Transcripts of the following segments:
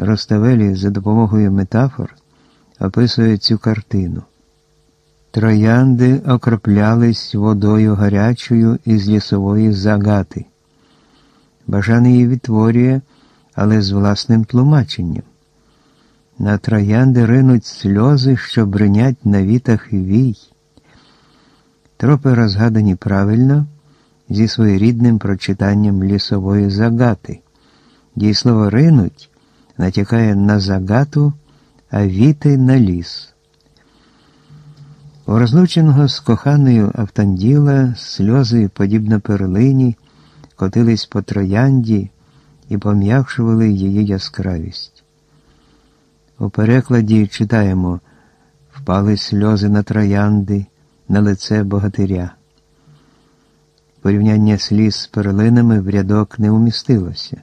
Роставелі за допомогою метафор описує цю картину. Троянди окроплялись водою гарячою із лісової загати. Бажан її відтворює, але з власним тлумаченням. На троянди ринуть сльози, що бринять на вітах вій. Тропи розгадані правильно зі своєрідним прочитанням лісової загати. Дійслово ринуть натякає на загату, а віти на ліс. У розлученого з коханою Автанділа сльози, подібно перлині, котились по троянді і пом'якшували її яскравість. У перекладі читаємо впали сльози на троянди, на лице богатиря. Порівняння сліз з перлинами в рядок не умістилося.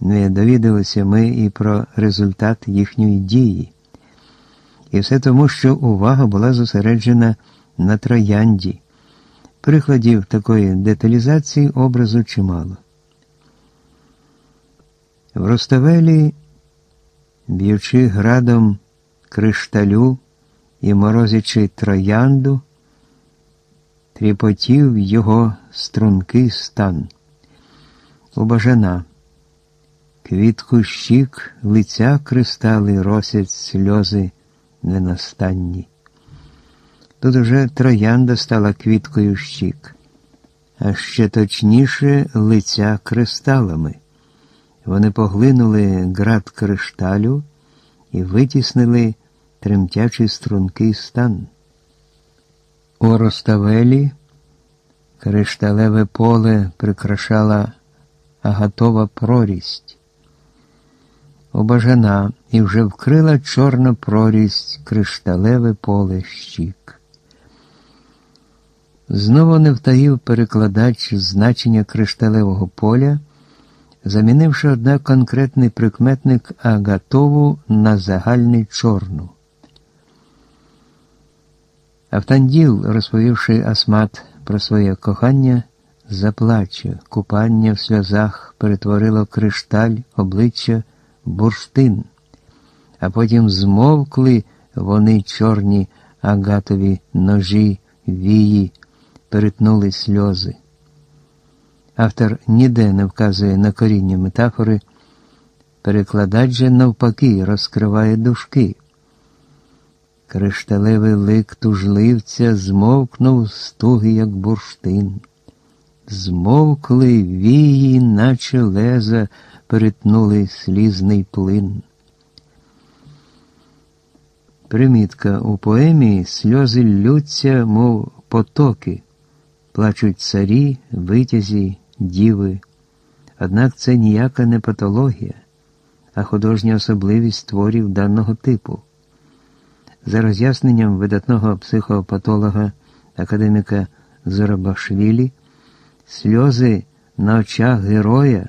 Не довідалися ми і про результат їхньої дії. І все тому, що увага була зосереджена на троянді. Прикладів такої деталізації образу чимало. В Роставелі, б'ючи градом кришталю і морозячи троянду, тріпотів його стрункий стан. У бажана. Квітку щік лиця кристали росять сльози ненастанні. Тут уже троянда стала квіткою щік, а ще точніше лиця кристалами. Вони поглинули град кришталю і витіснили тремтячий стрункий стан. У Роставелі кришталеве поле прикрашала агатова прорість. Обажана і вже вкрила чорна прорість кришталеве поле щік. Знову не втаїв перекладач значення кришталевого поля, замінивши однак конкретний прикметник агатову на загальний чорну. Автанділ, розповівши Асмат про своє кохання, заплаче, купання в сльозах перетворило кришталь обличчя бурштин, а потім змовкли вони чорні агатові ножі, вії, перетнули сльози. Автор ніде не вказує на коріння метафори, перекладач же навпаки розкриває дужки. Кришталевий лик тужливця змовкнув стуги, як бурштин. Змовкли вії, наче леза, перетнули слізний плин. Примітка у поемі сльози ллються, мов потоки, плачуть царі, витязі, діви. Однак це ніяка не патологія, а художня особливість творів даного типу. За роз'ясненням видатного психопатолога академіка Зорабашвілі, сльози на очах героя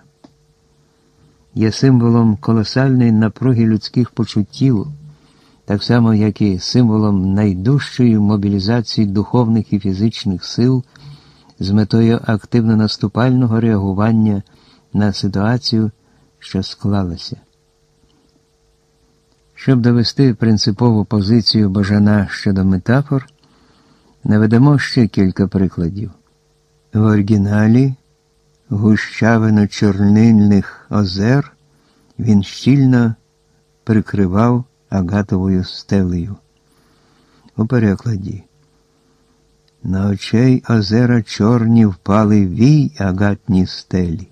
є символом колосальної напруги людських почуттів, так само, як і символом найдужчої мобілізації духовних і фізичних сил з метою активно-наступального реагування на ситуацію, що склалася. Щоб довести принципову позицію Бажана щодо метафор, наведемо ще кілька прикладів. В оригіналі гущавино чорнильних озер він щільно прикривав агатовою стелею. У перекладі. На очей озера чорні впали вій агатні стелі.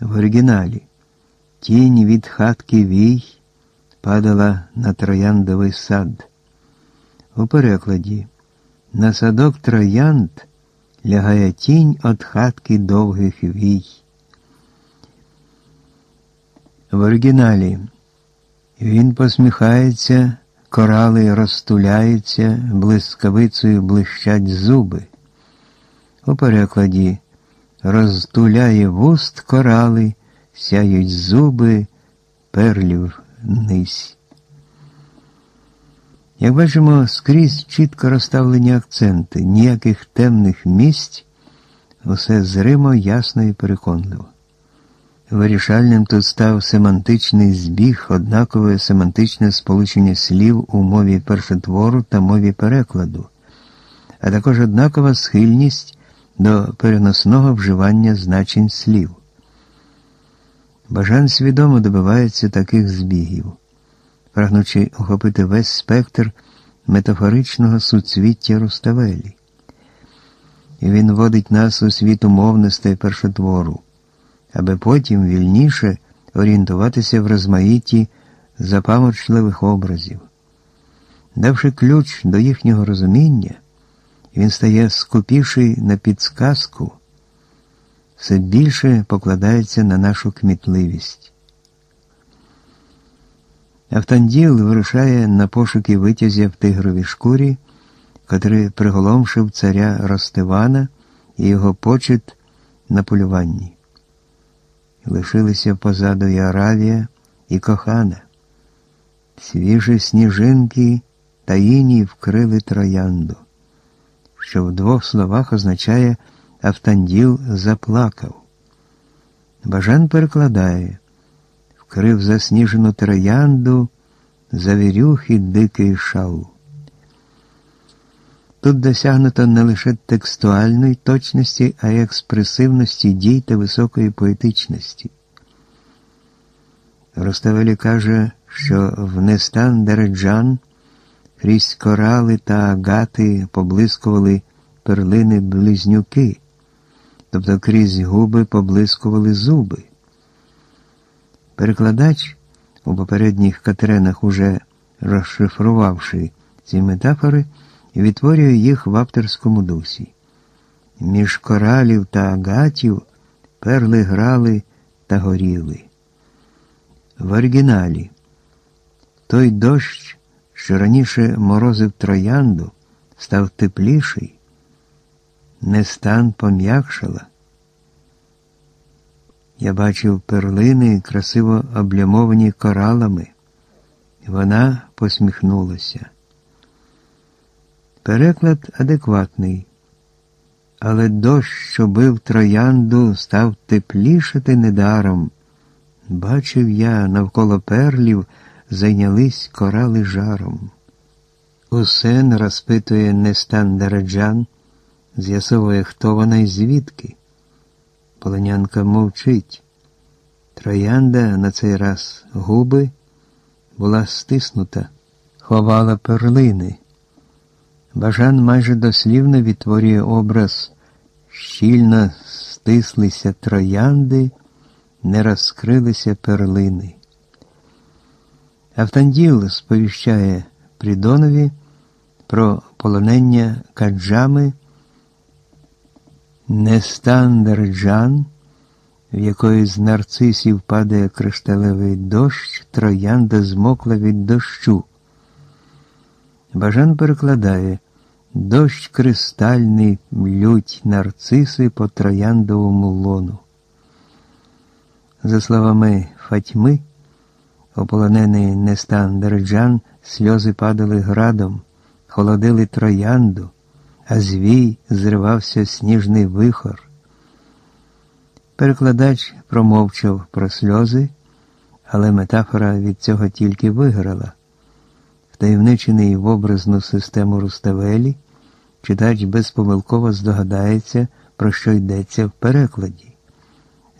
В оригіналі тінь від хатки вій падала на трояндовий сад. У перекладі на садок троянд лягає тінь від хатки довгих вій. В оригіналі він посміхається, корали розтуляються, блискавицею блищать зуби. У перекладі розтуляє вуст корали, сяють зуби перлів нись. Як бачимо, скрізь чітко розставлені акценти, ніяких темних місць, усе зримо, ясно і переконливо. Вирішальним тут став семантичний збіг, однакове семантичне сполучення слів у мові першотвору та мові перекладу, а також однакова схильність до переносного вживання значень слів. Бажан свідомо добивається таких збігів, прагнучи охопити весь спектр метафоричного суцвіття Руставелі. І він водить нас у світ умовностей першотвору аби потім вільніше орієнтуватися в розмаїтті запаморчливих образів. Давши ключ до їхнього розуміння, він стає скупіший на підсказку, все більше покладається на нашу кмітливість. Автанділ вирушає на пошуки витязя в тигровій шкурі, котрий приголомшив царя Ростивана і його почет на полюванні. Лишилися позаду і Аравія, і кохана. Свіжі сніжинки та іній вкрили троянду, що в двох словах означає Автанділ заплакав. Бажан перекладає вкрив засніжену троянду, завірюхи дикий шал. Тут досягнуто не лише текстуальної точності, а й експресивності дій та високої поетичності. Роставелі каже, що в Нестан Дереджан крізь корали та агати поблискували перлини близнюки, тобто крізь губи поблискували зуби. Перекладач у попередніх катеренах, уже розшифрувавши ці метафори, відтворює їх в авторському дусі. Між коралів та агатів перли грали та горіли. В оригіналі той дощ, що раніше морозив троянду, став тепліший, не стан пом'якшала. Я бачив перлини, красиво облямовані коралами. Вона посміхнулася. Переклад адекватний, але дощ, що бив троянду, став теплішати недаром. Бачив я, навколо перлів зайнялись корали жаром. Усен розпитує Нестан Дараджан, з'ясовує, хто вона і звідки. Полонянка мовчить. Троянда на цей раз губи була стиснута, ховала перлини. Бажан майже дослівно відтворює образ щільно стислися троянди, не розкрилися перлини. Автанділ сповіщає Придонові про полонення каджами Нестандарджан, в якої з нарцисів падає кришталевий дощ, троянда змокла від дощу. Бажан перекладає дощ кристальний млють нарциси по трояндовому лону. За словами Фатьми, ополонений Нестан Дереджан, сльози падали градом, холодили троянду, а звій зривався сніжний вихор. Перекладач промовчав про сльози, але метафора від цього тільки виграла. Втаємничений в образну систему Руставелі, читач безпомилково здогадається, про що йдеться в перекладі.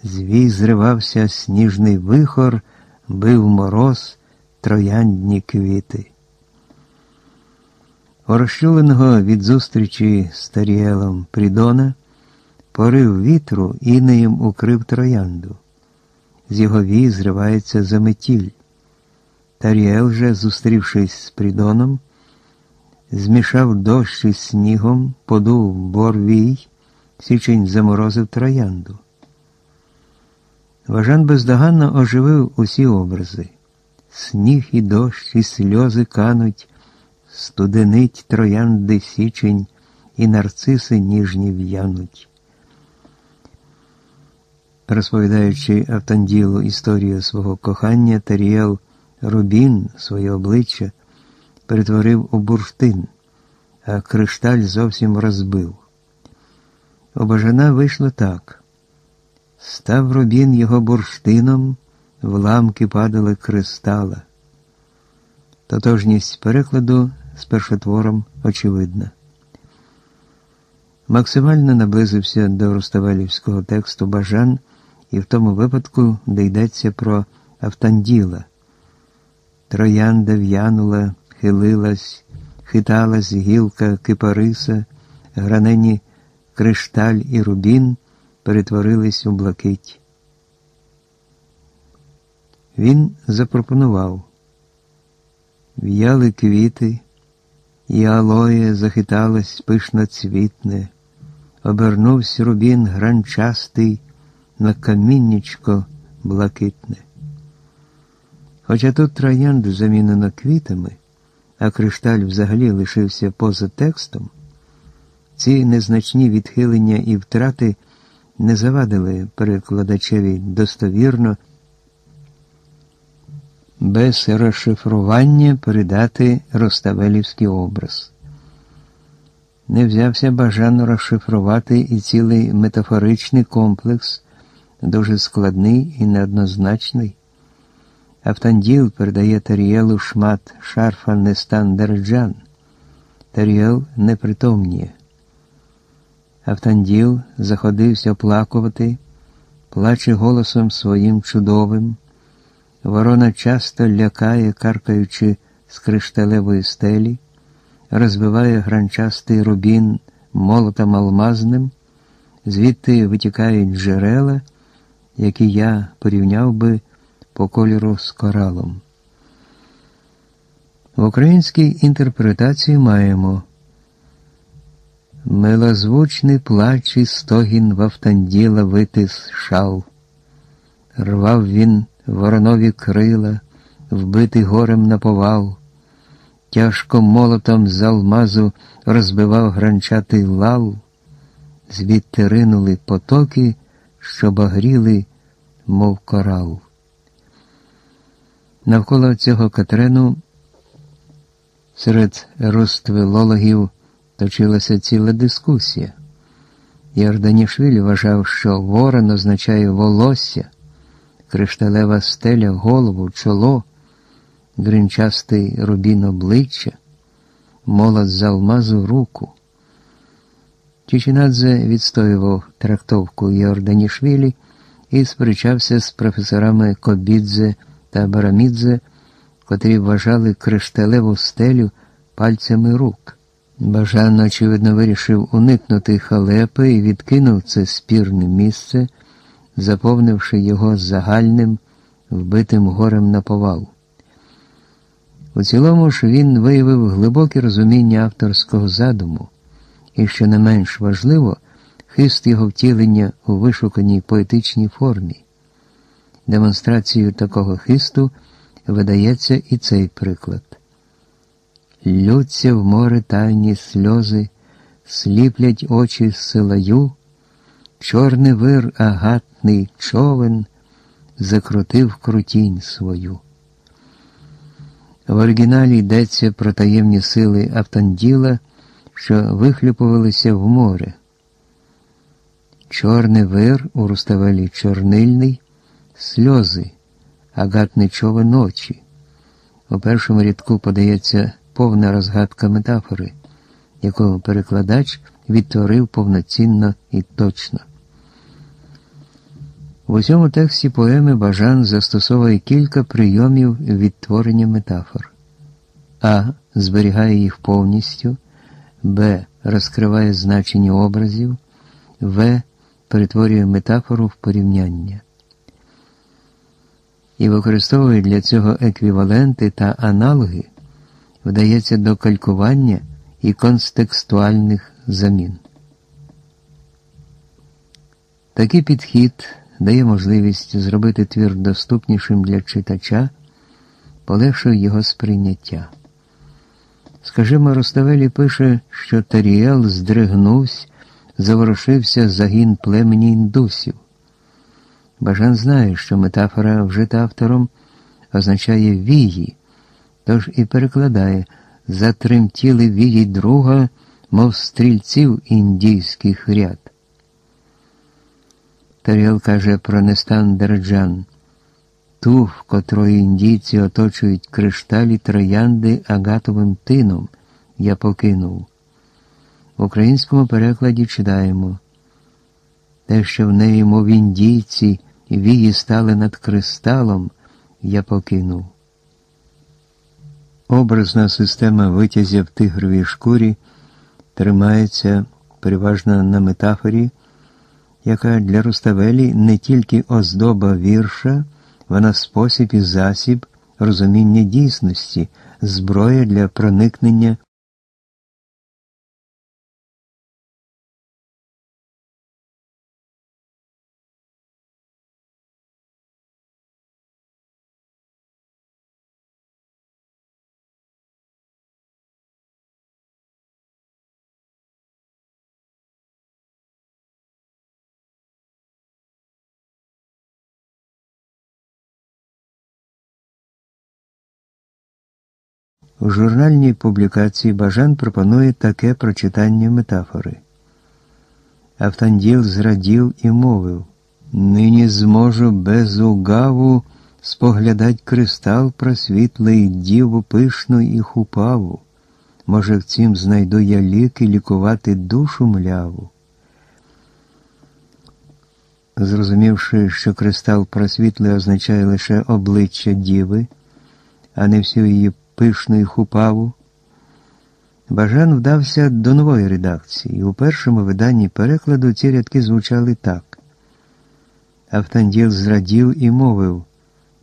Звій зривався сніжний вихор, бив мороз, трояндні квіти. Орощуленого від зустрічі з Таріелом Прідона порив вітру інеєм укрив троянду. З його вій зривається заметіль. Таріел же, зустрівшись з Прідоном, змішав дощ із снігом, подув борвій, січень заморозив троянду. Важан бездоганно оживив усі образи. Сніг і дощ, і сльози кануть, студенить троянди січень, і нарциси ніжні в'януть. Розповідаючи Автанділу історію свого кохання, Таріел Рубін своє обличчя перетворив у бурштин, а кришталь зовсім розбив. У Бажана вийшло так. Став рубін його бурштином, в ламки падали кристала. Тотожність перекладу з першотвором очевидна. Максимально наблизився до Руставелівського тексту Бажан і в тому випадку, де йдеться про Автанділа. Троянда в'янула, хилилась, хиталась гілка кипариса, гранені кришталь і рубін перетворились у блакить. Він запропонував в'яли квіти, і алоє захиталось пишно цвітне, обернувся рубін гранчастий на каміннячко блакитне. Хоча тут троянду замінено квітами, а кришталь взагалі лишився поза текстом, ці незначні відхилення і втрати не завадили перекладачеві достовірно без розшифрування передати Руставелівський образ. Не взявся Бажан розшифрувати і цілий метафоричний комплекс, дуже складний і неоднозначний. Автанділ передає Таріелу шмат шарфа Нестан-Дареджан. Таріел непритомніє. Автанділ заходився оплакувати, плаче голосом своїм чудовим. Ворона часто лякає, каркаючи з кришталевої стелі, розбиває гранчастий рубін молотом алмазним, звідти витікають джерела, які я порівняв би по кольору з коралом. В українській інтерпретації маємо Милозвучний плач і стогін Вавтанділа витис шал. Рвав він воронові крила, вбитий горем на повал, тяжко молотом з алмазу розбивав гранчатий лал, звідти ринули потоки, що багріли, мов корал. Навколо цього катрену серед роствилологів точилася ціла дискусія. Ярданішвіль вважав, що ворон означає волосся, кришталева стеля голову, чоло, гринчастий рубін обличчя, молот з алмазу руку. Чичинадзе відстоював трактовку Йорданішвілі і сперечався з професорами Кобідзе та Барамідзе, котрі вважали кришталеву стелю пальцями рук. Бажан, очевидно, вирішив уникнути халепи і відкинув це спірне місце, заповнивши його загальним, вбитим горем на повал. У цілому ж він виявив глибоке розуміння авторського задуму, і, що не менш важливо, хист його втілення у вишуканій поетичній формі. Демонстрацією такого хисту видається і цей приклад. Лються в море тайні сльози, сліплять очі силаю, чорний вир агатний човен закрутив крутінь свою. В оригіналі йдеться про таємні сили Автанділа, що вихлюпувалися в море. Чорний вир у Руставелі чорнильний, сльози, агатний човен очі. У першому рядку подається повна розгадка метафори, яку перекладач відтворив повноцінно і точно. В усьому тексті поеми Бажан застосовує кілька прийомів відтворення метафор. А. Зберігає їх повністю, Б. Розкриває значення образів, В. Перетворює метафору в порівняння. І використовує для цього еквіваленти та аналоги, вдається до калькування і констекстуальних замін. Такий підхід дає можливість зробити твір доступнішим для читача, полегшує його сприйняття. Скажімо, Роставелі пише, що Таріел здригнувся, заворушився загін племені індусів. Бажан знає, що метафора, вжита автором, означає вії, тож і перекладає затремтіли вії друга, мов стрільців індійських ряд. Таріел каже про нестан Дереджан, ту, в котрої індійці оточують кришталі троянди агатовим тином, я покинув. В українському перекладі читаємо те, що в неї, мов індійці, вії стали над кристалом, я покинув. Образна система витязів в тигровій шкурі тримається переважно на метафорі, яка для Руставелі не тільки оздоба вірша, вона спосіб і засіб розуміння дійсності, зброя для проникнення. У журнальній публікації Бажан пропонує таке прочитання метафори. Автанділ зрадів і мовив Нині зможу без угаву споглядать кристал просвітлий діву пишну і хупаву. Може, в цім знайду я ліки лікувати душу мляву. Зрозумівши, що кристал просвітлий означає лише обличчя діви, а не всю її пишну і хупаву, Бажан вдався до нової редакції. У першому виданні перекладу ці рядки звучали так. Автанділ зрадів і мовив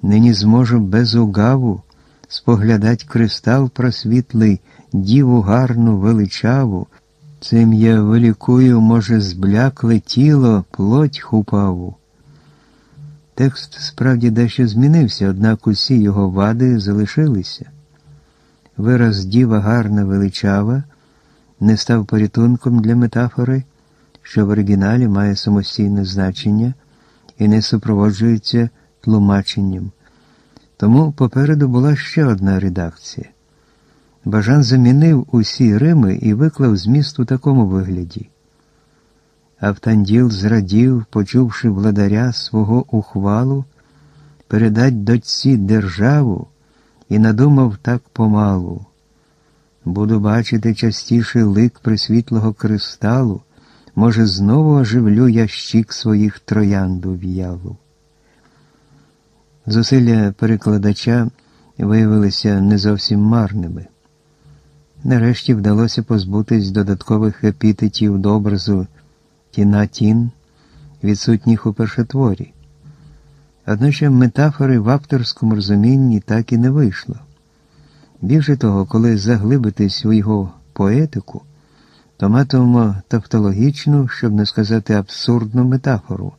Нині зможу без угаву споглядать кристал просвітлий, діву гарну, величаву, цим я вилікую, може, зблякле тіло, плоть хупаву. Текст справді дещо змінився, однак усі його вади залишилися. Вираз діва гарна величава не став порятунком для метафори, що в оригіналі має самостійне значення і не супроводжується тлумаченням. Тому попереду була ще одна редакція. Бажан замінив усі Рими і виклав зміст у такому вигляді. Автанділ зрадів, почувши владаря свого ухвалу, передать дочці державу і надумав так помалу. Буду бачити частіше лик присвітлого кристалу, може, знову оживлю я щік своїх троянду в'ялу. Зусилля перекладача виявилися не зовсім марними. Нарешті вдалося позбутись додаткових епітетів до образу тіна-тін, відсутніх у першотворі. Одначе метафори в авторському розумінні так і не вийшло. Більше того, коли заглибитись у його поетику, то матимемо тавтологічну, щоб не сказати абсурдну метафору.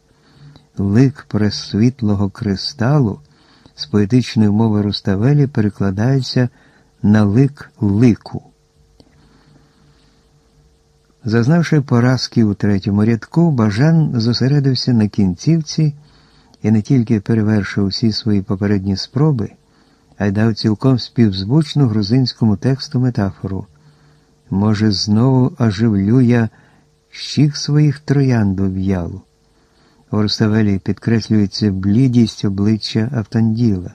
Лик пресвітлого кристалу з поетичної мови Руставелі перекладається на лик лику. Зазнавши поразки у третьому рядку, Бажан зосередився на кінцівці і не тільки перевершив всі свої попередні спроби, а й дав цілком співзвучну грузинському тексту метафору. Може, знову оживлю я щіх своїх троянду в'ялу. У Руставелі підкреслюється блідість обличчя Автанділа.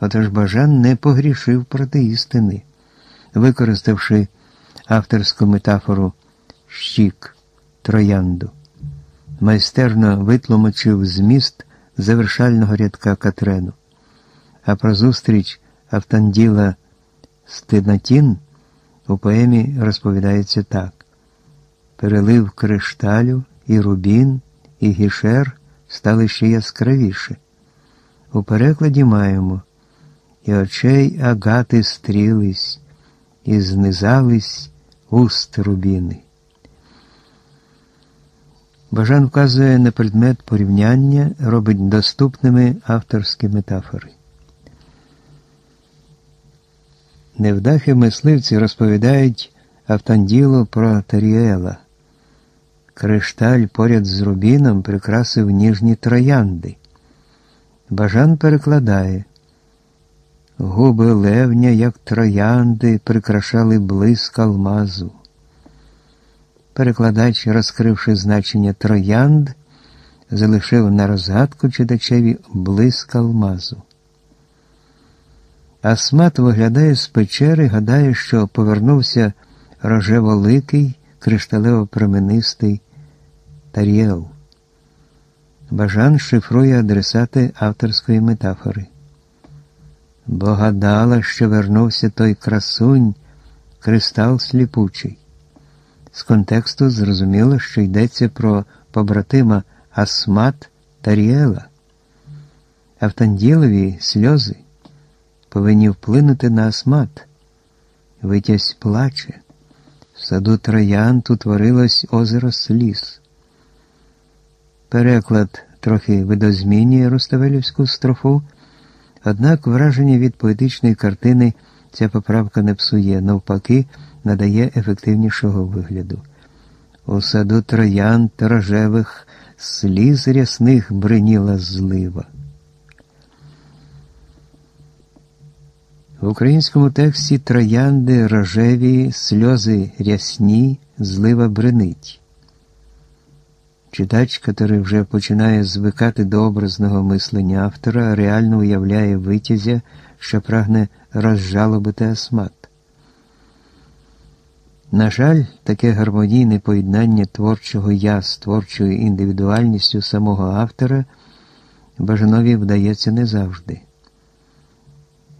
Отож Бажан не погрішив проти істини, використавши авторську метафору щік троянду майстерно витлумачив зміст завершального рядка Катрену. А про зустріч Автанділа Стинатін у поемі розповідається так: перелив кришталю і рубін, і гішер стали ще яскравіше. У перекладі маємо і очей агати стрілись, і знизались уст рубіни. Бажан вказує на предмет порівняння, робить доступними авторські метафори. Невдахи мисливці розповідають Автанділу про Таріела. Кришталь поряд з рубіном прикрасив ніжні троянди. Бажан перекладає Губи левня, як троянди, прикрашали блиск алмазу. Перекладач, розкривши значення троянд, залишив на розгадку читачеві блиск алмазу. Асмат виглядає з печери, гадає, що повернувся рожеволикий, кришталево променистий Тар'єл. Бажан шифрує адресати авторської метафори. Бо гадала, що вернувся той красунь, кристал сліпучий. З контексту зрозуміло, що йдеться про побратима Асмат Таріела. Автанділові сльози повинні вплинути на Асмат. Витязь плаче. В саду троян утворилось озеро сліз. Переклад трохи видозмінює Руставелівську строфу, однак враження від поетичної картини ця поправка не псує, навпаки, надає ефективнішого вигляду. У саду троян рожевих сліз рясних бриніла злива. В українському тексті троянди рожеві, сльози рясні, злива бренить. Читач, який вже починає звикати до образного мислення автора, реально уявляє витязя, що прагне розжалобити асмат. На жаль, таке гармонійне поєднання творчого я з творчою індивідуальністю самого автора Бажанові вдається не завжди.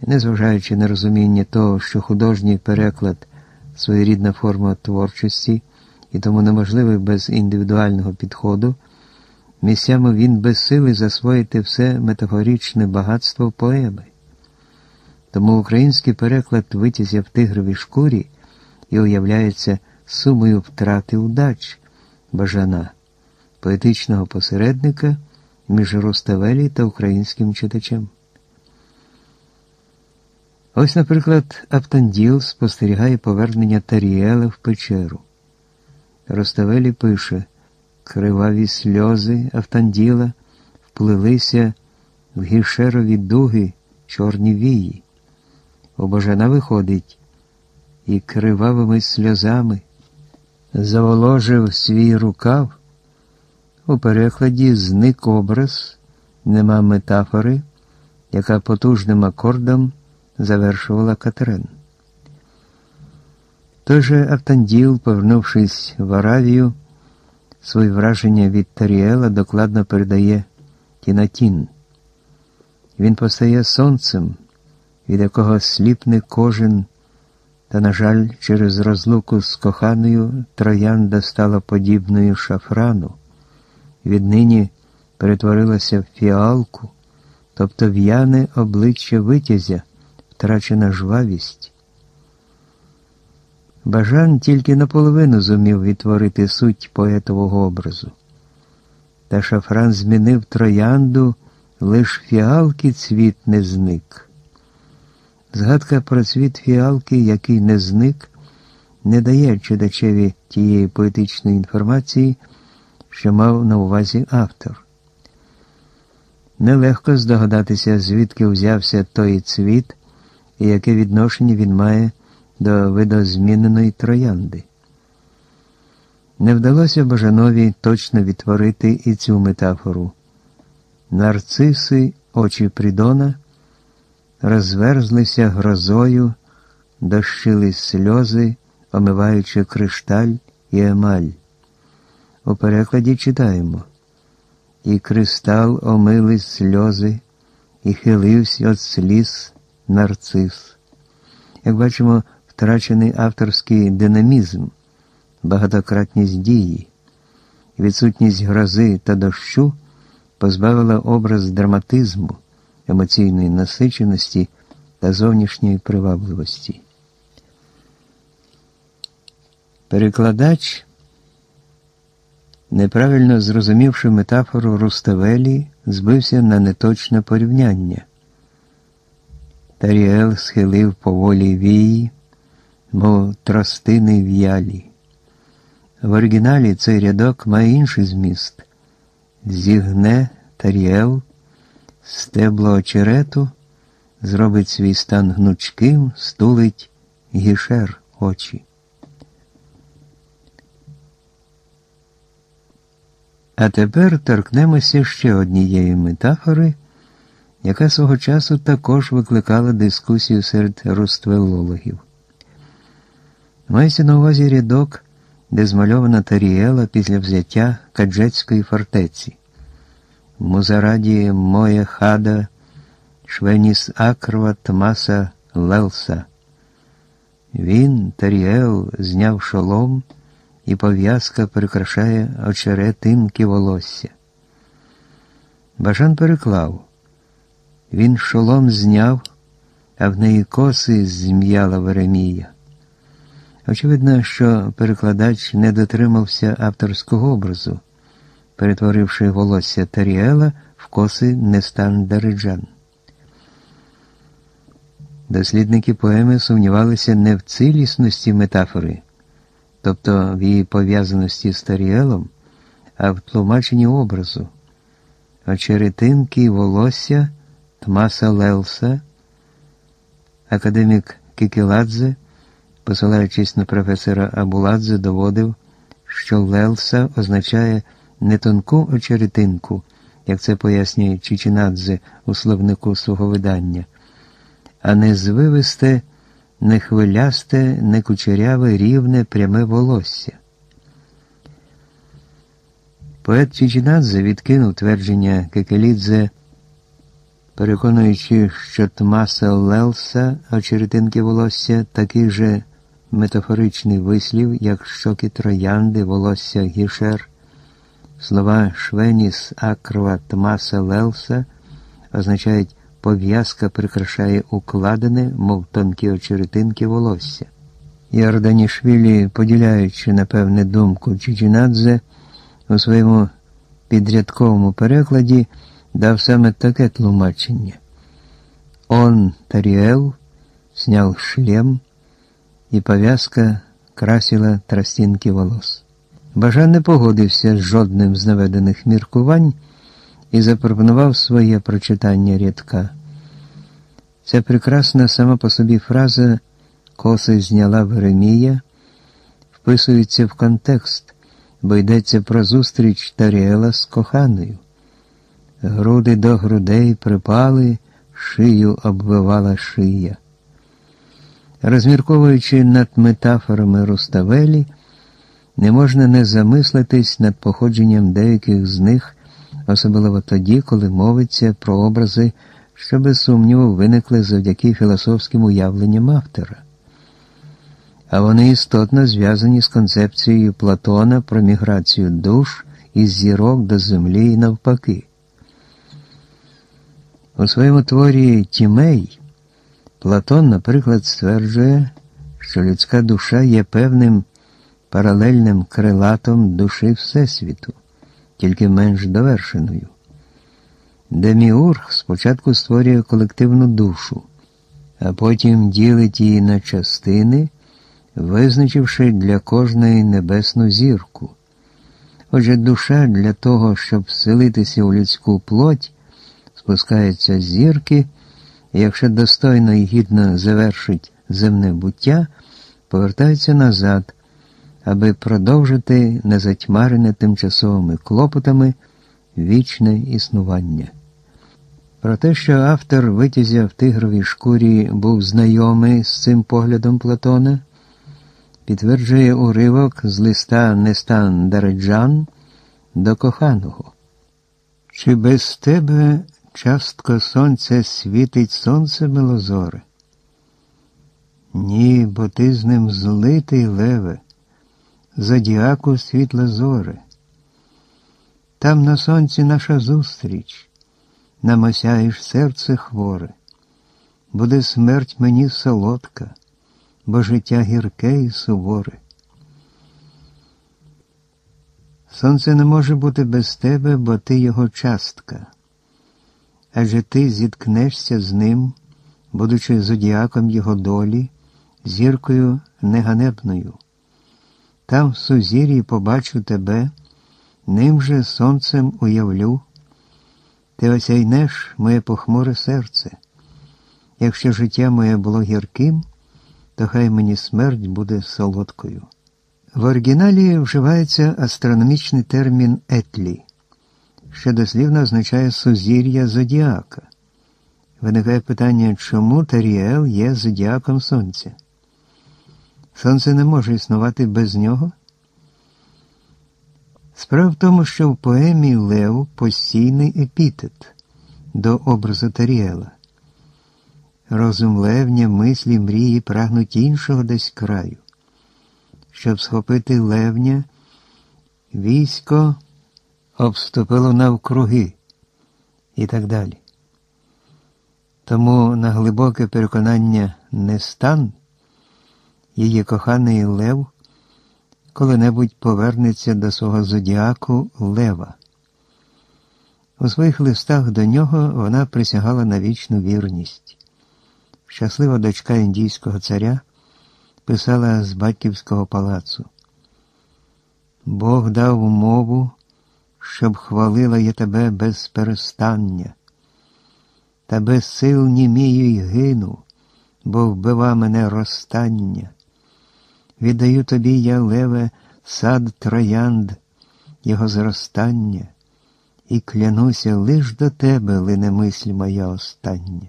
Незважаючи на розуміння того, що художній переклад своєрідна форма творчості і тому неможливий без індивідуального підходу, місцями він безсилий засвоїти все метафоричне багатство поеми. Тому український переклад витязя в тигровій шкурі і уявляється сумою втрати удач бажана, поетичного посередника між Руставелі та українським читачем. Ось, наприклад, Аптанділ спостерігає повернення Таріела в печеру. Роставелі пише криваві сльози Автанділа вплилися в гішерові дуги чорні вії. У виходить і кривавими сльозами заволожив свій рукав. У перекладі зник образ, нема метафори, яка потужним акордом завершувала Катерин. Той же Автанділ, повернувшись в Аравію, свої враження від Таріела докладно передає Тінатін. Він постає сонцем, від якого сліпне кожен, та, на жаль, через розлуку з коханою троянда стала подібною шафрану, віднині перетворилася в фіалку, тобто в'яне обличчя витязя, втрачена жвавість. Бажан тільки наполовину зумів відтворити суть поетового образу. Та шафран змінив троянду, лиш фіалки цвіт не зник. Згадка про цвіт фіалки, який не зник, не дає читачеві тієї поетичної інформації, що мав на увазі автор. Нелегко здогадатися, звідки взявся той цвіт і яке відношення він має до видозміненої троянди. Не вдалося Бажанові точно відтворити і цю метафору. Нарциси, очі Придона, розверзлися грозою, дощили сльози, омиваючи кришталь і емаль. У перекладі читаємо І кристал омили сльози, і хилився від сліз нарцис. Як бачимо, втрачений авторський динамізм, багатократність дії, відсутність грози та дощу позбавила образ драматизму, емоційної насиченості та зовнішньої привабливості. Перекладач, неправильно зрозумівши метафору Руставелі, збився на неточне порівняння. Таріел схилив поволі вії мов тростини в'ялі. В оригіналі цей рядок має інший зміст. Зігне таріел, стебло очерету, зробить свій стан гнучким, стулить гішер очі. А тепер торкнемося ще однієї метафори, яка свого часу також викликала дискусію серед роствелологів. Мається на увазі рядок, де змальована Таріела після взяття Каджецької фортеці. В Музараді моя хада, швеніс акрова Тмаса Лелса. Він, Таріел, зняв шолом, і пов'язка прикрашає очеретинки волосся. Бажан переклав. Він шолом зняв, а в неї коси зм'яла Веремія. Очевидно, що перекладач не дотримався авторського образу, перетворивши волосся Таріела в коси Нестан Дариджан. Дослідники поеми сумнівалися не в цілісності метафори, тобто в її пов'язаності з Таріелом, а в тлумаченні образу. Очеретинки волосся Тмаса Лелса, академік Кікіладзе, посилаючись на професора Абуладзе, доводив, що Лелса означає не тонку очеретинку, як це пояснює Чичинадзе у словнику свого видання а не звивисте, не хвилясте, не кучеряве, рівне, пряме волосся. Поет Чічінадзе відкинув твердження Кекелідзе, переконуючи, що Тмаса Лелса, очеретинки волосся, такий же метафоричний вислів, як щоки троянди, волосся гішер. Слова Швеніс Акрова Тмаса Лелса означають пов'язка прикрашає укладене, мов тонкі очеретинки волосся. Ярданішвілі, поділяючи, напевне, думку Чичінадзе, у своєму підрядковому перекладі дав саме таке тлумачення. Он Таріел сняв шлем, і пов'язка красила тростинки волос. Бажан не погодився з жодним з наведених міркувань і запропонував своє прочитання рядка. Ця прекрасна сама по собі фраза коси зняла Веремія, вписується в контекст, бо йдеться про зустріч Таріела з коханою. Груди до грудей припали, шию обвивала шия. Розмірковуючи над метафорами Руставелі, не можна не замислитись над походженням деяких з них особливо тоді, коли мовиться про образи, що без сумніву виникли завдяки філософським уявленням автора. А вони істотно зв'язані з концепцією Платона про міграцію душ із зірок до землі і навпаки. У своєму творі Тімей Платон, наприклад, стверджує, що людська душа є певним паралельним крилатом душі Всесвіту тільки менш довершеною. Деміург спочатку створює колективну душу, а потім ділить її на частини, визначивши для кожної небесну зірку. Отже, душа для того, щоб вселитися у людську плоть, спускається з зірки, і якщо достойно і гідно завершить земне буття, повертається назад аби продовжити незатьмарене тимчасовими клопотами вічне існування. Про те, що автор витязя в тигровій шкурі був знайомий з цим поглядом Платона, підтверджує уривок з листа Нестан Дареджан до коханого. Чи без тебе частко сонця світить сонце милозоре? Ні, бо ти з ним злитий леве зодіаку світла зори. Там на сонці наша зустріч, нам осяєш серце хворе, буде смерть мені солодка, бо життя гірке і суворе. Сонце не може бути без тебе, бо ти його частка, адже ти зіткнешся з ним, будучи зодіаком його долі, зіркою неганебною. Там в сузір'ї побачу тебе, ним же сонцем уявлю. Ти осяйнеш моє похмуре серце. Якщо життя моє було гірким, то хай мені смерть буде солодкою. В оригіналі вживається астрономічний термін етлі, що дослівно означає сузір'я зодіака. Виникає питання, чому Таріел є зодіаком Сонця? Сонце не може існувати без нього? Справа в тому, що в поемі Лев постійний епітет до образу Таріела. Розум левня, мислі, мрії прагнуть іншого десь краю. Щоб схопити левня, військо обступило навкруги і так далі. Тому на глибоке переконання не стан, її коханий Лев коли-небудь повернеться до свого зодіаку Лева. У своїх листах до нього вона присягала на вічну вірність. Щаслива дочка індійського царя писала з батьківського палацу. Бог дав мову, щоб хвалила я тебе без перестання, та без сил німію й гину, бо вбива мене розстання. Віддаю тобі, я, леве, сад троянд, його зростання, і клянуся лиш до тебе, лине мисль моя остання.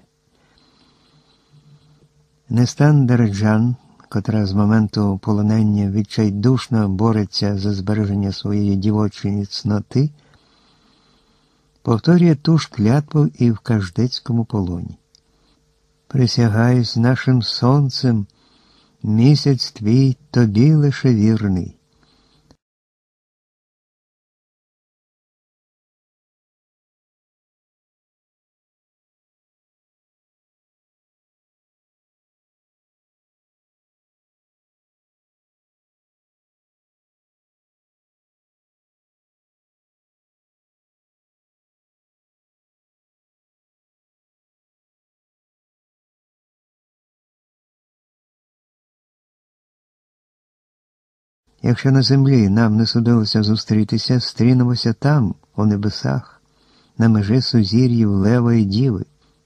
Нестан Дереджан, котра з моменту полонення відчайдушно бореться за збереження своєї дівочої цноти, повторює ту ж клятву і в каждецькому полоні. Присягаюсь нашим сонцем, місяць твій тобі лише вірний. Якщо на землі нам не судилося зустрітися, стрінемося там, у небесах, на межі сузір'їв Лева і Діви,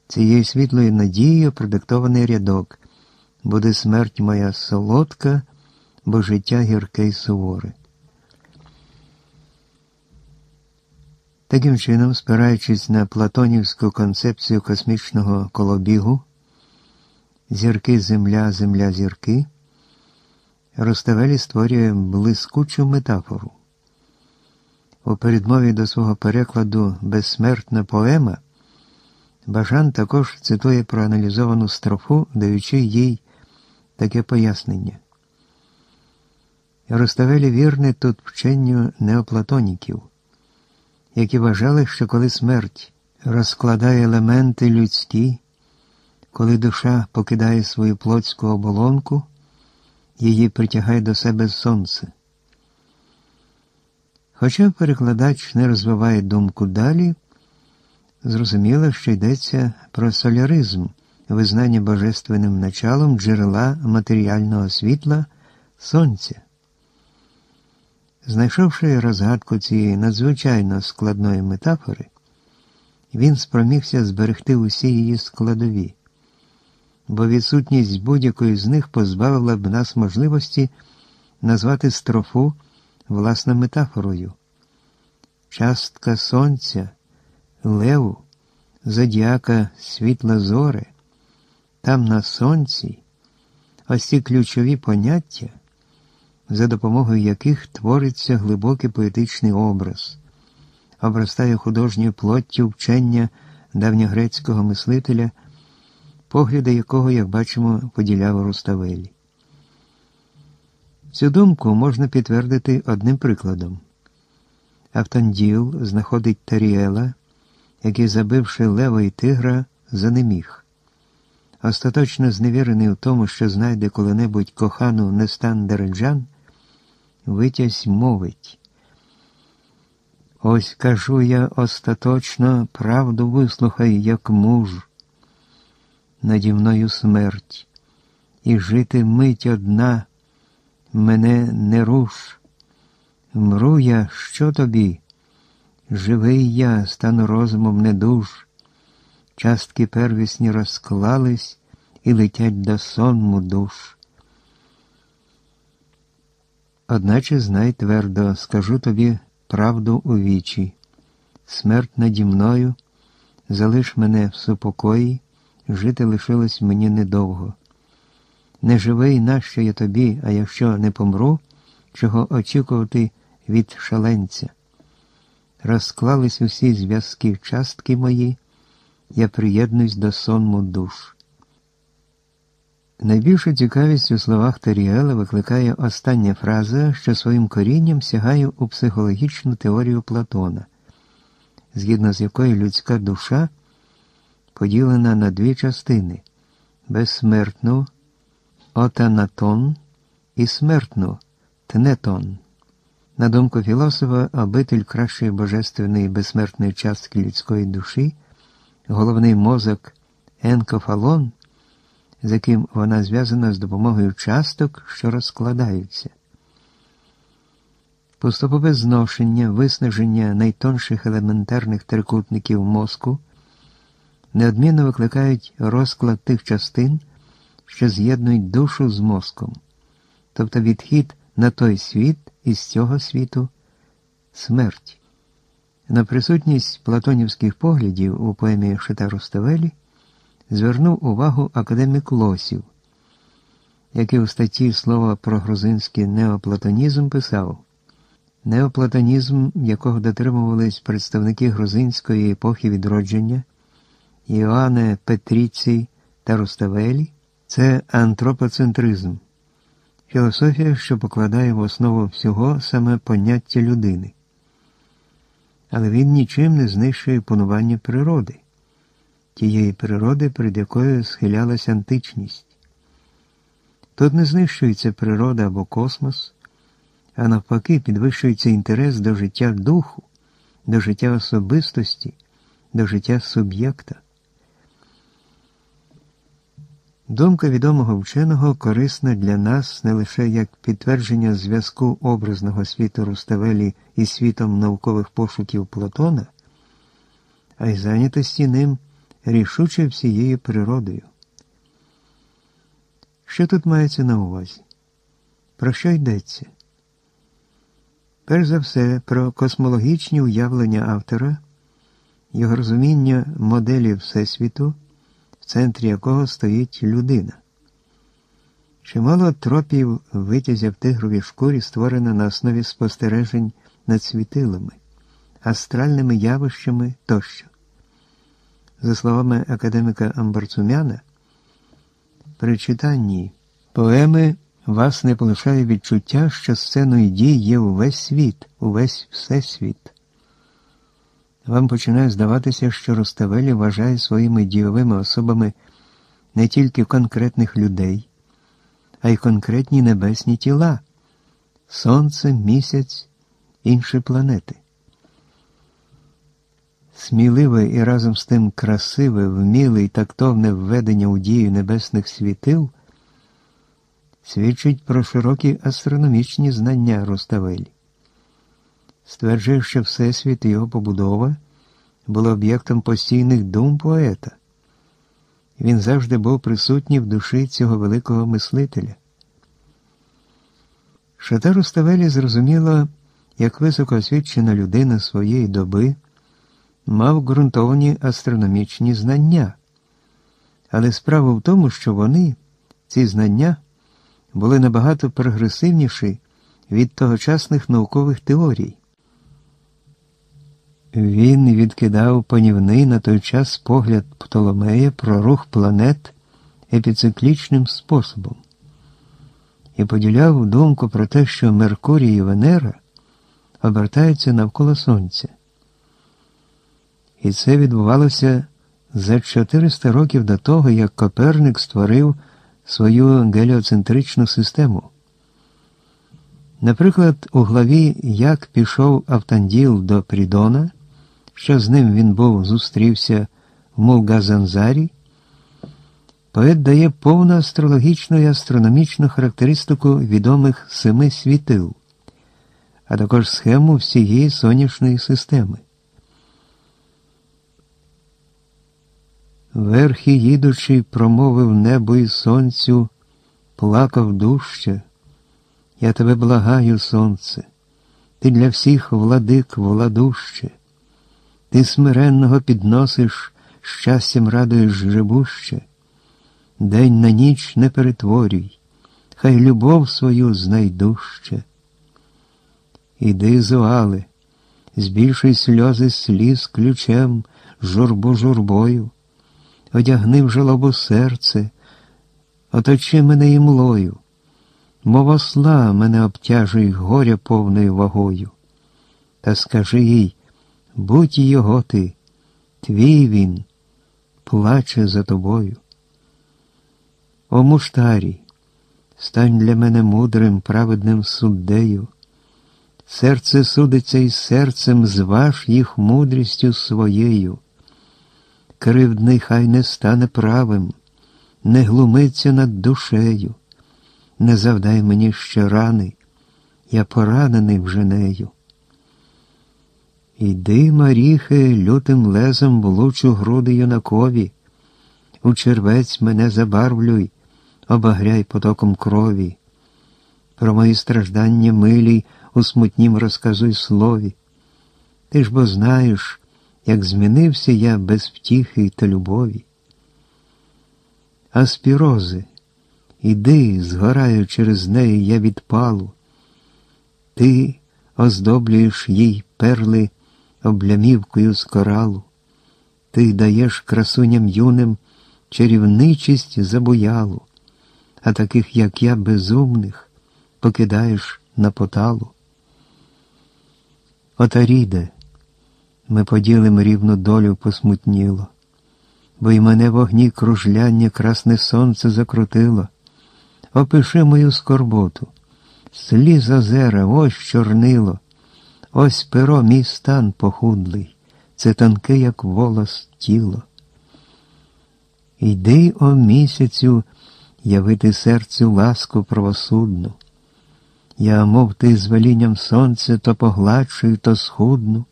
цією світлою надією продиктований рядок. Буде смерть моя солодка, бо життя гірке й суворе. Таким чином, спираючись на платонівську концепцію космічного колобігу, зірки земля, земля зірки. Роставелі створює блискучу метафору. У передмові до свого перекладу Безсмертна поема Бажан також цитує проаналізовану строфу, даючи їй таке пояснення. Роставелі вірне тут вченню неоплатоніків, які вважали, що коли смерть розкладає елементи людські, коли душа покидає свою плотську оболонку її притягає до себе сонце. Хоча перекладач не розвиває думку далі, зрозуміло, що йдеться про соляризм, визнання божественним началом джерела матеріального світла сонця. Знайшовши розгадку цієї надзвичайно складної метафори, він спромігся зберегти усі її складові бо відсутність будь-якої з них позбавила б нас можливості назвати строфу власне метафорою. Частка сонця, леву, зодіака світла зори, там на сонці, ось ці ключові поняття, за допомогою яких твориться глибокий поетичний образ, обростає художньою плоттю вчення давньогрецького мислителя погляди якого, як бачимо, поділяв Руставелі. Цю думку можна підтвердити одним прикладом. Автанділ знаходить Таріела, який, забивши лева і тигра, занеміг. Остаточно зневірений у тому, що знайде коли-небудь кохану Нестан Дереджан, витязь мовить. Ось кажу я остаточно правду вислухай, як муж наді мною смерть, і жити мить одна, мене не руш. Мру я, що тобі? Живий я, стану розумом не душ. Частки первісні розклались і летять до сонму душ. Одначе знай твердо, скажу тобі правду у вічі. Смерть наді мною, залиш мене в супокої, жити лишилось мені недовго. Не живий, нащо я тобі, а якщо не помру, чого очікувати від шаленця. Розклались усі зв'язки частки мої, я приєднуюсь до сонму душ. Найбільшу цікавість у словах Таріела викликає остання фраза, що своїм корінням сягає у психологічну теорію Платона, згідно з якою людська душа поділена на дві частини безсмертну отанатон і смертну тнетон. На думку філософа, обитель кращої божественної безсмертної частки людської душі, головний мозок енкофалон – з яким вона зв'язана з допомогою часток, що розкладаються. Поступове зношення, виснаження найтонших елементарних трикутників мозку неодмінно викликають розклад тих частин, що з'єднують душу з мозком, тобто відхід на той світ із цього світу смерть. На присутність платонівських поглядів у поемі Шита Руставелі звернув увагу академік Лосів, який у статті слова про грузинський неоплатонізм писав неоплатонізм, якого дотримувались представники грузинської епохи відродження, Іоанне Петріцій та Руставелі, це антропоцентризм, філософія, що покладає в основу всього саме поняття людини. Але він нічим не знищує панування природи тієї природи, перед якою схилялась античність. Тут не знищується природа або космос, а навпаки, підвищується інтерес до життя духу, до життя особистості, до життя суб'єкта. Думка відомого вченого корисна для нас не лише як підтвердження зв'язку образного світу Руставелі із світом наукових пошуків Платона, а й зайнятості ним рішуче всією природою. Що тут мається на увазі? Про що йдеться? Перш за все, про космологічні уявлення автора, його розуміння моделі Всесвіту, центрі якого стоїть людина. Чимало тропів витязя в тигровій шкурі створено на основі спостережень над світилами, астральними явищами тощо. За словами академіка Амбарцумяна, при читанні поеми вас не полишає відчуття, що сценою дій є увесь світ, увесь всесвіт. Вам починає здаватися, що Руставелі вважає своїми дійовими особами не тільки конкретних людей, а й конкретні небесні тіла сонце, місяць, інші планети. Сміливе і разом з тим красиве, вміле і тактовне введення у дію небесних світил свідчить про широкі астрономічні знання Руставелі. Стверджує, що Всесвіт і його побудова були об'єктом постійних дум поета. Він завжди був присутній в душі цього великого мислителя. Шата Руставелі зрозуміла, як високоосвічена людина своєї доби мав ґрунтовні астрономічні знання. Але справа в тому, що вони, ці знання, були набагато прогресивніші від тогочасних наукових теорій. Він відкидав панівний на той час погляд Птоломея про рух планет епіциклічним способом і поділяв думку про те, що Меркурій і Венера обертаються навколо Сонця. І це відбувалося за 400 років до того, як Коперник створив свою геліоцентричну систему. Наприклад, у главі Як пішов Автанділ до Прідона, що з ним він був зустрівся в Мулгазанзарі, поет дає повну астрологічну і астрономічну характеристику відомих семи світил, а також схему всієї сонячної системи. Верхи їдучи, промовив небо і сонцю, плакав дужче, Я тебе благаю, сонце, ти для всіх владик владуще, ти смиренного підносиш, щастям радуєш живуще, день на ніч не перетворюй, хай любов свою знайдуще. Іди, зуали, збільшуй сльози сліз ключем, журбу журбою, одягни в жалобу серце, оточи мене імлою, мов осла мене обтяжуй горя повною вагою. Та скажи їй, будь його ти, твій він, плаче за тобою. О муштарі, стань для мене мудрим, праведним суддею. Серце судиться із серцем, зваж їх мудрістю своєю. Кривдний хай не стане правим, не глумиться над душею, не завдай мені ще рани, я поранений вже нею. Іди, Маріхе, лютим лезом влучу груди юнакові, у червець мене забарвлюй, обагряй потоком крові. Про мої страждання милі у смутнім розказуй слові. Ти ж бо знаєш, як змінився я без втіхи та любові. А спірози, іди, згораю через неї я відпалу. Ти оздоблюєш їй перли облямівкою з коралу, ти даєш красуням юним чарівничість забоялу, а таких, як я, безумних, покидаєш на поталу. Отаріде, ми поділим рівну долю посмутніло, бо й мене вогні кружляння красне сонце закрутило. Опиши мою скорботу, сліз озера, ось чорнило, ось перо мій стан похудлий, це тонке, як волос тіло. Йди, о місяцю, явити серцю ласку правосудну. Я, мов ти з велінням сонця, то погладшую, то схудну.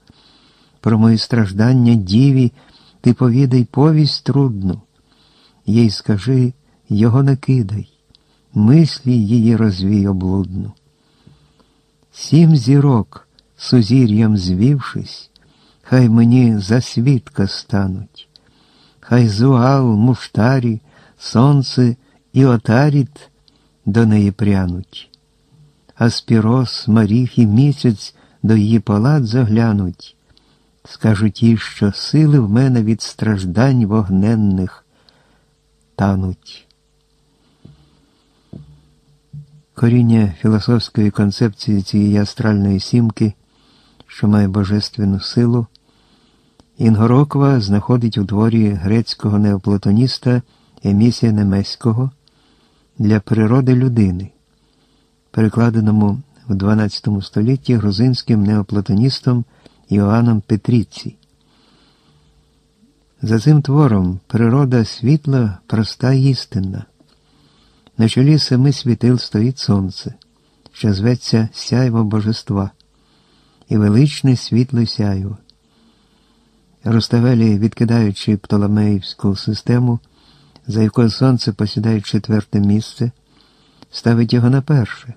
Про мої страждання діві ти повідай повість трудну. Їй скажи, його не кидай, мислі її розвій облудну. Сім зірок, сузір'ям звівшись, хай мені за свідка стануть, хай зуал, муштарі, сонце і отаріт до неї прянуть а спірос, Маріх і місяць до її палат заглянуть. Скажуть їй, що сили в мене від страждань вогненних тануть. Коріння філософської концепції цієї астральної сімки, що має божественну силу, Інгороква знаходить у творі грецького неоплатоніста Емісія Немеського для природи людини перекладеному в XII столітті грузинським неоплатоністом Іоанном Петріці. За цим твором природа світла, проста і істинна. На чолі семи світил стоїть сонце, що зветься сяйво божества, і величне світло сяйво. Роставелі, відкидаючи Птоломеївську систему, за якою сонце посідає четверте місце, ставить його на перше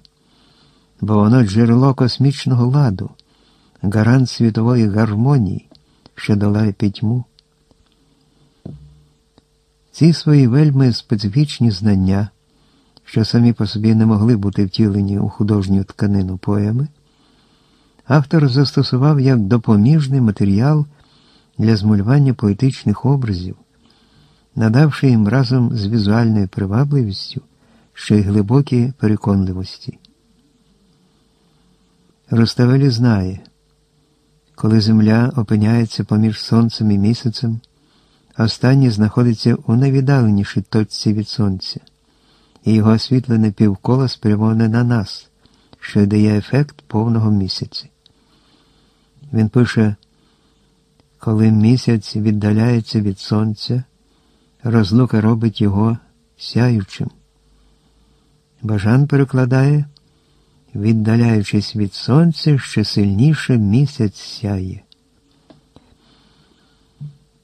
бо воно джерело космічного ладу, гарант світової гармонії, що долає пітьму. Ці свої вельми специфічні знання, що самі по собі не могли бути втілені у художню тканину поеми, автор застосував як допоміжний матеріал для змалювання поетичних образів, надавши їм разом з візуальною привабливістю ще й глибокі переконливості. Руставелі знає, коли земля опиняється поміж сонцем і місяцем, останній знаходиться у найвіддаленішій точці від сонця, і його освітлене півколо спрямоване на нас, що дає ефект повного місяця. Він пише, коли місяць віддаляється від сонця, розлука робить його сяючим. Бажан перекладає віддаляючись від сонця, ще сильніше місяць сяє.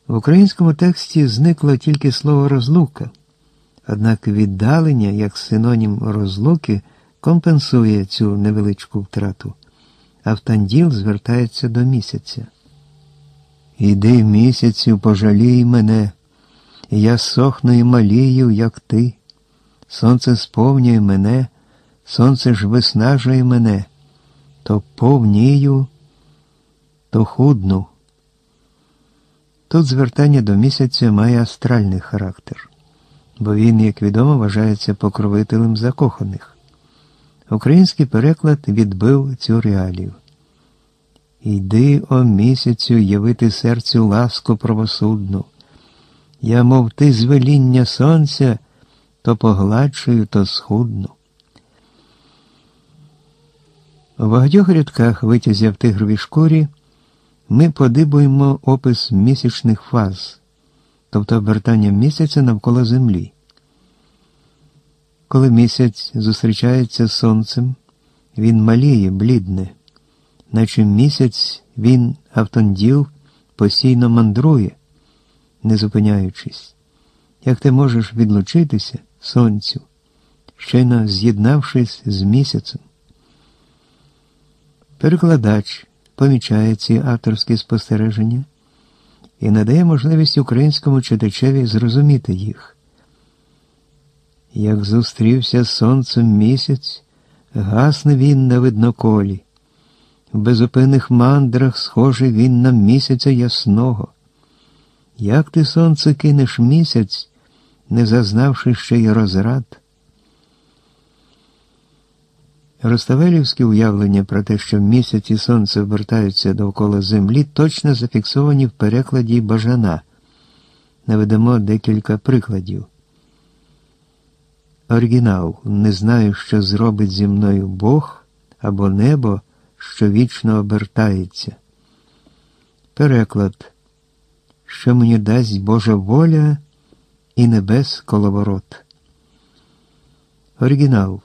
В українському тексті зникло тільки слово розлука, однак віддалення як синонім розлуки компенсує цю невеличку втрату. Автанділ звертається до місяця. Іди місяцю, пожалій мене, я сохну і малію, як ти. Сонце сповнює мене, сонце ж виснажує мене, то повнію, то худну. Тут звертання до місяця має астральний характер, бо він, як відомо, вважається покровителем закоханих. Український переклад відбив цю реалію. Йди, о місяцю, явити серцю ласку правосудну. Я, мов ти звеління сонця, то погладшую, то схудну. У багатьох рядках витязя в тигровій шкурі ми подибуємо опис місячних фаз, тобто обертання місяця навколо Землі. Коли місяць зустрічається з сонцем, він маліє, блідне, наче місяць він автонділ постійно мандрує, не зупиняючись. Як ти можеш відлучитися сонцю, щойно з'єднавшись з місяцем? Перекладач помічає ці авторські спостереження і надає можливість українському читачеві зрозуміти їх. Як зустрівся сонцем місяць, гасне він на видноколі, в безупинних мандрах схожий він на місяця ясного. Як ти сонце кинеш місяць, не зазнавши ще й розрад? Роставелівські уявлення про те, що місяць і сонце обертаються довкола землі, точно зафіксовані в перекладі Бажана. Наведемо декілька прикладів. Оригінал не знаю, що зробить зі мною Бог або небо, що вічно обертається. Переклад, що мені дасть Божа воля і небес коловорот. Оригінал.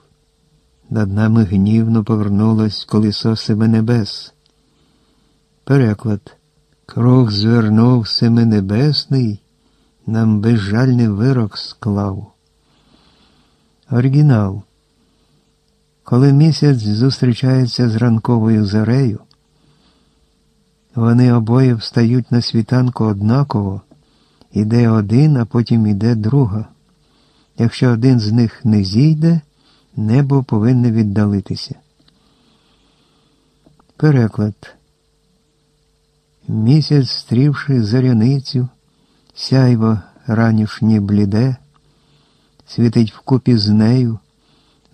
Над нами гнівно повернулось колесо семи небес. Переклад. Круг звернув семи небесний, нам безжальний вирок склав. Оригінал. Коли місяць зустрічається з ранковою зарею, вони обоє встають на світанку однаково, іде один, а потім іде друга. Якщо один з них не зійде, небо повинне віддалитися. Переклад. Місяць, стрівши заряницю, сяйво ранішнє бліде, світить вкупі з нею,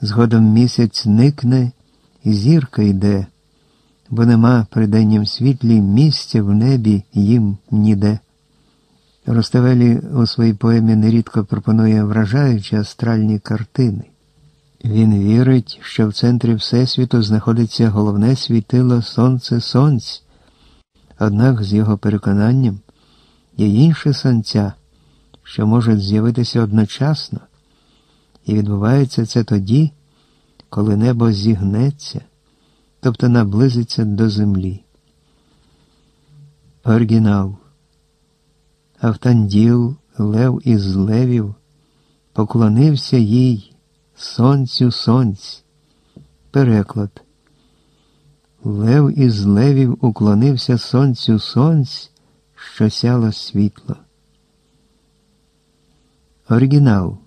згодом місяць никне, і зірка йде, бо нема при деннім світлі місця в небі їм ніде. Роставелі у своїй поемі нерідко пропонує вражаючі астральні картини. Він вірить, що в центрі Всесвіту знаходиться головне світило Сонце Сонць, однак, з його переконанням, є інші сонця, що можуть з'явитися одночасно, і відбувається це тоді, коли небо зігнеться, тобто наблизиться до землі. Оригінал Автанділ, Лев із Левів, поклонився їй. Сонцю сонць. Переклад. Лев із левів уклонився сонцю сонць, що сяло світло. Оригінал.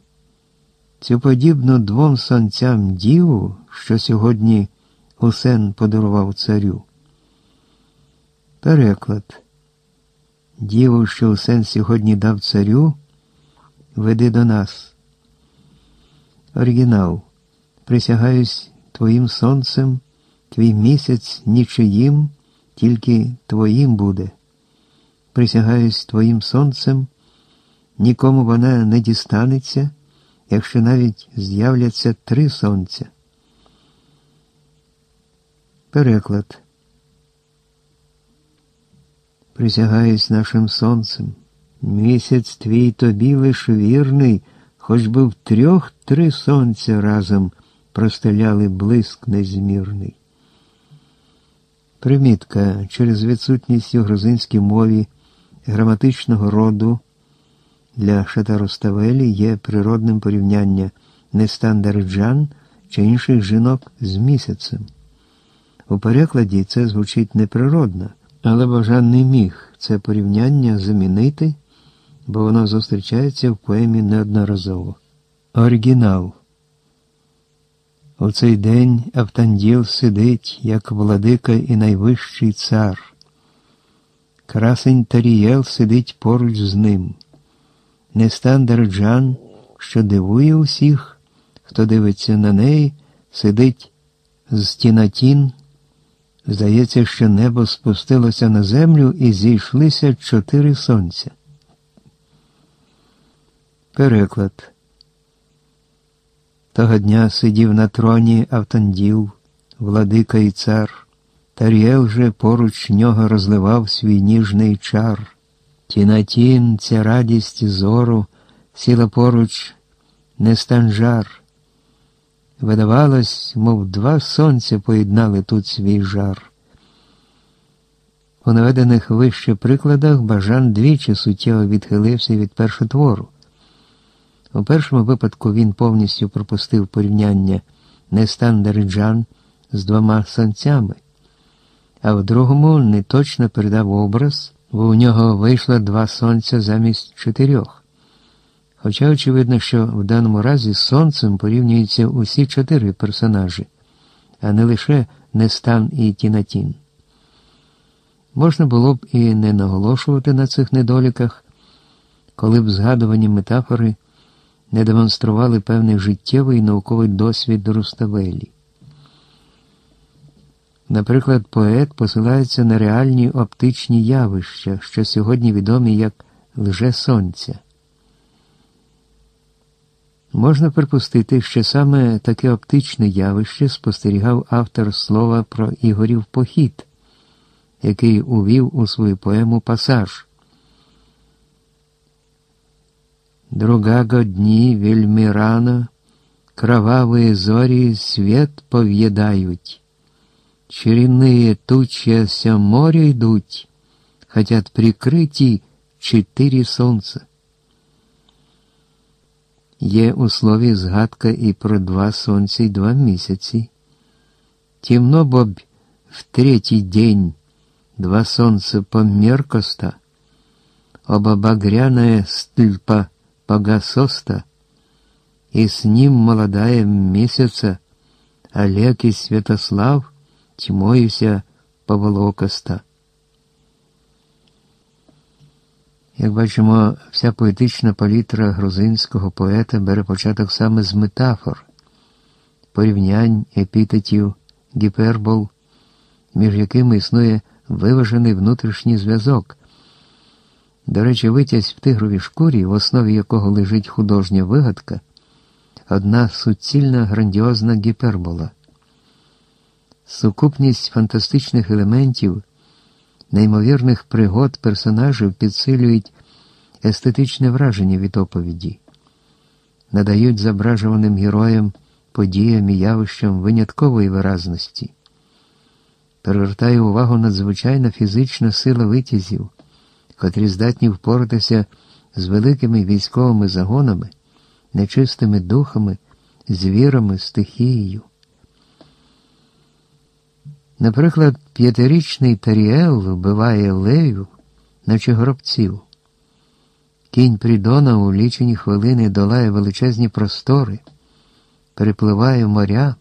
Цю подібну двом сонцям діву, що сьогодні Усен подарував царю. Переклад. Діву, що Усен сьогодні дав царю, веди до нас. Оригінал. Присягаюсь твоїм сонцем, твій місяць нічиїм, тільки твоїм буде. Присягаюсь твоїм сонцем, нікому вона не дістанеться, якщо навіть з'являться три сонця. Переклад. Присягаюсь нашим сонцем. Місяць твій тобі лиш вірний хоч би в трьох три сонця разом простеляли блиск незмірний. Примітка через відсутність у грузинській мові граматичного роду для Шатароставелі є природним порівняння нестандарджан чи інших жінок з місяцем. У перекладі це звучить неприродно, але Бажан не міг це порівняння замінити, бо воно зустрічається в поемі неодноразово. Оригінал. У цей день Автанділ сидить, як владика і найвищий цар. Красень Тарієл сидить поруч з ним. Нестан Дарджан, що дивує усіх, хто дивиться на неї, сидить з тінатін. Здається, що небо спустилося на землю і зійшлися чотири сонця. Переклад. Того дня сидів на троні Автанділ, владика і цар. Тар'єл же поруч нього розливав свій ніжний чар. Тінатін, ця радість зору, сіла поруч нестанжар. Видавалось, мов два сонця поєднали тут свій жар. У наведених вище прикладах Бажан двічі суттєво відхилився від першотвору. У першому випадку він повністю пропустив порівняння Нестан Дариджан з двома сонцями, а в другому неточно передав образ, бо у нього вийшло два сонця замість чотирьох. Хоча очевидно, що в даному разі з сонцем порівнюються усі чотири персонажі, а не лише Нестан і Тінатін. Можна було б і не наголошувати на цих недоліках, коли б згадувані метафори не демонстрували певний життєвий і науковий досвід Руставелі. Наприклад, поет посилається на реальні оптичні явища, що сьогодні відомі як лже сонця. Можна припустити, що саме таке оптичне явище спостерігав автор слова про Ігорів похід, який увів у свою поему пасаж. Другого дні вельми рано кровавые зори свет пов'єдають. Чарівные тучи ся моря йдуть, хотят прикрыти чотири сонця. Є у слові згадка і про два сонці й два місяці. Темно боб в третій день два сонця померкоста, оба багряная стыльпа погасоста, и с ним молодая месяца Олег и Святослав тьмоюся поволокоста. Як бачимо, вся поетична палітра грузинського поета бере початок саме з метафор, порівнянь, епітетів, гіпербол, між якими існує виважений внутрішній зв'язок. До речі, витязь в тигровій шкурі, в основі якого лежить художня вигадка, одна суцільна грандіозна гіпербола. Сукупність фантастичних елементів неймовірних пригод персонажів підсилюють естетичне враження від оповіді, надають зображуваним героям, подіям і явищам виняткової виразності, перевертає увагу надзвичайна фізична сила витязів, котрі здатні впоратися з великими військовими загонами, нечистими духами, звірами, стихією. Наприклад, п'ятирічний Таріел вбиває левів, наче гробців. Кінь Прідона у лічені хвилини долає величезні простори, перепливає моря,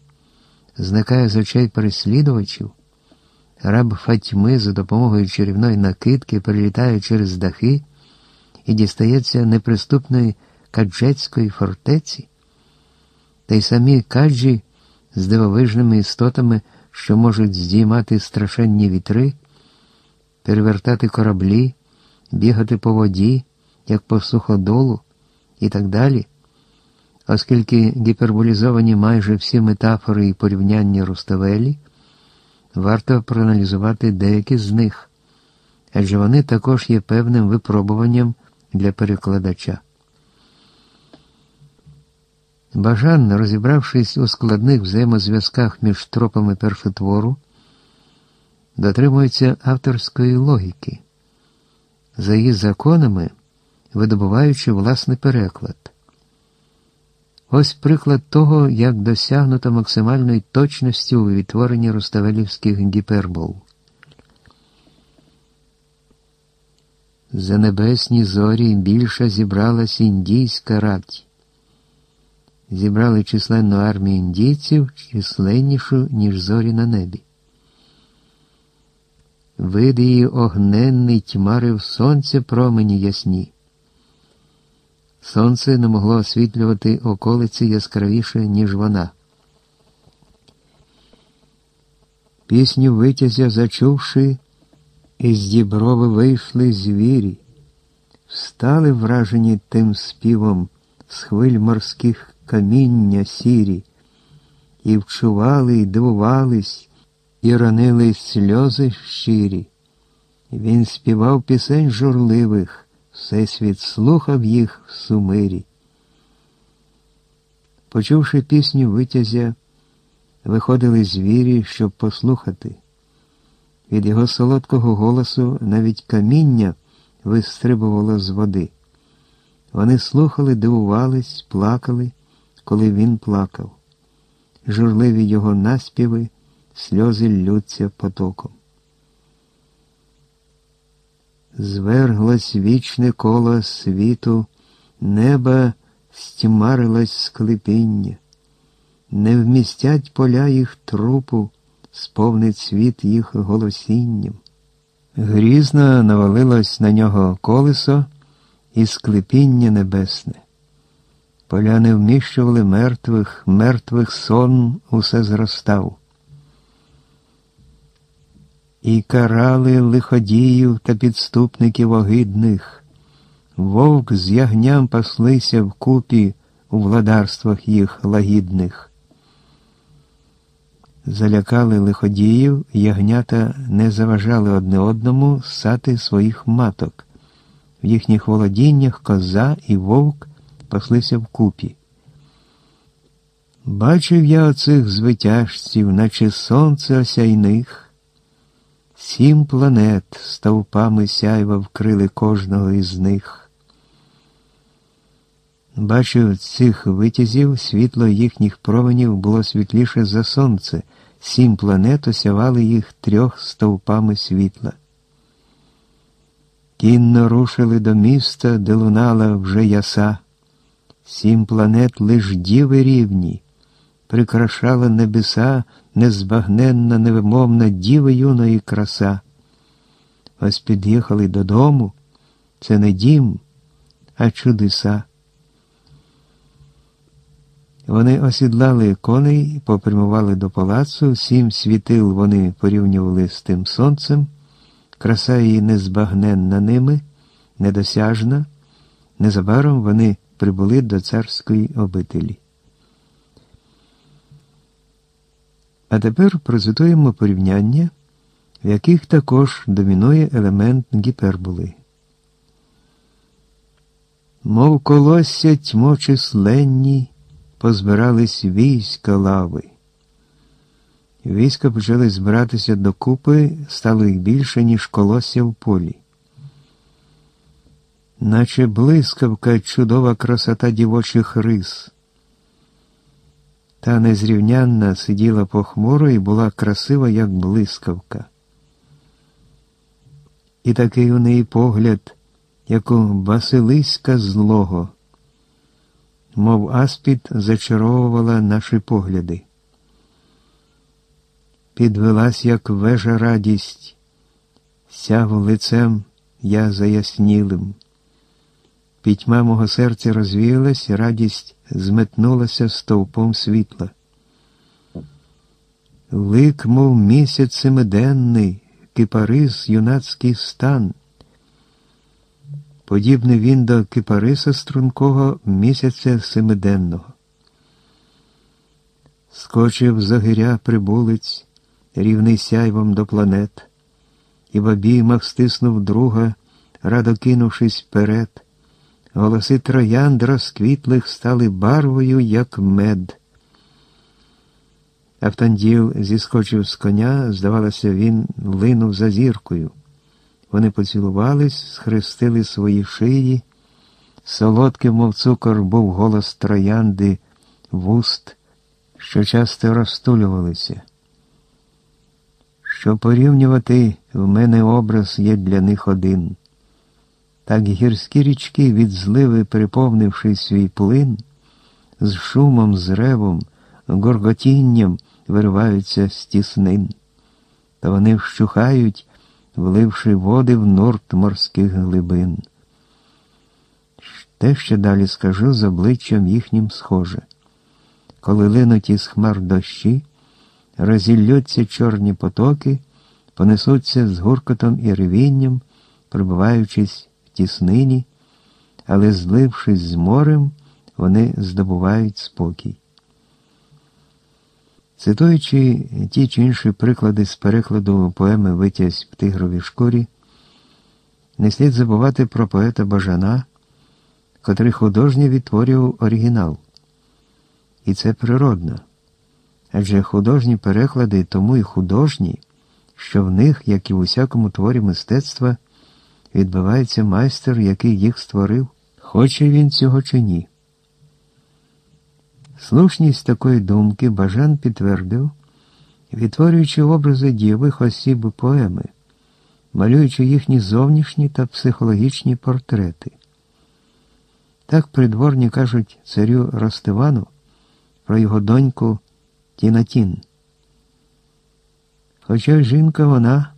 зникає з очей переслідувачів, раб Фатьми за допомогою чарівної накидки перелітає через дахи і дістається неприступної каджецької фортеці, та й самі каджі з дивовижними істотами що можуть здіймати страшенні вітри, перевертати кораблі, бігати по воді, як по суходолу і так далі, оскільки гіперболізовані майже всі метафори і порівняння Руставелі, варто проаналізувати деякі з них, адже вони також є певним випробуванням для перекладача. Бажан, розібравшись у складних взаємозв'язках між тропами першотвору, дотримується авторської логіки, за її законами видобуваючи власний переклад. Ось приклад того, як досягнуто максимальної точності у відтворенні руставелівських гіпербол. За небесні зорі більше зібралась індійська рать. Зібрали численну армію індійців, численнішу, ніж зорі на небі. Вид її огненний тьмарив сонце промені ясні. Сонце не могло освітлювати околиці яскравіше, ніж вона. Пісню витязя зачувши, із діброви вийшли звірі, встали вражені тим співом з хвиль морських каміння сірі, і вчували, і дивувались, і ранили сльози щирі. Він співав пісень журливих. Всесвіт слухав їх в сумирі. Почувши пісню витязя, виходили звірі, щоб послухати. Від його солодкого голосу навіть каміння вистрибувало з води. Вони слухали, дивувались, плакали, коли він плакав. Журливі його наспіви, сльози ллються потоком зверглось вічне коло світу, неба стьмарилось склепіння, не вмістять поля їх трупу, сповнить світ їх голосінням. Грізно навалилось на нього колесо і склепіння небесне. Поля не вміщували мертвих, мертвих сон усе зростав і карали лиходіїв та підступників огидних. Вовк з ягням паслися вкупі у владарствах їх лагідних. Залякали лиходіїв, ягнята не заважали одне одному сати своїх маток. В їхніх володіннях коза і вовк паслися вкупі. Бачив я оцих звитяжців, наче сонце осяйних. Сім планет стовпами сяйва вкрили кожного із них. Бачив цих витязів, світло їхніх променів було світліше за сонце, сім планет осявали їх трьох стовпами світла. Кінно рушили до міста, де лунала вже яса, сім планет лиш діви рівні прикрашала небеса незбагненна, невимовна діва юної краса. Ось під'їхали додому. Це не дім, а чудеса. Вони осідлали коней, попрямували до палацу, сім світил вони порівнювали з тим сонцем, краса її незбагненна ними, недосяжна. Незабаром вони прибули до царської обителі. А тепер процитуємо порівняння, в яких також домінує елемент гіперболи. Мов колосся тьмо численні, позбирались війська лави. Війська почали збиратися докупи, стало їх більше, ніж колосся в полі. Наче блискавка чудова красота дівочих рис. Та незрівнянна сиділа похмуро і була красива, як блискавка. І такий у неї погляд, як у Василиська злого, мов аспід зачаровувала наші погляди. Підвелась, як вежа радість, сяв лицем я заяснілим. Пітьма мого серця розвіялась, радість зметнулася стовпом світла. Лик, мов місяць семиденний, кипарис юнацький стан. Подібний він до кипариса стрункого місяця семиденного. Скочив загиря прибулець, рівний сяйвом до планет, і в обіймах стиснув друга, радо кинувшись вперед. Голоси троянд розквітлих стали барвою, як мед. Автанділ зіскочив з коня, здавалося, він линув за зіркою. Вони поцілувались, схрестили свої шиї. Солодким, мов цукор, був голос троянди, вуст, що часто розтулювалися. Що порівнювати в мене образ є для них один. Так гірські річки від зливи, приповнивши свій плин, з шумом, з ревом, горготінням вириваються з тіснин, та вони вщухають, вливши води в норт морських глибин. Те, що далі скажу, з обличчям їхнім схоже. Коли линуть із хмар дощі, розіллються чорні потоки, понесуться з гуркотом і ревінням, прибуваючись тіснині, але, злившись з морем, вони здобувають спокій. Цитуючи ті чи інші приклади з перекладу поеми Витязь в тигровій шкурі, не слід забувати про поета Бажана, котрий художньо відтворював оригінал. І це природно. Адже художні переклади тому і художні, що в них, як і в усякому творі мистецтва, відбувається майстер, який їх створив, хоче він цього чи ні. Слушність такої думки Бажан підтвердив, відтворюючи образи дієвих осіб поеми, малюючи їхні зовнішні та психологічні портрети. Так придворні кажуть царю Ростивану про його доньку Тінатін. Хоча жінка вона,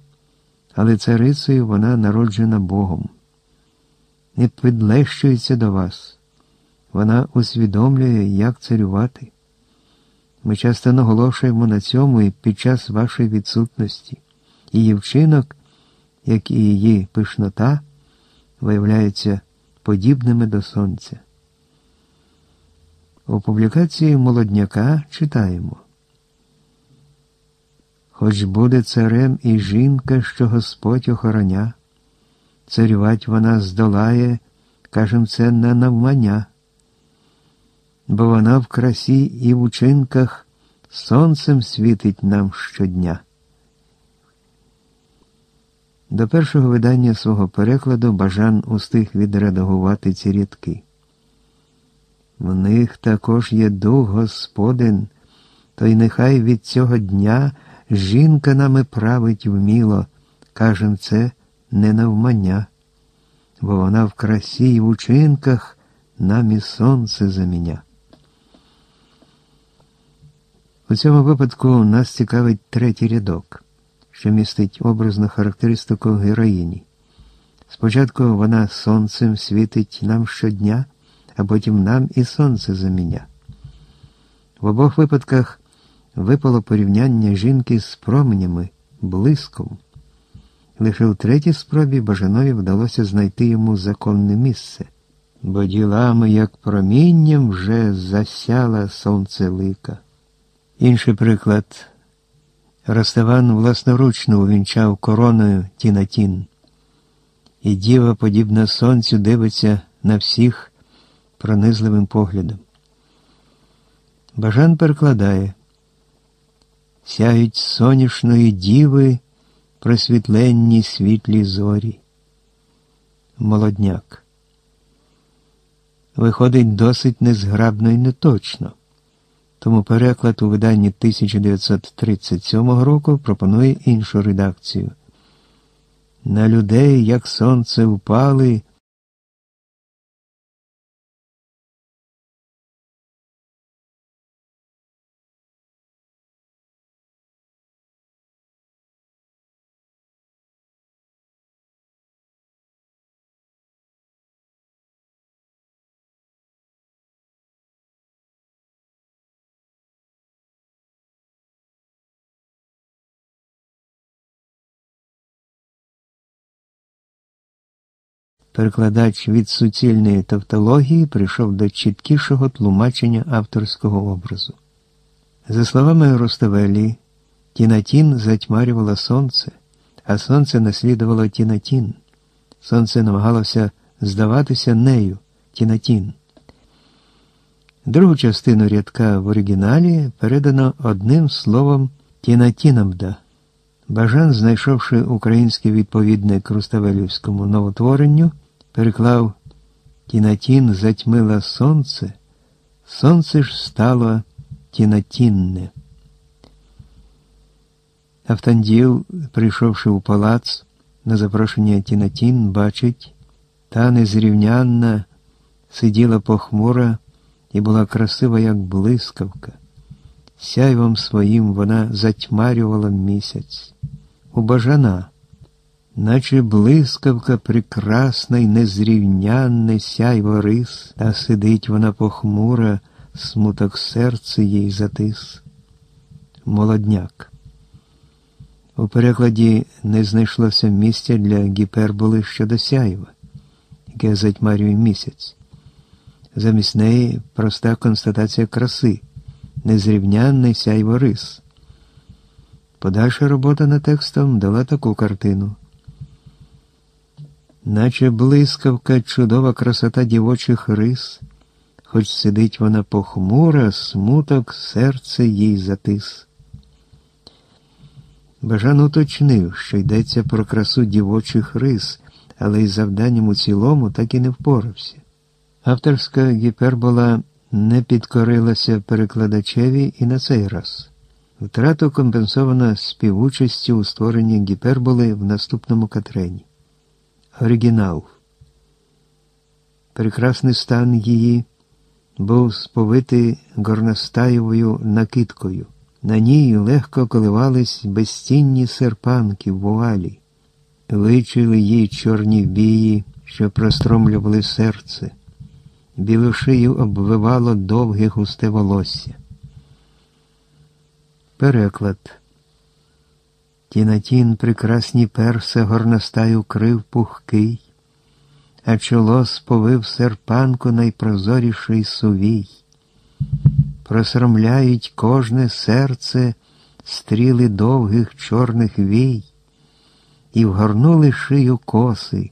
але царицею вона народжена Богом, не підлещується до вас. Вона усвідомлює, як царювати. Ми часто наголошуємо на цьому і під час вашої відсутності. Її вчинок, як і її пишнота, виявляються подібними до сонця. У публікації молодняка читаємо. Хоч буде царем і жінка, що Господь охороня, царювать вона здолає, кажем, це не навмання бо вона в красі і в учинках сонцем світить нам щодня. До першого видання свого перекладу Бажан устиг відредагувати ці рядки. В них також є дух Господин, то й нехай від цього дня жінка нами править вміло, кажем це не навмання, бо вона в красі й в учинках нам і сонце заміня. У цьому випадку нас цікавить третій рядок, що містить образну характеристику героїні. Спочатку вона сонцем світить нам щодня, а потім нам і сонце заміня. В обох випадках випало порівняння жінки з променями, блиском. Лише у третій спробі Бажанові вдалося знайти йому законне місце, бо ділами, як промінням, вже засяла сонце лика. Інший приклад. Роставан власноручно увінчав короною Тінатін, і діва, подібна сонцю, дивиться на всіх пронизливим поглядом. Бажан перекладає сяють соняшної діви просвітленні світлі зорі. Молодняк. Виходить досить незграбно і неточно. Тому переклад у виданні 1937 року пропонує іншу редакцію. На людей, як сонце впали. Перекладач від суцільної тавтології прийшов до чіткішого тлумачення авторського образу. За словами Роставелі, Тінатін затьмарювала сонце, а сонце наслідувало Тінатін. Сонце намагалося здаватися нею, Тінатін. Другу частину рядка в оригіналі передано одним словом Тінатінамда. Бажан, знайшовши український відповідник Руставелівському новотворенню, переклав Тінатін затьмила сонце, Сонце ж стало тінатінне. Автанділ, прийшовши у палац на запрошення Тінатін, бачить, та незрівнянна сиділа похмура і була красива, як блискавка. Сяйвом своїм вона затьмарювала місяць. У бажана, наче блискавка прекрасна й незрівнянне сяйво рис, та сидить вона похмура, смуток серце їй затис. Молодняк. У перекладі не знайшлося місця для гіперболи щодо сяйва, яке затьмарює місяць. Замість неї проста констатація краси, незрівнянний сяйво рис. Подальша робота над текстом дала таку картину. Наче блискавка, чудова красота дівочих рис, хоч сидить вона похмура, смуток, серце їй затис. Бажан уточнив, що йдеться про красу дівочих рис, але із завданням у цілому так і не впорався. Авторська гіпербола не підкорилася перекладачеві і на цей раз. Втрату компенсована співучастю у створенні гіперболи в наступному катрені. Оригінал. Прекрасний стан її був сповитий горностаєвою накидкою. На ній легко коливались безцінні серпанки в вуалі, личили їй чорні бії, що простромлювали серце, білу шию обвивало довге густе волосся. Переклад. Тінатін прекрасні перса горностаю крив пухкий, а чоло сповив серпанку найпрозоріший сувій просромляють кожне серце стріли довгих чорних вій, і вгорнули шию коси,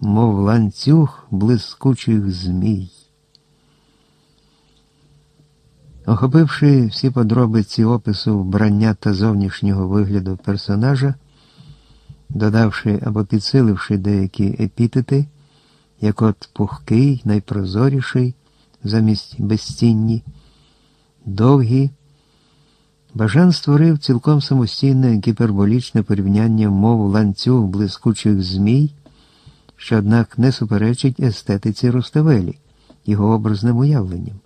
мов ланцюг блискучих змій. Охопивши всі подробиці опису вбрання та зовнішнього вигляду персонажа, додавши або підсиливши деякі епітети, як от пухкий, найпрозоріший, замість безцінні, довгі. Бажан створив цілком самостійне гіперболічне порівняння мов ланцюг блискучих змій, що, однак, не суперечить естетиці Руставелі, його образним уявленням.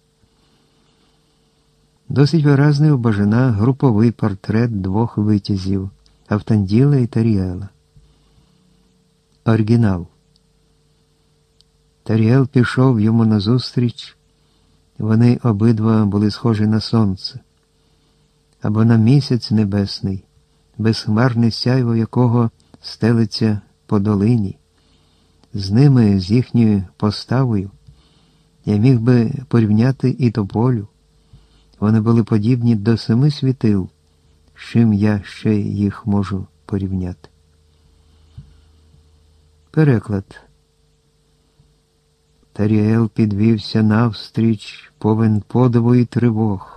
Досить виразний у Бажана груповий портрет двох витязів Автанділа і Таріела. Оригінал. Таріел пішов йому назустріч. Вони обидва були схожі на сонце або на місяць небесний, безхмарне сяйво якого стелиться по долині. З ними, з їхньою поставою, я міг би порівняти і тополю. Вони були подібні до семи світил, з чим я ще їх можу порівняти. Переклад. Таріел підвівся навстріч, повен подиву і тривог.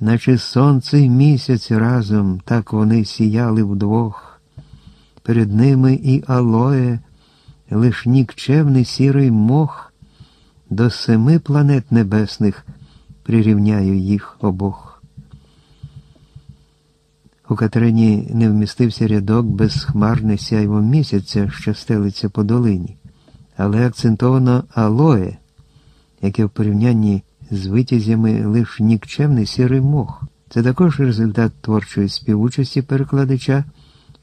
Наче сонце й місяць разом, так вони сіяли вдвох. Перед ними і алоє, лиш нікчевний сірий мох, до семи планет небесних прирівняю їх обох. У Катерині не вмістився рядок безхмарне сяйво місяця, що стелиться по долині але акцентовано алоє, яке в порівнянні з витязями лиш нікчемний сірий мох. Це також результат творчої співучасті перекладача,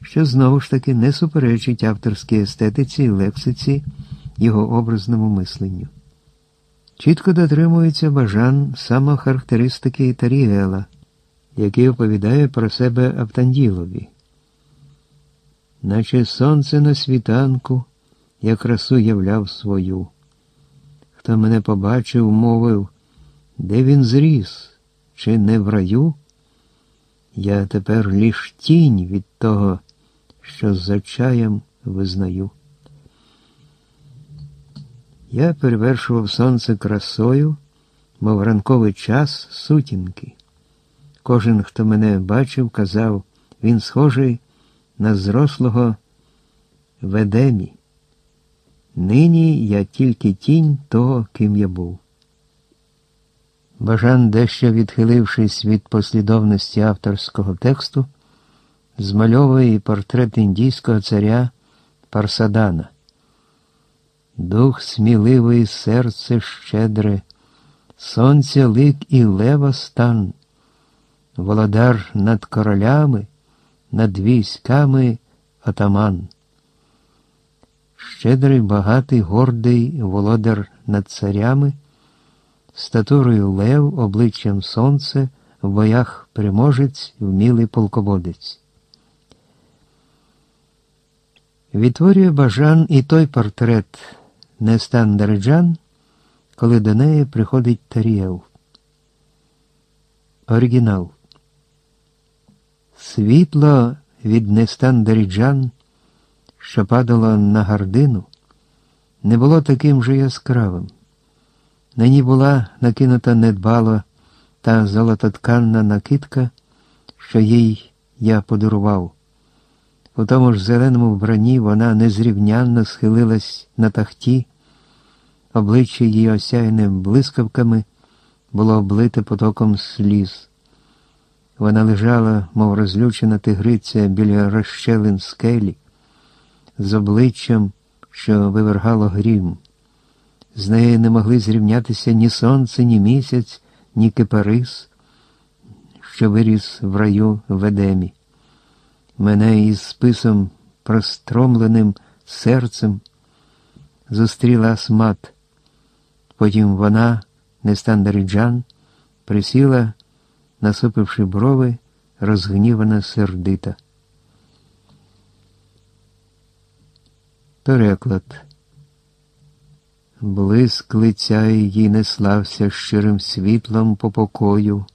що знову ж таки не суперечить авторській естетиці і лексиці його образному мисленню. Чітко дотримується бажан самохарактеристики Таріела, який оповідає про себе Автанділові. Наче сонце на світанку я красу являв свою. Хто мене побачив, мовив, де він зріс, чи не в раю? Я тепер лиш тінь від того, що за чаєм визнаю. Я перевершував сонце красою, мов ранковий час сутінки. Кожен, хто мене бачив, казав, він схожий на зрослого ведемі. Нині я тільки тінь того, ким я був. Бажан, дещо відхилившись від послідовності авторського тексту, змальовує портрет індійського царя Парсадана. Дух сміливий, серце щедре, сонця лик і лева стан, володар над королями, над військами атаман. Щедрий, багатий, гордий володар над царями, статурою лев, обличчям сонце, в боях переможець, вмілий полководець. Відтворює бажан і той портрет Нестан Дареджан, коли до неї приходить Тарієв. Оригінал. Світло від Нестан Даріджан, що падало на гардину, не було таким же яскравим. На ній була накинута недбало та золототканна накидка, що їй я подарував. У тому ж зеленому вбранні вона незрівнянно схилилась на тахті, обличчя її осяяне блискавками було облите потоком сліз. Вона лежала, мов розлючена тигриця біля розщелин скелі, з обличчям, що вивергало грім. З нею не могли зрівнятися ні сонце, ні місяць, ні кипарис, що виріс в раю в Едемі. Мене із списом простромленим серцем зустріла Асмат. Потім вона, Нестандариджан, присіла, насупивши брови, розгнівана сердита. Переклад. Блиск лиця її неслався щирим світлом по покою,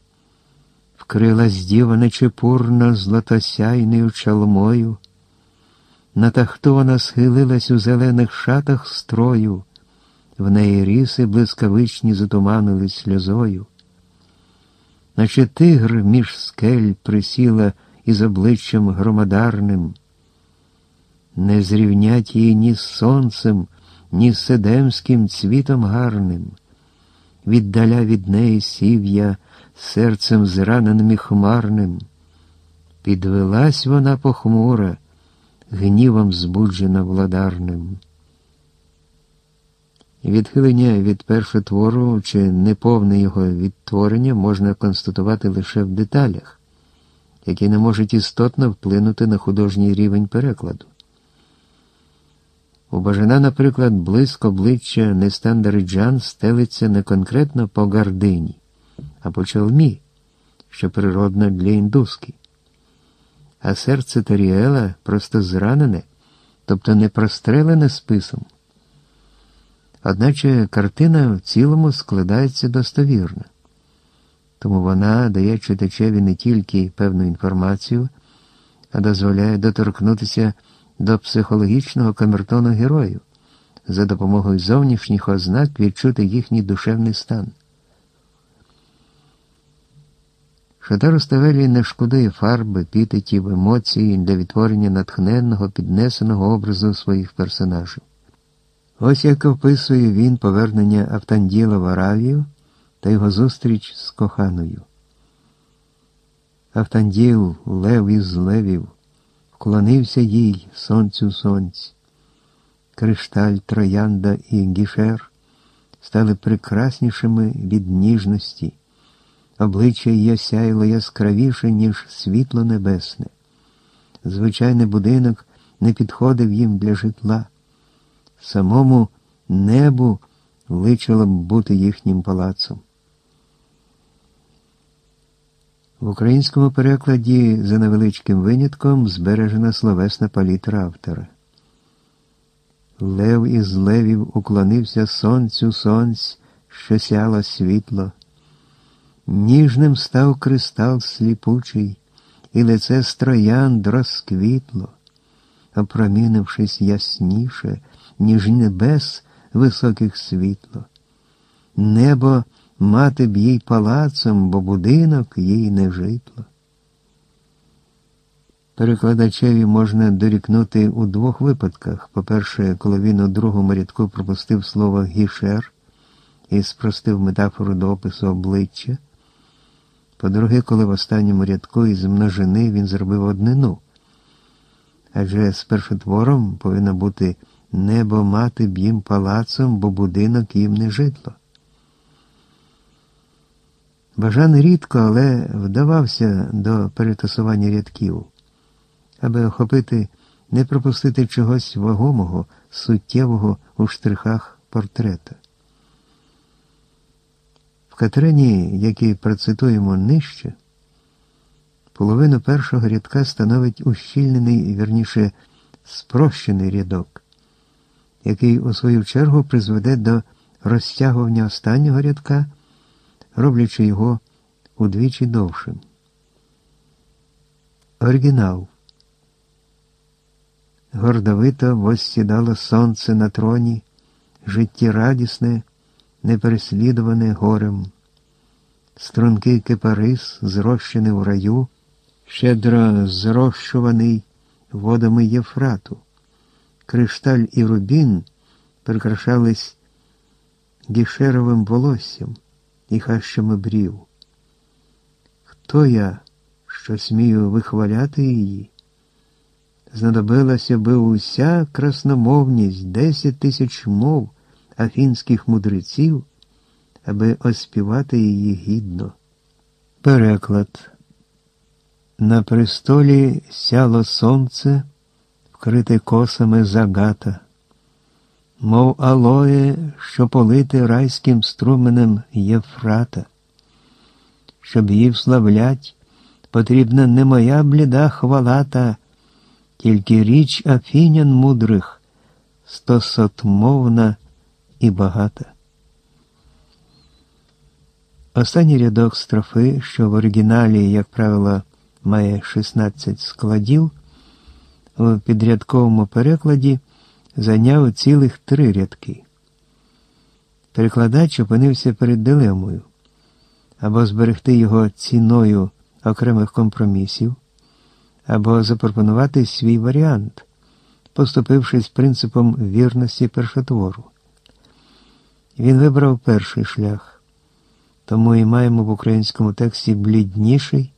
вкрила здівана чепурно златосяйною чалмою, на тахту вона схилилась у зелених шатах строю, в неї ріси блискавичні затуманили сльозою, наче тигр між скель присіла із обличчям громадарним, не зрівнять її ні з сонцем ні з седемським цвітом гарним. Віддаля від неї сів я серцем зраненим і хмарним. Підвелась вона похмура, гнівом збуджена владарним. Відхилення від першого твору чи неповне його відтворення можна констатувати лише в деталях, які не можуть істотно вплинути на художній рівень перекладу. У Бажана, наприклад, близько обличчя Нестандариджан стелиться не конкретно по гардині, а по чолмі, що природно для індуски. А серце Таріела просто зранене, тобто не прострелене списом. Одначе картина в цілому складається достовірно, тому вона дає читачеві не тільки певну інформацію, а дозволяє доторкнутися до психологічного камертону героїв, за допомогою зовнішніх ознак відчути їхній душевний стан. Шатару Ставелі не шкодує фарби, пітетів, емоцій для відтворення натхненного, піднесеного образу своїх персонажів. Ось як описує він повернення Автанділа в Аравію та його зустріч з коханою. Автанділ, лев із левів, вклонився їй сонцю сонць. Кришталь, троянда і гішер стали прекраснішими від ніжності, обличчя її сяйло яскравіше, ніж світло небесне. Звичайний будинок не підходив їм для житла. Самому небу личило б бути їхнім палацом. В українському перекладі за невеличким винятком збережена словесна палітра автора. Лев із левів уклонився сонцю сонць, що сяло світло. Ніжним став кристал сліпучий, і лице строянд розквітло, опромінившись ясніше, ніж небес високих світло. Небо мати б їй палацом, бо будинок їй не житло. Перекладачеві можна дорікнути у двох випадках. По-перше, коли він у другому рядку пропустив слово гішер і спростив метафору до опису обличчя. По-друге, коли в останньому рядку із множини він зробив однину. Адже з першотвором повинно бути небо мати б їм палацом, бо будинок їм не житло. Бажан рідко, але вдавався до перетасування рядків, аби охопити, не пропустити чогось вагомого, суттєвого у штрихах портрета. В Катерині, який процитуємо нижче, половину першого рядка становить ущільнений, вірніше, спрощений рядок, який, у свою чергу, призведе до розтягування останнього рядка роблячи його удвічі довшим. Оригінал. Гордовито воссідало сонце на троні, життєрадісне, непереслідуване горем, стрункий кипарис, зрощений в раю, щедро зрощуваний водами Єфрату, кришталь і рубін прикрашались гішеровим волоссям і хащами брів. Хто я, що смію вихваляти її? Знадобилася би уся красномовність десять тисяч мов афінських мудреців, аби оспівати її гідно. Переклад. На престолі сяло сонце, вкрите косами загата мов алоє, що полите райським струменем Єфрата. Щоб її вславлять, потрібна не моя бліда хвалата, тільки річ афінян мудрих, стосотмовна і багата. Останній рядок строфи, що в оригіналі, як правило, має 16 складів, у підрядковому перекладі зайняв цілих три рядки. Перекладач опинився перед дилемою або зберегти його ціною окремих компромісів, або запропонувати свій варіант, поступившись принципом вірності першотвору. Він вибрав перший шлях, тому і маємо в українському тексті блідніший,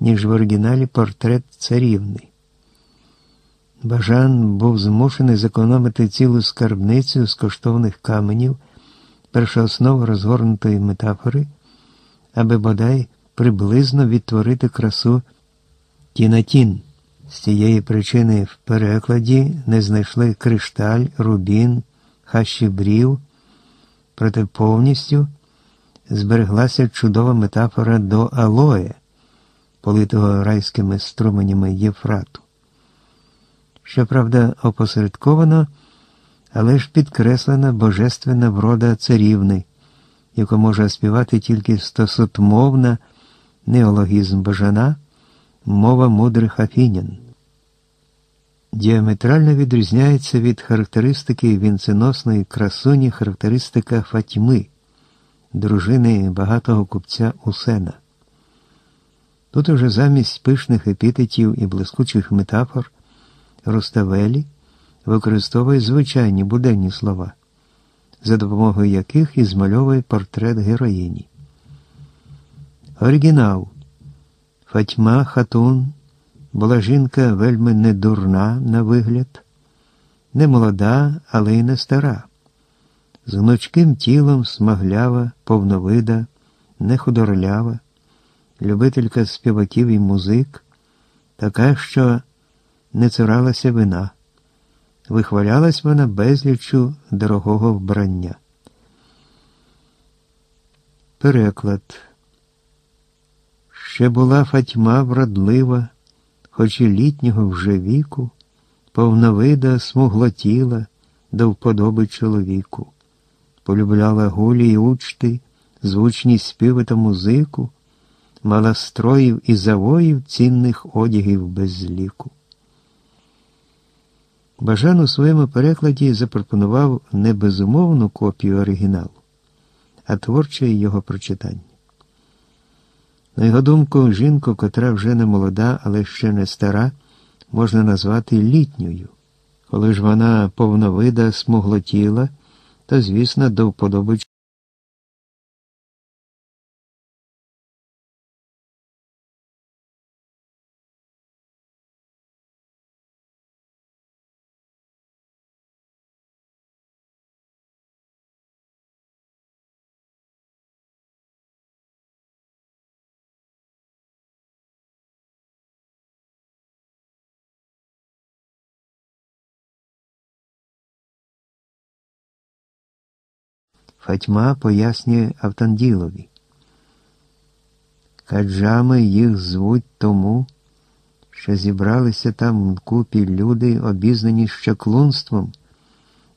ніж в оригіналі портрет царівни. Бажан був змушений зекономити цілу скарбницю з коштовних каменів, першооснов розгорнутої метафори, аби бодай приблизно відтворити красу тінатін. З цієї причини в перекладі не знайшли кришталь, рубін, хащібрів, проте повністю збереглася чудова метафора до алоє, политого райськими струменями Єфрату щоправда, опосередковано, але ж підкреслена божественна врода царівни, яку може співати тільки стосотмовна неологізм бажана, мова мудрих афінян. Діаметрально відрізняється від характеристики вінценосної красуні характеристика Фатьми, дружини багатого купця Усена. Тут уже замість пишних епітетів і блискучих метафор Руставелі використовує звичайні буденні слова, за допомогою яких і змальовує портрет героїні. Оригінал Фатьма Хатун була жінка вельми недурна на вигляд, не молода, але й не стара, з гнучким тілом смаглява, повновида, не худорлява, любителька співаків і музик, така, що не цуралася вина. Вихвалялась вона безліччю дорогого вбрання. Переклад. Ще була Фатьма вродлива, хоч і літнього вже віку, повновида смуглотіла до вподоби чоловіку, полюбляла гулі й учти, звучні співи та музику, мала строїв і завоїв цінних одягів без ліку. Бажан у своєму перекладі запропонував не безумовну копію оригіналу, а творче його прочитання. На його думку, жінку, котра вже не молода, але ще не стара, можна назвати літньою. Коли ж вона повновида смуглотіла, то, звісно, до вподоби Фатьма пояснює Автанділові. Каджами їх звуть тому, що зібралися там купі люди, обізнані щоклунством,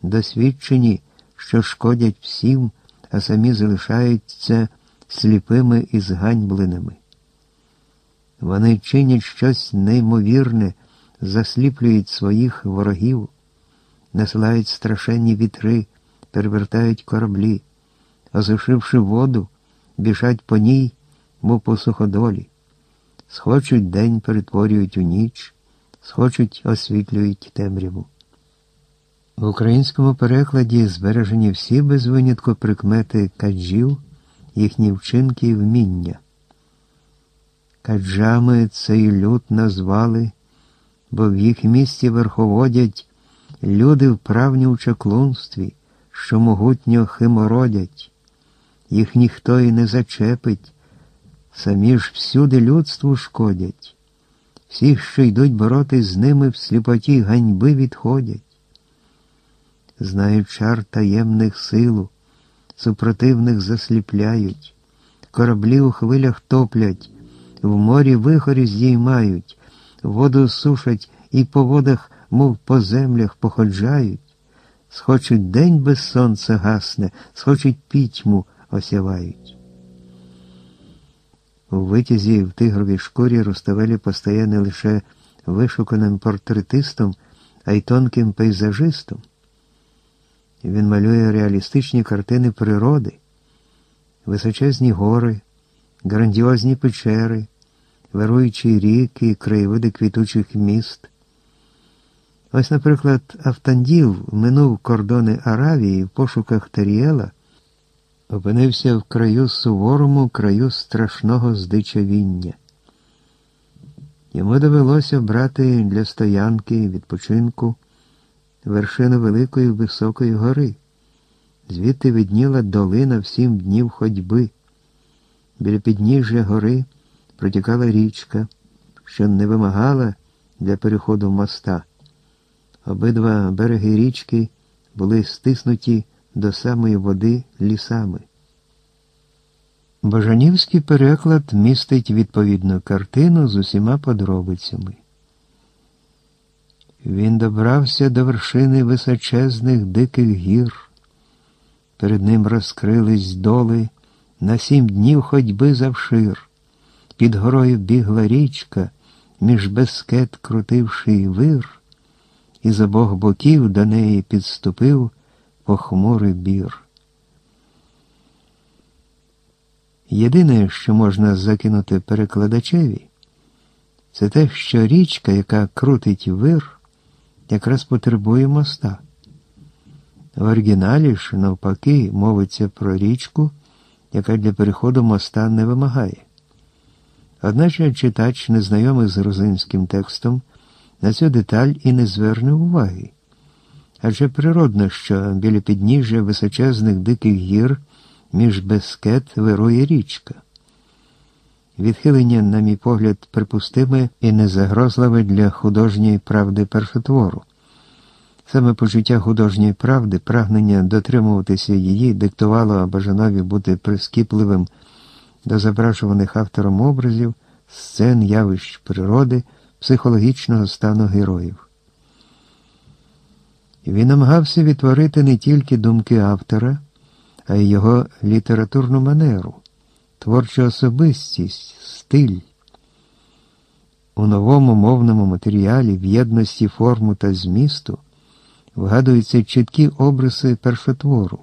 досвідчені, що шкодять всім, а самі залишаються сліпими і зганьбленими. Вони чинять щось неймовірне, засліплюють своїх ворогів, насилають страшенні вітри, перевертають кораблі, осушивши воду, біжать по ній, мов по суходолі. Схочуть день перетворюють у ніч, схочуть освітлюють темряву. В українському перекладі збережені всі без винятку прикмети каджів, їхні вчинки і вміння. Каджами цей люд назвали, бо в їх місті верховодять люди вправні у чаклунстві, що могутньо химородять, їх ніхто і не зачепить, самі ж всюди людству шкодять, всіх, що йдуть боротись з ними в сліпоті ганьби відходять. Знають чар таємних силу, супротивних засліпляють, кораблі у хвилях топлять, в морі вихорі здіймають, воду сушать і по водах, мов по землях, походжають, схочуть день без сонця гасне, схочуть пітьму осявають. У витязі в тигровій шкурі Руставелі постає не лише вишуканим портретистом, а й тонким пейзажистом. Він малює реалістичні картини природи, височезні гори, грандіозні печери, вируючі ріки, краєвиди квітучих міст. Ось, наприклад, Автанділ минув кордони Аравії в пошуках Таріела, опинився в краю суворому, краю страшного здичавіння. Йому довелося брати для стоянки відпочинку вершину великої високої гори. Звідти видніла долина в сім днів ходьби. Біля підніжжя гори протікала річка, що не вимагала для переходу моста. Обидва береги річки були стиснуті до самої води лісами. Божанівський переклад містить відповідну картину з усіма подробицями. Він добрався до вершини височезних диких гір. Перед ним розкрились доли на сім днів ходьби завшир. Під горою бігла річка, між безкет крутивши вир, і з обох боків до неї підступив похмурий бір. Єдине, що можна закинути перекладачеві, це те, що річка, яка крутить вир, якраз потребує моста. В оригіналі ж, навпаки, мовиться про річку, яка для переходу моста не вимагає. Одначе читач, незнайомий з грузинським текстом, на цю деталь і не зверне уваги. Адже природно, що біля підніжжя височезних диких гір між безкет вирує річка. Відхилення, на мій погляд, припустиме і незагрозливе для художньої правди першотвору. Саме почуття художньої правди, прагнення дотримуватися її, диктувало Бажанові бути прискіпливим до зображуваних автором образів, сцен, явищ природи, психологічного стану героїв. Він намагався відтворити не тільки думки автора, а й його літературну манеру творча особистість, стиль. У новому мовному матеріалі в єдності форму та змісту вгадуються чіткі обриси першотвору.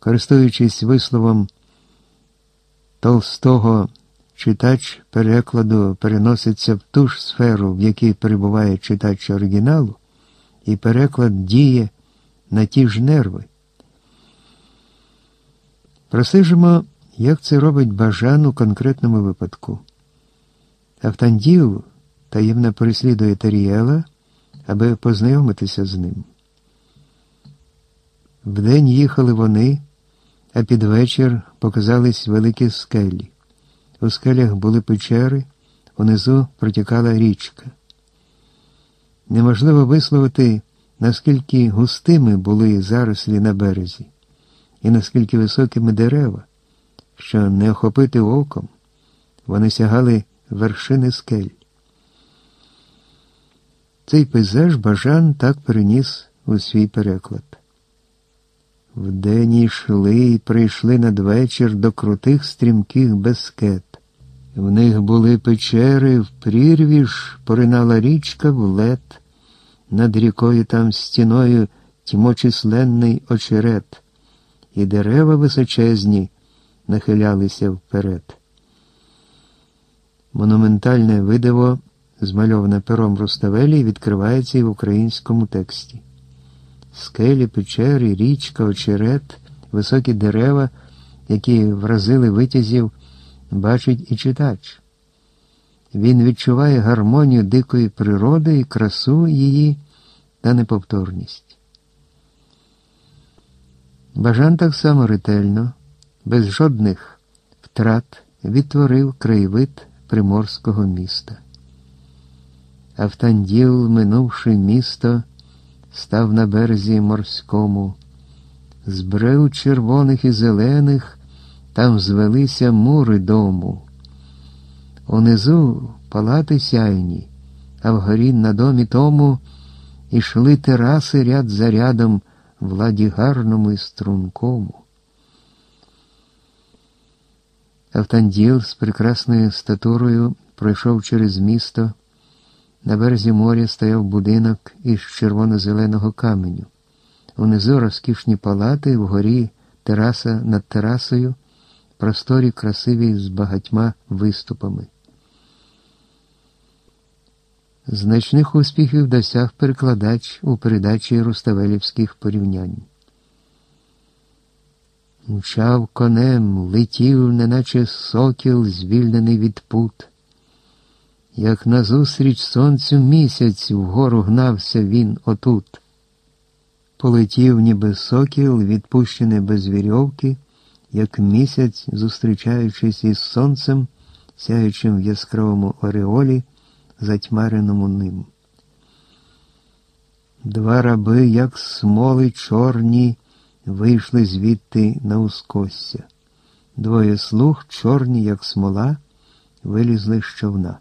Користуючись висловом Толстого, читач перекладу переноситься в ту ж сферу, в якій перебуває читач оригіналу, і переклад діє на ті ж нерви. Просижимо як це робить Бажан у конкретному випадку. Автанділ таємно переслідує Таріела, аби познайомитися з ним. Вдень їхали вони, а під вечір показались великі скелі. У скелях були печери, унизу протікала річка. Неможливо висловити, наскільки густими були зарослі на березі. і наскільки високими дерева, що не охопити оком, вони сягали вершини скель. Цей пейзаж Бажан так переніс у свій переклад. Вдень йшли і прийшли надвечір до крутих стрімких безкет. В них були печери, в прірві ж поринала річка в лед, над рікою там стіною тьмочисленний очерет, і дерева височезні нахилялися вперед. Монументальне видиво, змальоване пером Руставелі, відкривається і в українському тексті. Скелі, печери, річка, очерет, високі дерева, які вразили витязів, бачить і читач. Він відчуває гармонію дикої природи і красу її та неповторність. Бажан так само ретельно, без жодних втрат відтворив краєвид приморського міста. Автанділ, минувши місто, став на березі морському, з брев червоних і зелених там звелися мури дому. Унизу палати сяйні, а вгорі на домі тому ішли тераси ряд за рядом в ладі гарному і стрункому. Автанділ з прекрасною статурою пройшов через місто. На березі моря стояв будинок із червоно-зеленого каменю. Унизу розкішні палати, вгорі тераса над терасою, просторі красиві з багатьма виступами. Значних успіхів досяг перекладач у передачі руставелівських порівнянь. Мчав конем, летів, неначе сокіл, звільнений від пут. Як назустріч сонцю місяць вгору гнався він отут. Полетів, ніби сокіл, відпущений без вірьовки, як місяць, зустрічаючись із сонцем, сяючим в яскравому ореолі, затьмареному ним. Два раби, як смоли чорні, вийшли звідти на ускосся. Двоє слуг, чорні, як смола, вилізли з човна.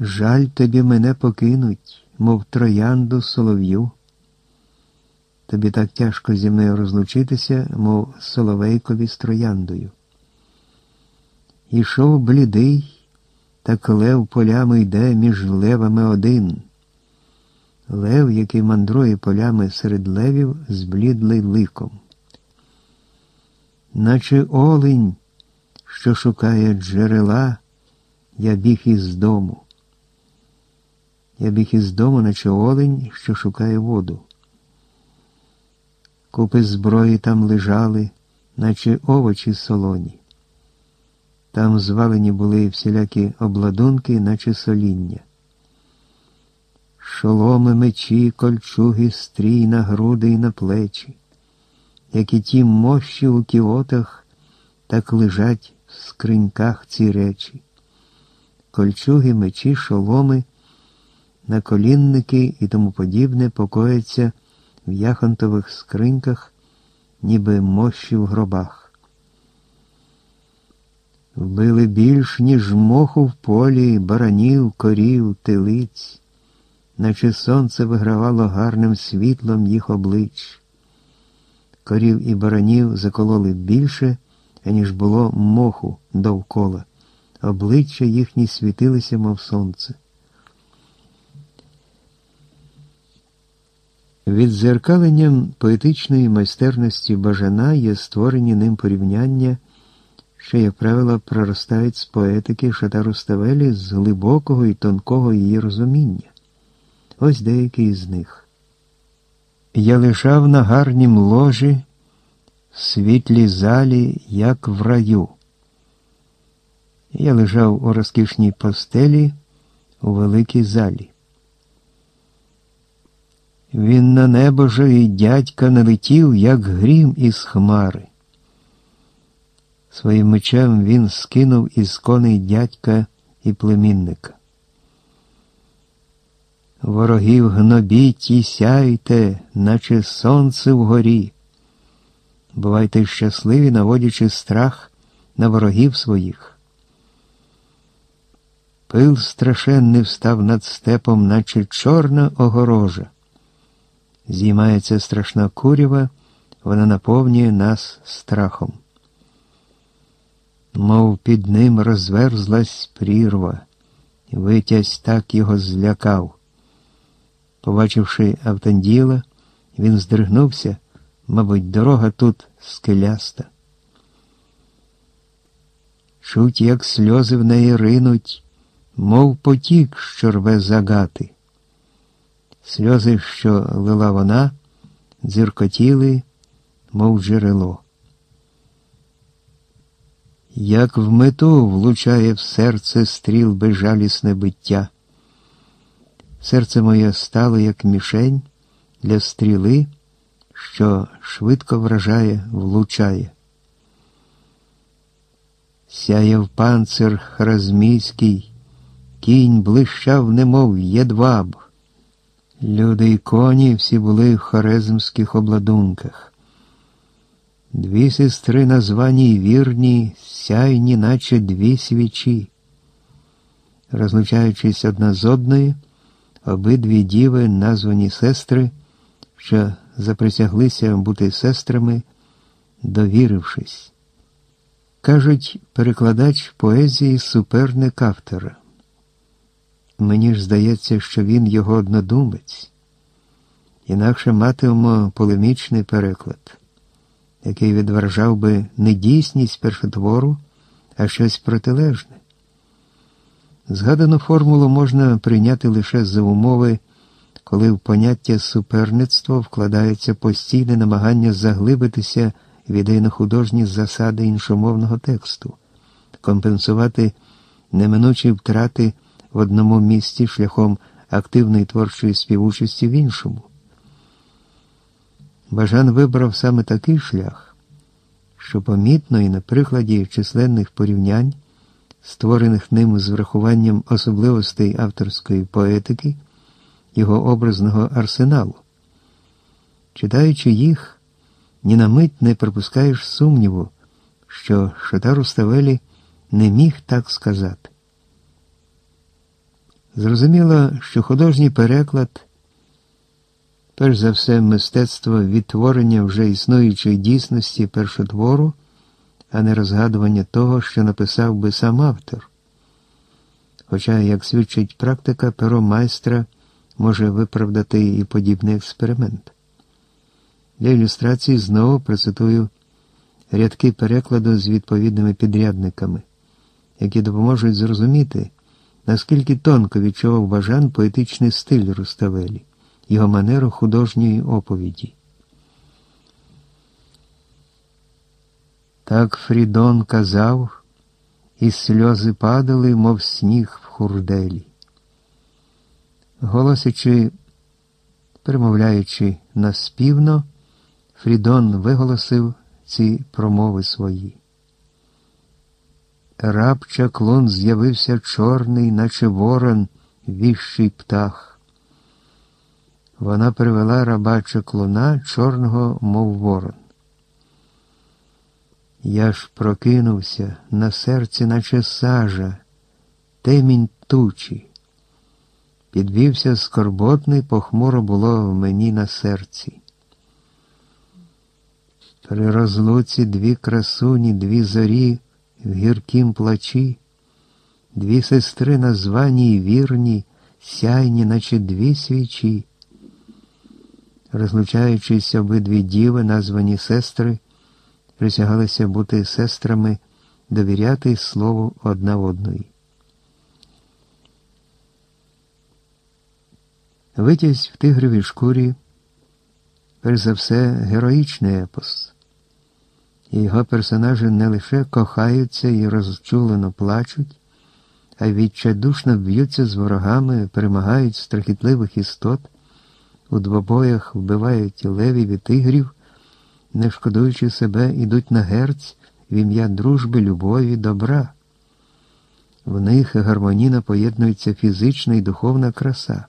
Жаль тобі мене покинуть, мов троянду солов'ю. Тобі так тяжко зі мною розлучитися, мов соловейкові з трояндою. Ішов блідий, так лев полями йде між левами один. Лев, який мандрує полями серед левів, зблідлий ликом. Наче олень, що шукає джерела, я біг із дому. Я біг із дому, наче олень, що шукає воду. Купи зброї там лежали, наче овочі солоні. Там звалені були всілякі обладунки, наче соління. Шоломи, мечі, кольчуги, стрій на груди і на плечі, як і ті мощі у кіотах, так лежать в скриньках ці речі. Кольчуги, мечі, шоломи наколінники і тому подібне покояться в яхонтових скриньках, ніби мощі в гробах. Вбили більш, ніж моху в полі, баранів, корів, телиць, наче сонце вигравало гарним світлом їх облич. Корів і баранів закололи більше, аніж було моху довкола. Обличчя їхні світилися, мов сонце. Віддзеркаленням поетичної майстерності бажана є створені ним порівняння, що, як правило, проростають з поетики Шатару Ставелі з глибокого і тонкого її розуміння. Ось деякі з них. Я лежав на гарнім ложі, в світлій залі, як в раю. Я лежав у розкішній постелі у великій залі. Він на небо же і дядька налетів, як грім із хмари. Своїм мечем він скинув із коней дядька і племінника. Ворогів гнобіть і сяйте, наче сонце вгорі, Бувайте щасливі, наводячи страх на ворогів своїх. Пил страшенний встав над степом, наче чорна огорожа. Зіймається страшна курява, вона наповнює нас страхом. Мов під ним розверзлась прірва, витязь так його злякав. Побачивши Автанділа, він здригнувся, мабуть, дорога тут скеляста. Чуть, як сльози в неї ринуть, мов потік, що рве загати. Сльози, що лила вона, дзиркотіли, мов джерело. Як в мету влучає в серце стріл безжалісне биття. Серце моє стало, як мішень для стріли, що швидко вражає, влучає. Сяяв панцир хразмійський, кінь блищав, немов єдваб. Люди й коні всі були в хорезмських обладунках. Дві сестри названі й вірні, сяйні, наче дві свічі. Розлучаючись одна з одною, обидві діви, названі сестри, що заприсяглися бути сестрами, довірившись. Кажуть, перекладач поезії суперник автора. Мені ж здається, що він його однодумець, інакше матимемо полемічний переклад, який відвержав би не дійсність першотвору, а щось протилежне. Згадану формулу можна прийняти лише за умови, коли в поняття суперництво вкладається постійне намагання заглибитися в ідейно-художні засади іншомовного тексту, компенсувати неминучі втрати в одному місці шляхом активної творчої співучасті в іншому. Бажан вибрав саме такий шлях, що помітно і на прикладі численних порівнянь, створених ним з врахуванням особливостей авторської поетики, його образного арсеналу. Читаючи їх, ні на мить не припускаєш сумніву, що Шатару Ставелі не міг так сказати. Зрозуміло, що художній переклад, перш за все, мистецтво відтворення вже існуючої дійсності першотвору, а не розгадування того, що написав би сам автор. Хоча, як свідчить практика, перо майстра може виправдати і подібний експеримент. Для ілюстрації знову процитую рядки перекладу з відповідними підрядниками, які допоможуть зрозуміти наскільки тонко відчував Бажан поетичний стиль Руставелі, його манеру художньої оповіді. Так Фрідон казав, і сльози падали, мов сніг в хурделі. Голосячи, примовляючи наспівно, Фрідон виголосив ці промови свої. Раб чаклун з'явився чорний, наче ворон, віщий птах. Вона привела раба чаклуна чорного, мов ворон. Я ж прокинувся на серці, наче сажа, темінь тучі. Підвівся скорботний, похмуро було в мені на серці. При розлуці дві красуні, дві зорі в гіркім плачі, дві сестри названі вірні, сяйні, наче дві свічі. Розлучаючись обидві діви, названі сестри, присягалися бути сестрами, довіряти слову одна одної. Витязь в тигровій шкурі, перш за все, героїчний епос і його персонажі не лише кохаються і розчулено плачуть, а відчайдушно б'ються з ворогами, перемагають страхітливих істот, у двобоях вбивають левів і тигрів, не шкодуючи себе, ідуть на герць в ім'я дружби, любові, добра. В них гармонійно поєднується фізична і духовна краса.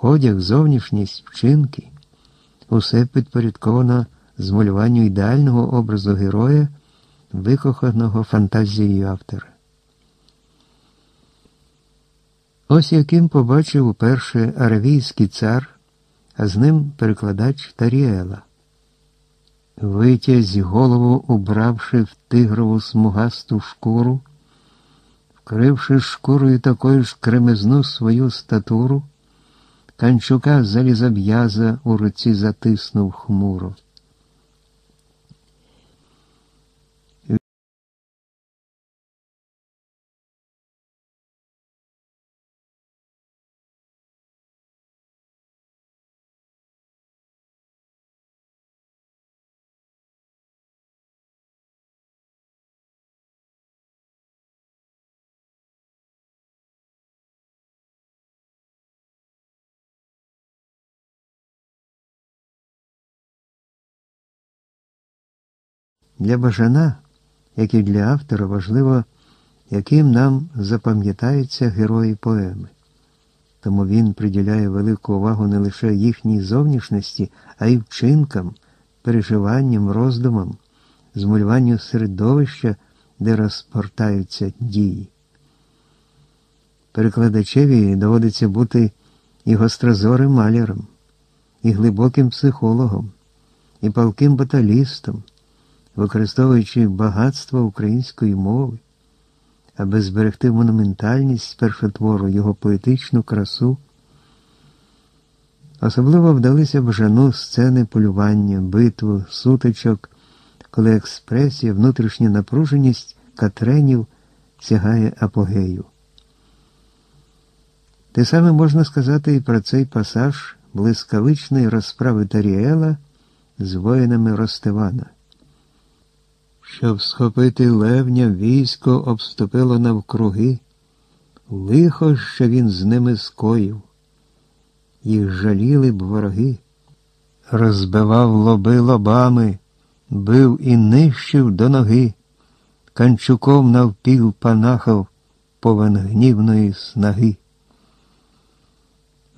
Одяг, зовнішність, вчинки усе підпорядковано змалюванню ідеального образу героя, викоханого фантазією автора. Ось яким побачив уперше аравійський цар, а з ним перекладач Таріела. Витязь голову убравши в тигрову смугасту шкуру, вкривши шкурою такою ж кремезну свою статуру, Канчука залізоб'яза у руці затиснув хмуро. Для бажана, як і для автора, важливо, яким нам запам'ятаються герої поеми. Тому він приділяє велику увагу не лише їхній зовнішності, а й вчинкам, переживанням, роздумам, змалюванню середовища, де розпортаються дії. Перекладачеві доводиться бути і гострозорим маляром, і глибоким психологом, і палким баталістом використовуючи багатство української мови, аби зберегти монументальність першотвору його поетичну красу. Особливо вдалися б жану сцени полювання, битву, сутичок, коли експресія, внутрішня напруженість катренів сягає апогею. Те саме можна сказати і про цей пасаж блискавичної розправи Таріела з воїнами Ростивана. Щоб схопити левня, військо обступило навкруги, лихо, що він з ними скоїв. Їх жаліли б вороги, розбивав лоби лобами, бив і нищив до ноги, канчуком навпіл панахав повен гнівної снаги.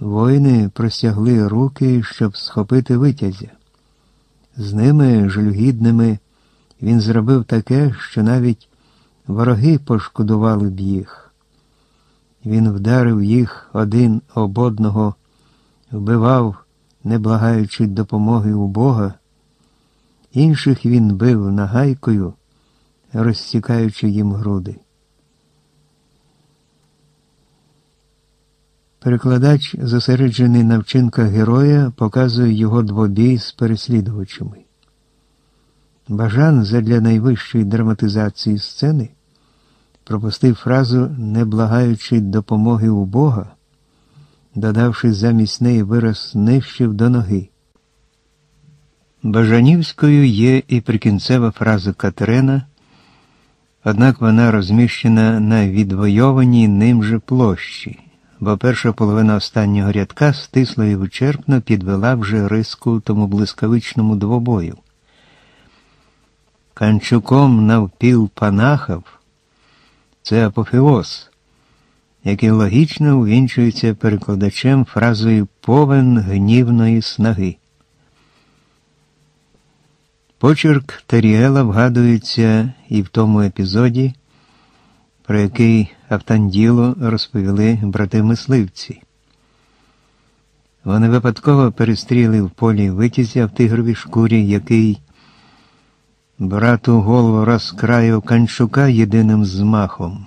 Воїни простягли руки, щоб схопити витязя. З ними жалюгідними. Він зробив таке, що навіть вороги пошкодували б їх. Він вдарив їх один об одного, вбивав, не благаючи допомоги у Бога, інших він бив нагайкою, розсікаючи їм груди. Перекладач, зосереджений на вчинках героя, показує його двобій з переслідувачами. Бажан задля найвищої драматизації сцени пропустив фразу не благаючи допомоги у Бога, додавши замість неї вираз нищив до ноги. Бажанівською є і прикінцева фраза Катерина, однак вона розміщена на відвойованій ним же площі, бо перша половина останнього рядка стисло і вичерпно підвела вже риску тому блискавичному двобою. Канчуком навпіл панахав це апофеоз, який логічно увінчується перекладачем фразою повен гнівної снаги. Почерк Теріела вгадується і в тому епізоді, про який Автанділо розповіли брати мисливці. Вони випадково перестріли в полі витязя в тигровій шкурі, який Брату голову розкраїв канчука єдиним змахом,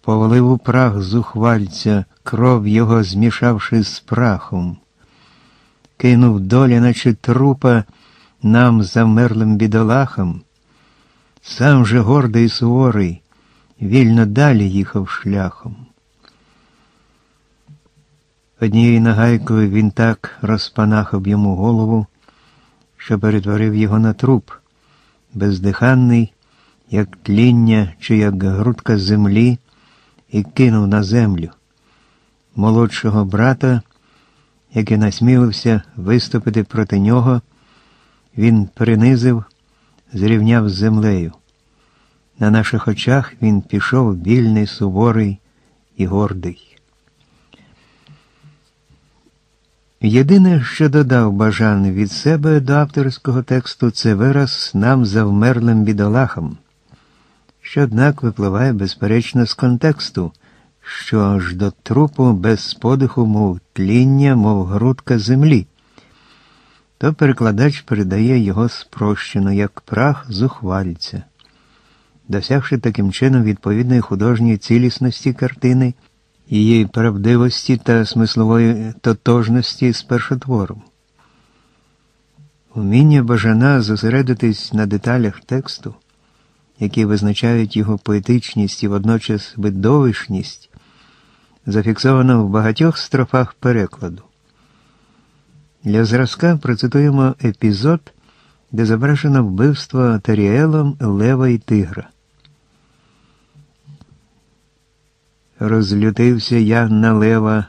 повалив у прах зухвальця, кров його змішавши з прахом, кинув долі, наче трупа нам замерлим бідолахам, сам же гордий і суворий, вільно далі їхав шляхом. Однією нагайкою він так розпанахав йому голову, що перетворив його на труп бездиханний, як тління чи як грудка землі, і кинув на землю молодшого брата, який насмілився виступити проти нього, він принизив, зрівняв з землею. На наших очах він пішов вільний, суворий і гордий. Єдине, що додав Бажан від себе до авторського тексту, це вираз нам завмерлим бідолахам, що, однак, випливає безперечно з контексту, що аж до трупу без подиху, мов тління, мов грудка землі, то перекладач передає його спрощено, як прах зухвальця, досягши таким чином відповідної художньої цілісності картини її правдивості та смислової тотожності з першотвором. Уміння бажана зосередитись на деталях тексту, які визначають його поетичність і водночас видовищність, зафіксовано в багатьох строфах перекладу. Для зразка процитуємо епізод, де зображено вбивство Таріелом Лева і Тигра. Розлютився я на лева,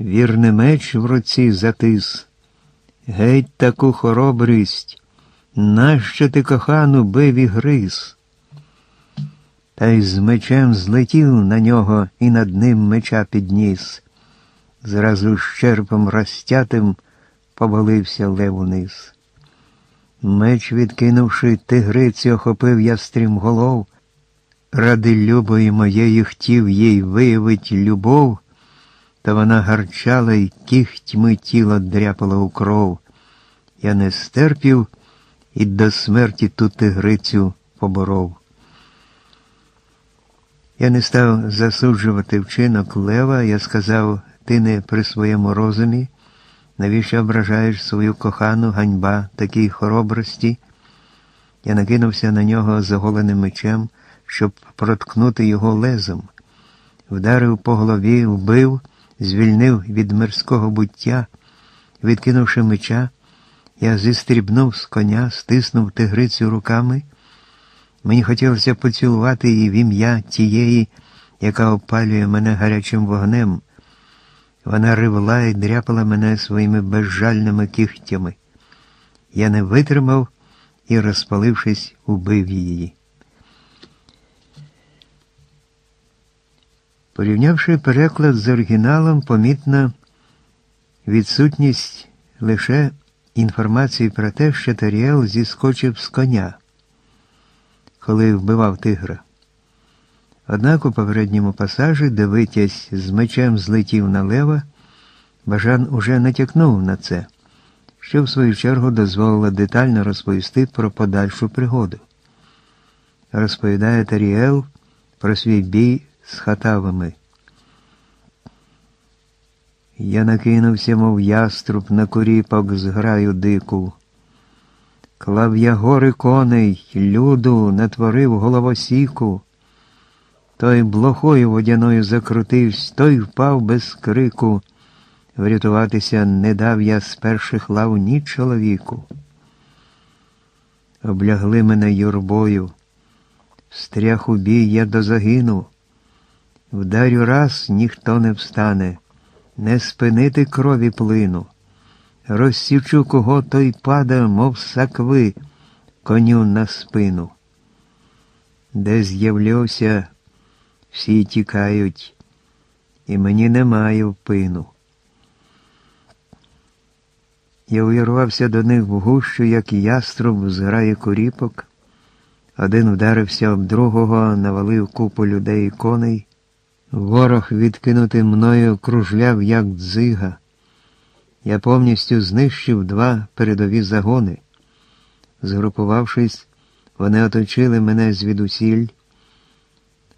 вірний меч в руці затис. Геть таку хоробрість, нащо ти кохану бив і гриз? Та й з мечем злетів на нього і над ним меча підніс. Зразу щерпом розтятим повалився лев униз. Меч, відкинувши, тигриці, охопив я стрімголов, Ради любої моєї хотів їй виявить любов, та вона гарчала й кігтьми тіло дряпала у кров. Я не стерпів і до смерті ту тигрицю поборов. Я не став засуджувати вчинок лева, я сказав, ти не при своєму розумі, навіщо ображаєш свою кохану ганьба такій хоробрості? Я накинувся на нього заголеним мечем щоб проткнути його лезом, вдарив по голові, вбив, звільнив від мирського буття, відкинувши меча, я зістрібнув з коня, стиснув тигрицю руками. Мені хотілося поцілувати її в ім'я тієї, яка опалює мене гарячим вогнем. Вона ривла і дряпала мене своїми безжальними кігтями. Я не витримав і, розпалившись, убив її. Порівнявши переклад з оригіналом, помітна відсутність лише інформації про те, що Таріел зіскочив з коня, коли вбивав тигра. Однак у попередньому пасажі, де витязь з мечем злетів на лева, Бажан уже натякнув на це, що в свою чергу дозволило детально розповісти про подальшу пригоду. Розповідає Таріел про свій бій з хатавами. Я накинувся, мов яструб на куріпок з граю дику. Клав я гори коней, люду натворив головосіку. Той блохою водяною закрутився, той впав без крику. Врятуватися не дав я з перших лав ні чоловіку. Облягли мене юрбою, стрях у бій я дозагину. Вдарю раз ніхто не встане, не спинити крові плину. Розсічу кого той пада, мов сакви, коню на спину. Де з'являвся, всі тікають, і мені немає впину. Я увірвався до них в гущу, як яструб зграє куріпок. Один вдарився об другого, навалив купу людей і коней. Ворог, відкинутий мною, кружляв, як дзига. Я повністю знищив два передові загони. Згрупувавшись, вони оточили мене звідусіль.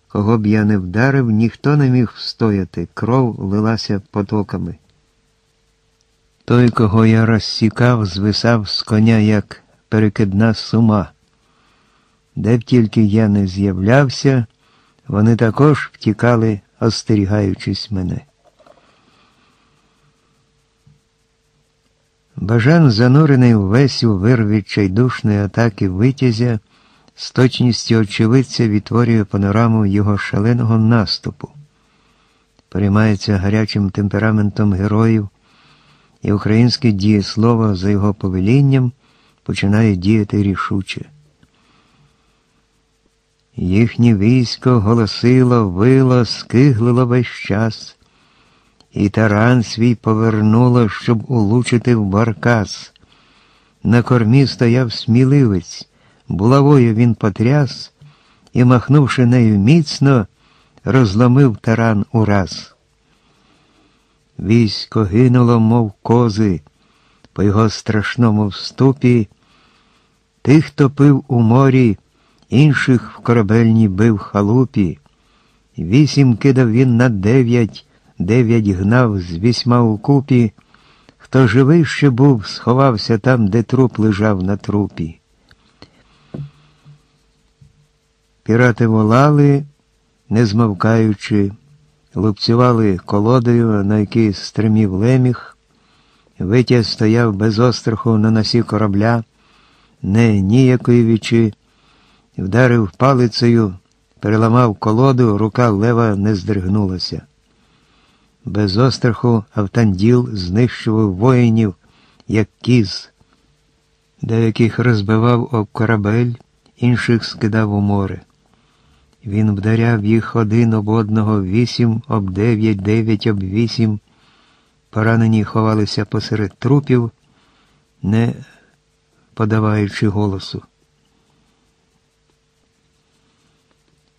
Кого б я не вдарив, ніхто не міг встояти, кров лилася потоками. Той, кого я розсікав, звисав з коня, як перекидна сума. Де б тільки я не з'являвся, вони також втікали, остерігаючись мене. Бажан, занурений увесь у вир відчайдушної атаки витязя, з точністю очевидця відтворює панораму його шаленого наступу, переймається гарячим темпераментом героїв, і українське дієслово за його повелінням починає діяти рішуче. Їхнє військо голосило, вило, скиглило весь час, і таран свій повернуло, щоб улучити в баркас. На кормі стояв сміливець, булавою він потряс і, махнувши нею міцно, розломив таран ураз. Військо гинуло, мов кози, по його страшному вступі. Тих топив у морі, інших в корабельній бив халупі. Вісім кидав він на дев'ять, дев'ять гнав з вісьма у купі. Хто живий ще був, сховався там, де труп лежав на трупі. Пірати волали, не змовкаючи, лупцювали колодою, на якій стримів леміх. Витя стояв без остраху на носі корабля, не ніякуючи, вдарив палицею, переламав колоду, рука лева не здригнулася. Без остраху Автанділ знищував воїнів, як кіз, деяких розбивав об корабель, інших скидав у море. Він вдаряв їх один об одного, вісім об дев'ять, дев'ять об вісім. Поранені ховалися посеред трупів, не подаваючи голосу.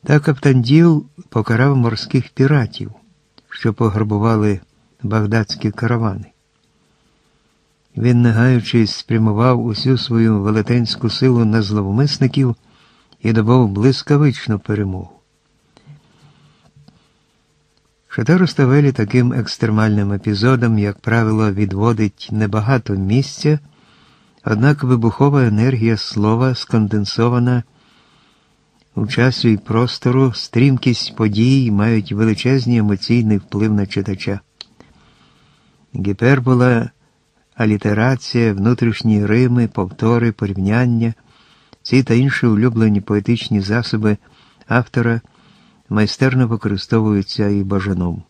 Так Аптанділ покарав морських піратів, що пограбували багдадські каравани. Він, не гаючись, спрямував усю свою велетенську силу на зловмисників і добав блискавичну перемогу. Шатер Ставелі таким екстремальним епізодом, як правило, відводить небагато місця, однак вибухова енергія слова сконденсована у часі і простору, стрімкість подій мають величезний емоційний вплив на читача. Гіпербола, алітерація, внутрішні рими, повтори, порівняння, ці та інші улюблені поетичні засоби автора майстерно використовуються і бажаном.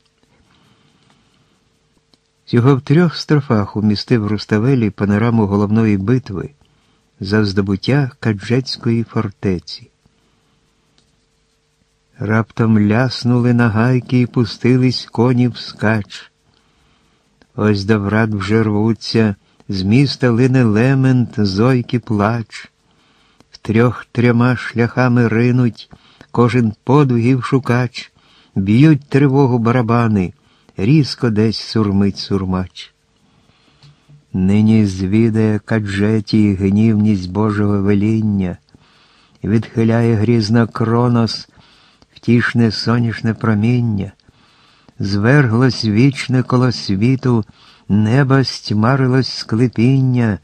Всього в трьох строфах умістив Руставелі панораму головної битви за здобуття Каджецької фортеці. Раптом ляснули на гайки і пустились коні вскач. Ось до врат вже рвуться, з міста лине лемент, зойки плач. В трьох трьома шляхами ринуть, кожен подвигів шукач, б'ють тривогу барабани, різко десь сурмить сурмач. Нині звідає каджеті гнівність Божого веління, відхиляє грізна кронос втішне сонячне проміння, зверглось вічне коло світу, неба стьмарилось склепіння,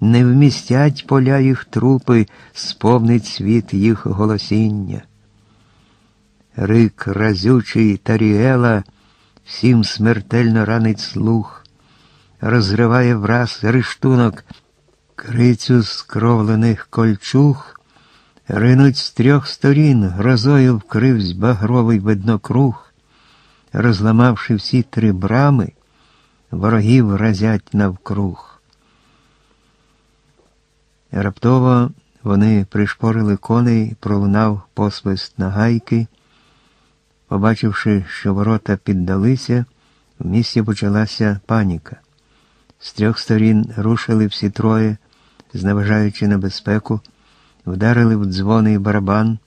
не вмістять поля їх трупи, сповнить світ їх голосіння. Рик разючий Таріела всім смертельно ранить слух, розриває враз рештунок крицю скровлених кольчуг. Ринуть з трьох сторін, грозою вкривсь багровий виднокруг, розламавши всі три брами, ворогів разять навкруг. Раптово вони пришпорили коней, пролунав посвист на гайки. Побачивши, що ворота піддалися, в місті почалася паніка. З трьох сторін рушили всі троє, зневажаючи небезпеку вдарили в дзвони і барабан,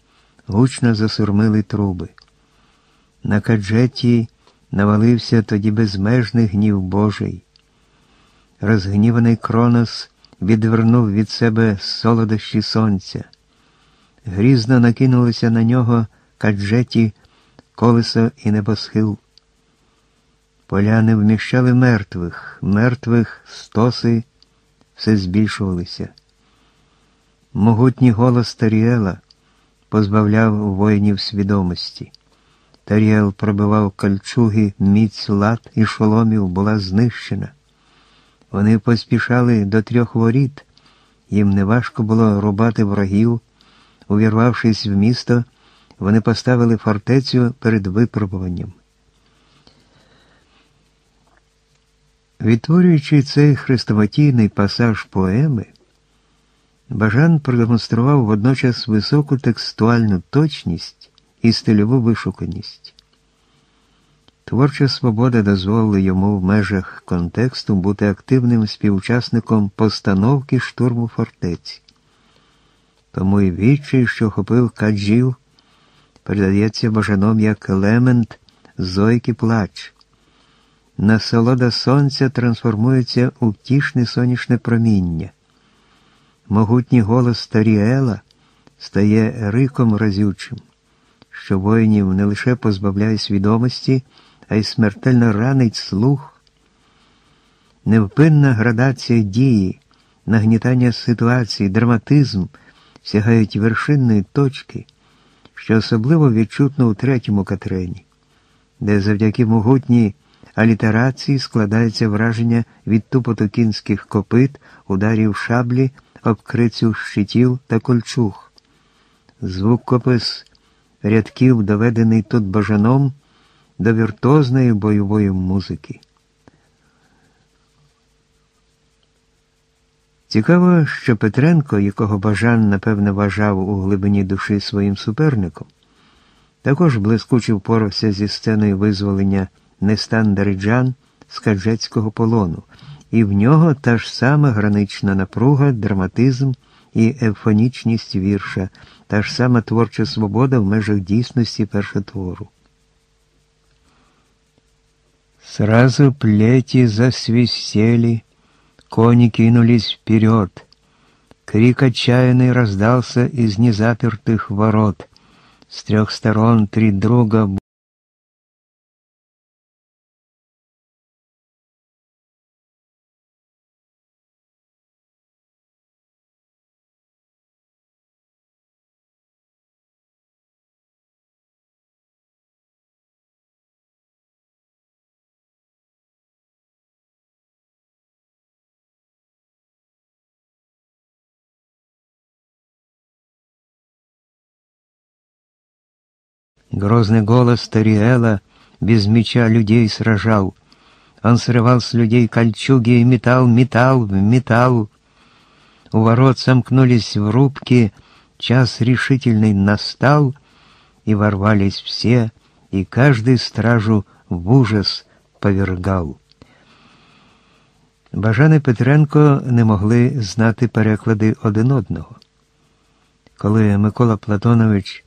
гучно засурмили труби. На каджеті навалився тоді безмежний гнів Божий. Розгніваний Кронос відвернув від себе солодощі сонця. Грізно накинулися на нього каджеті, колесо і небосхил. Поляни вміщали мертвих, мертвих стоси все збільшувалися. Могутній голос Таріела позбавляв воїнів свідомості. Таріел пробивав кольчуги, міць лад і шоломів була знищена. Вони поспішали до трьох воріт, їм неважко було рубати ворогів. Увірвавшись в місто, вони поставили фортецю перед випробуванням. Відтворюючи цей хрестоматійний пасаж поеми, Бажан продемонстрував водночас високу текстуальну точність і стильову вишуканість. Творча свобода дозволила йому в межах контексту бути активним співучасником постановки штурму фортеці. Тому і відчай, що хопив каджів, передається бажаном як елемент зойки плач. Насолода сонця трансформується у втішне сонячне проміння. Могутній голос Таріела стає риком разючим, що воїнів не лише позбавляє свідомості, а й смертельно ранить слух. Невпинна градація дії, нагнітання ситуації, драматизм сягають вершинної точки, що особливо відчутно у третьому катрені, де завдяки могутній алітерації складається враження від тупоту кінських копит, ударів шаблі, обкрицю щитів та кольчуг. Звукопис рядків, доведений тут бажаном до віртозної бойової музики. Цікаво, що Петренко, якого Бажан, напевне, вважав у глибині душі своїм суперником, також блискуче впорався зі сценою визволення Нестан Дариджан з каджецького полону, і в нього та ж сама гранична напруга, драматизм і евфонічність вірша, та ж сама творча свобода в межах дійсності першотвору. Сразу плети засвистели, кони кинулись вперед. Крик отчаянный раздался из незапертых ворот. С трех сторон три друга Грозный голос Тариэла без меча людей сражал. Он срывал с людей кольчуги и металл, металл, металл. У ворот сомкнулись в рубке, час решительный настал, и ворвались все, и каждый стражу в ужас повергал. Бажан і Петренко не могли знати переклади один одного. Коли Микола Платонович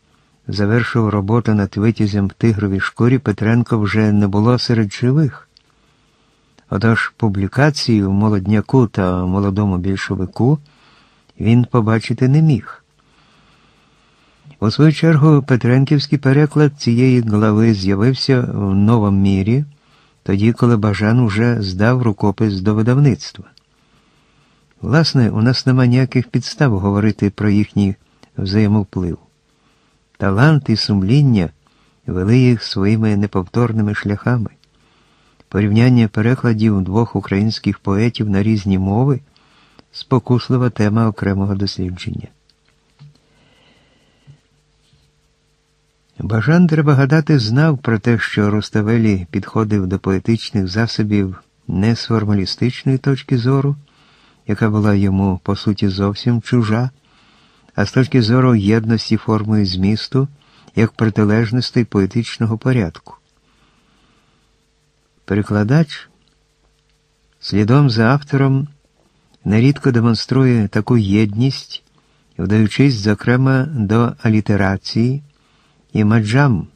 завершив роботу над витязем в тигровій шкурі, Петренко вже не було серед живих. Отож публікації в молодняку та молодому більшовику він побачити не міг. У свою чергу Петренківський переклад цієї глави з'явився в новому мірі, тоді, коли Бажан уже здав рукопис до видавництва. Власне, у нас нема ніяких підстав говорити про їхній взаємовплив. Талант і сумління вели їх своїми неповторними шляхами. Порівняння перекладів двох українських поетів на різні мови спокуслива тема окремого дослідження. Бажан, треба гадати, знав про те, що Руставелі підходив до поетичних засобів не з формалістичної точки зору, яка була йому по суті зовсім чужа а з точки зору єдності форми змісту як протилежностей поетичного порядку. Перекладач слідом за автором нерідко демонструє таку єдність, вдаючись, зокрема, до алітерації і маджам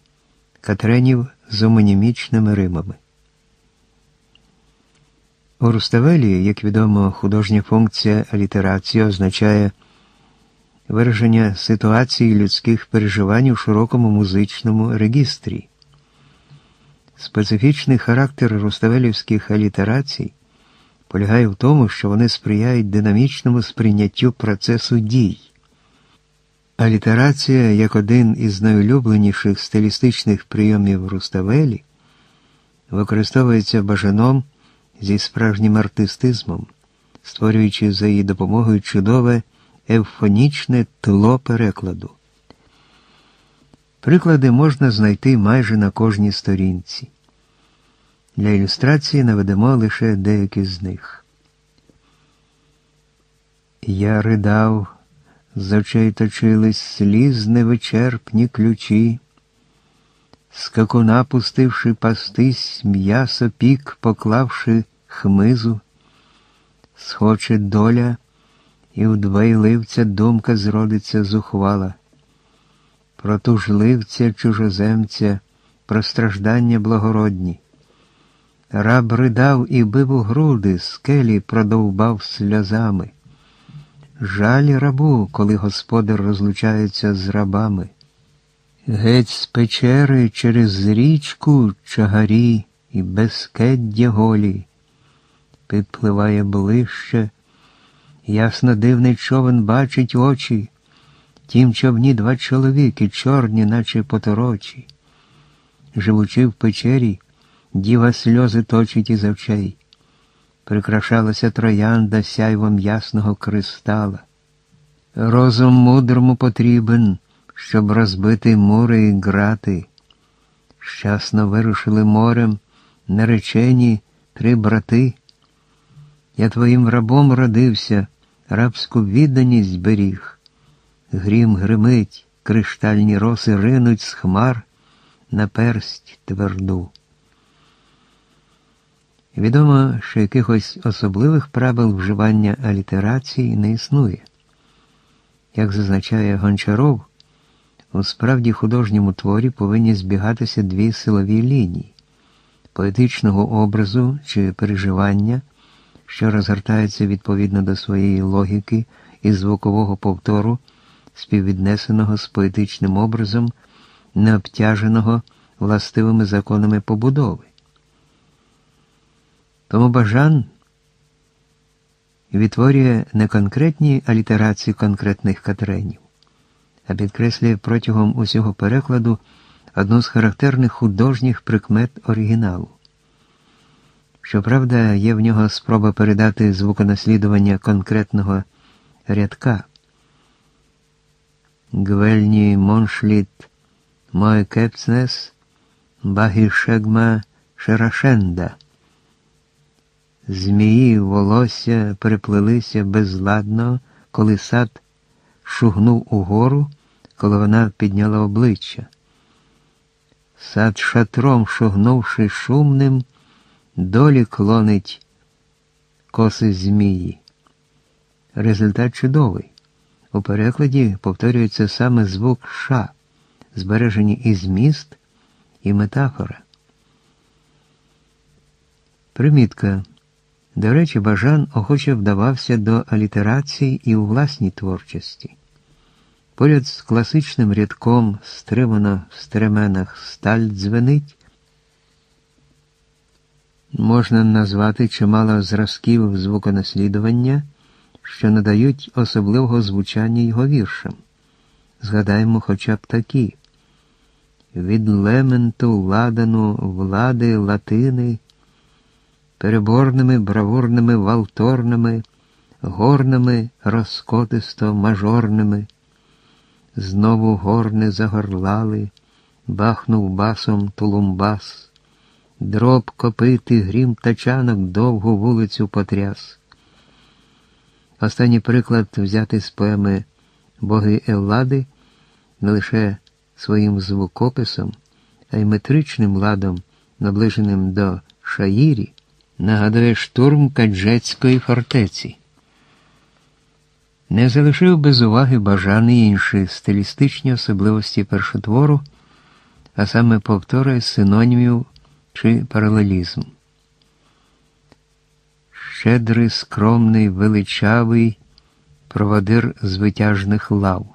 катренів з омонімічними римами. У Руставелі, як відомо, художня функція алітерації означає вираження ситуації людських переживань у широкому музичному регістрі. Специфічний характер руставелівських алітерацій полягає в тому, що вони сприяють динамічному сприйняттю процесу дій. Алітерація, як один із найулюбленіших стилістичних прийомів Руставелі, використовується бажаном зі справжнім артистизмом, створюючи за її допомогою чудове евфонічне тло перекладу. Приклади можна знайти майже на кожній сторінці. Для ілюстрації наведемо лише деякі з них. Я ридав, з очей точились сліз невичерпні ключі. скакуна пустивши пастись, м'ясо пік, поклавши хмизу, схоче доля, і в двайливця думка зродиться зухвала. Про тужливця чужоземця, про страждання благородні. Раб ридав і бив у груди, скелі продовбав сльозами. Жаль рабу, коли господар розлучається з рабами. Геть з печери через річку чагарі і безкеддя голі, підпливає ближче, ясно дивний човен бачить очі, тім човні два чоловіки, чорні, наче поторочі. Живучи в печері, діва сльози точить із очей. Прикрашалася троянда сяйвом ясного кристала. Розум мудрому потрібен щоб розбити мури і грати. Щасно вирушили морем наречені три брати. Я твоїм рабом родився, рабську відданість беріг. Грім гримить, криштальні роси ринуть з хмар на персть тверду. Відомо, що якихось особливих правил вживання алітерації не існує. Як зазначає Гончаров, у справді художньому творі повинні збігатися дві силові лінії поетичного образу чи переживання, що розгортаються відповідно до своєї логіки і звукового повтору, співвіднесеного з поетичним образом, не обтяженого властивими законами побудови. Тому Бажан відтворює не конкретні алітерації конкретних катренів а підкреслює протягом усього перекладу одну з характерних художніх прикмет оригіналу. Щоправда, є в нього спроба передати звуконаслідування конкретного рядка. Гвельні Моншліт Мой Кепцнес Багішегма Шерашенда. Змії волосся переплилися безладно, коли сад шугнув угору, коли вона підняла обличчя. Сад шатром, шугнувши шумним, долі клонить коси змії. Результат чудовий. У перекладі повторюється саме звук ша, збережені і зміст, і метафора. Примітка. До речі, Бажан охоче вдавався до алітерації і у власній творчості. Поряд з класичним рядком стримано в стременах сталь дзвенить, можна назвати чимало зразків звуконаслідування, що надають особливого звучання його віршам. Згадаємо хоча б такі від лементу ладану влади латини, переборними бравурними валторними, горними розкотисто мажорними. Знову горни загорлали, бахнув басом тулумбас, дроб копити, грім тачанок довгу вулицю потряс. Останній приклад взяти з поеми Боги Еллади не лише своїм звукописом, а й метричним ладом, наближеним до Шаїрі, нагадує штурм Каджецької фортеці не залишив без уваги бажані інші стилістичні особливості першотвору, а саме повтори синонімів чи паралелізм. Щедрий, скромний, величавий проводир звитяжних лав,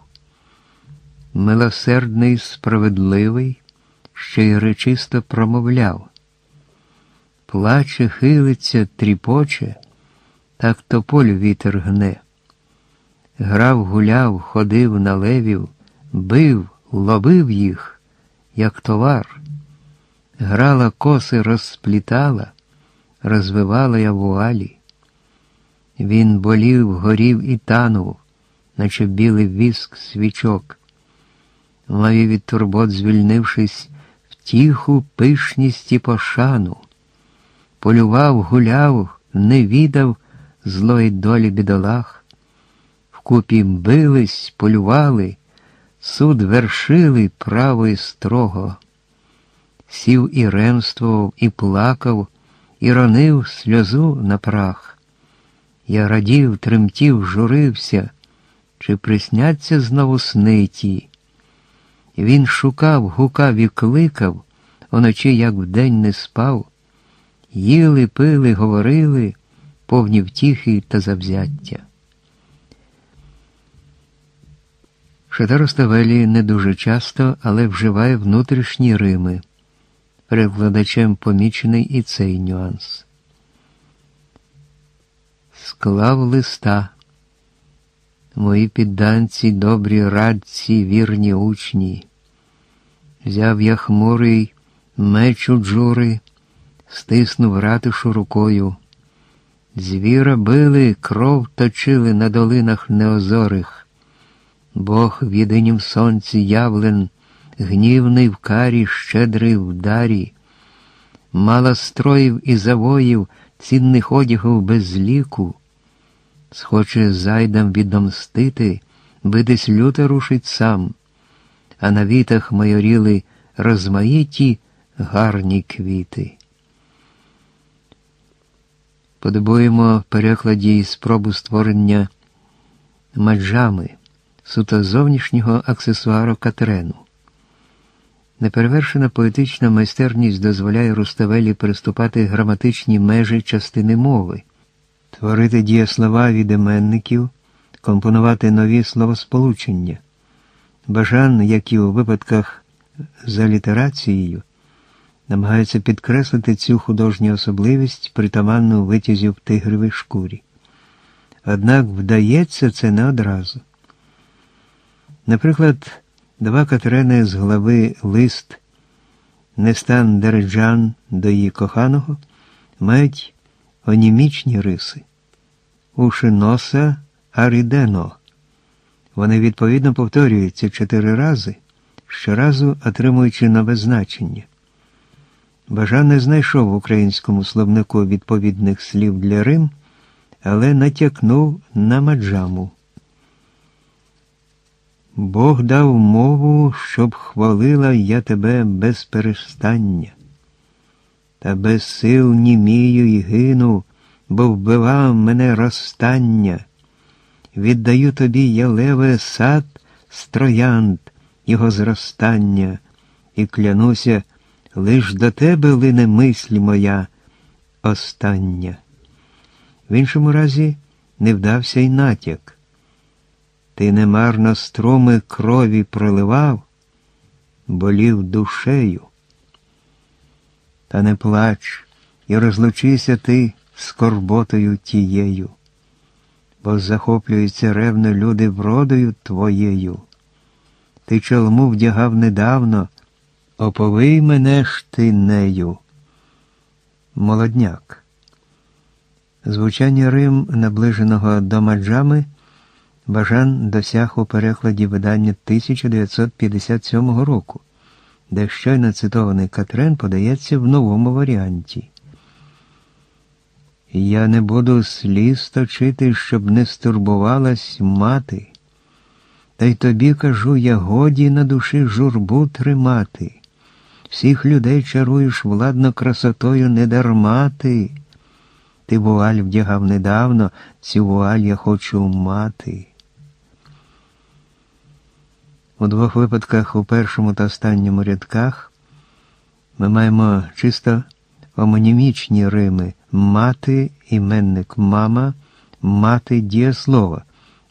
милосердний, справедливий, що й речисто промовляв, плаче, хилиться, тріпоче, так тополь вітер гне. Грав, гуляв, ходив на левів, бив, ловив їх, як товар. Грала коси, розсплітала, розвивала я вуалі. Він болів, горів і танув, наче білий віск свічок. Маю від турбот, звільнившись, втіху, пишність і пошану. Полював, гуляв, не відав злої долі бідолах вкупі бились, полювали, суд вершили право і строго. Сів і ремствував, і плакав, і ронив сльозу на прах. Я радів, тремтів, журився, чи присняться знову сни ті. Він шукав, гукав і кликав, уночі, як вдень не спав, їли, пили, говорили, повні втіхи та завзяття. Шатаро Ставелі не дуже часто, але вживає внутрішні Рими. Перекладачем помічений і цей нюанс. Склав листа. Мої підданці, добрі радці, вірні учні. Взяв я хмурий меч у джури, стиснув ратишу рукою. Звіра били, кров точили на долинах неозорих. Бог в єдинім сонці явлен, гнівний в карі, щедрий в дарі, мала строїв і завоїв, цінних одягів без ліку, схоче зайдам відомстити, битись люто рушить сам, а на вітах майоріли розмаїті гарні квіти. Подобуємо перекладі і спробу створення маджами суто зовнішнього аксесуару Катрену. Неперевершена поетична майстерність дозволяє Руставелі переступати граматичні межі частини мови, творити дієслова від іменників, компонувати нові словосполучення. Бажан, як і у випадках за літерацією, намагається підкреслити цю художню особливість притаманну витязі в тигровій шкурі. Однак вдається це не одразу. Наприклад, два Катерини з глави лист Нестан Дереджан до її коханого мають онімічні риси. Уши носа арідено. Вони відповідно повторюються чотири рази, щоразу отримуючи нове значення. Бажан не знайшов в українському словнику відповідних слів для Рим, але натякнув на маджаму. Бог дав мову, щоб хвалила я тебе без перестання. Та без сил німію й гину, бо вбивав мене розстання. Віддаю тобі, я леве, сад, строянд, його зростання, і клянуся, лиш до тебе лине мисль моя остання. В іншому разі не вдався й натяк. Ти немарно струми крові проливав, болів душею. Та не плач і розлучися ти скорботою тією, бо захоплюються ревно люди вродою твоєю. Ти чолму вдягав недавно, оповий мене ж ти нею. Молодняк. Звучання Рим, наближеного до маджами. Бажан досяг у перекладі видання 1957 року, де щойно цитований Катрен подається в новому варіанті. Я не буду сліз точити, щоб не стурбувалась мати. Та й тобі кажу, я годі на душі журбу тримати. Всіх людей чаруєш владно красотою не дарма ти. Ти вуаль вдягав недавно, цю вуаль я хочу мати. У двох випадках, у першому та останньому рядках, ми маємо чисто омонімічні рими мати, іменник мама, мати дієслова,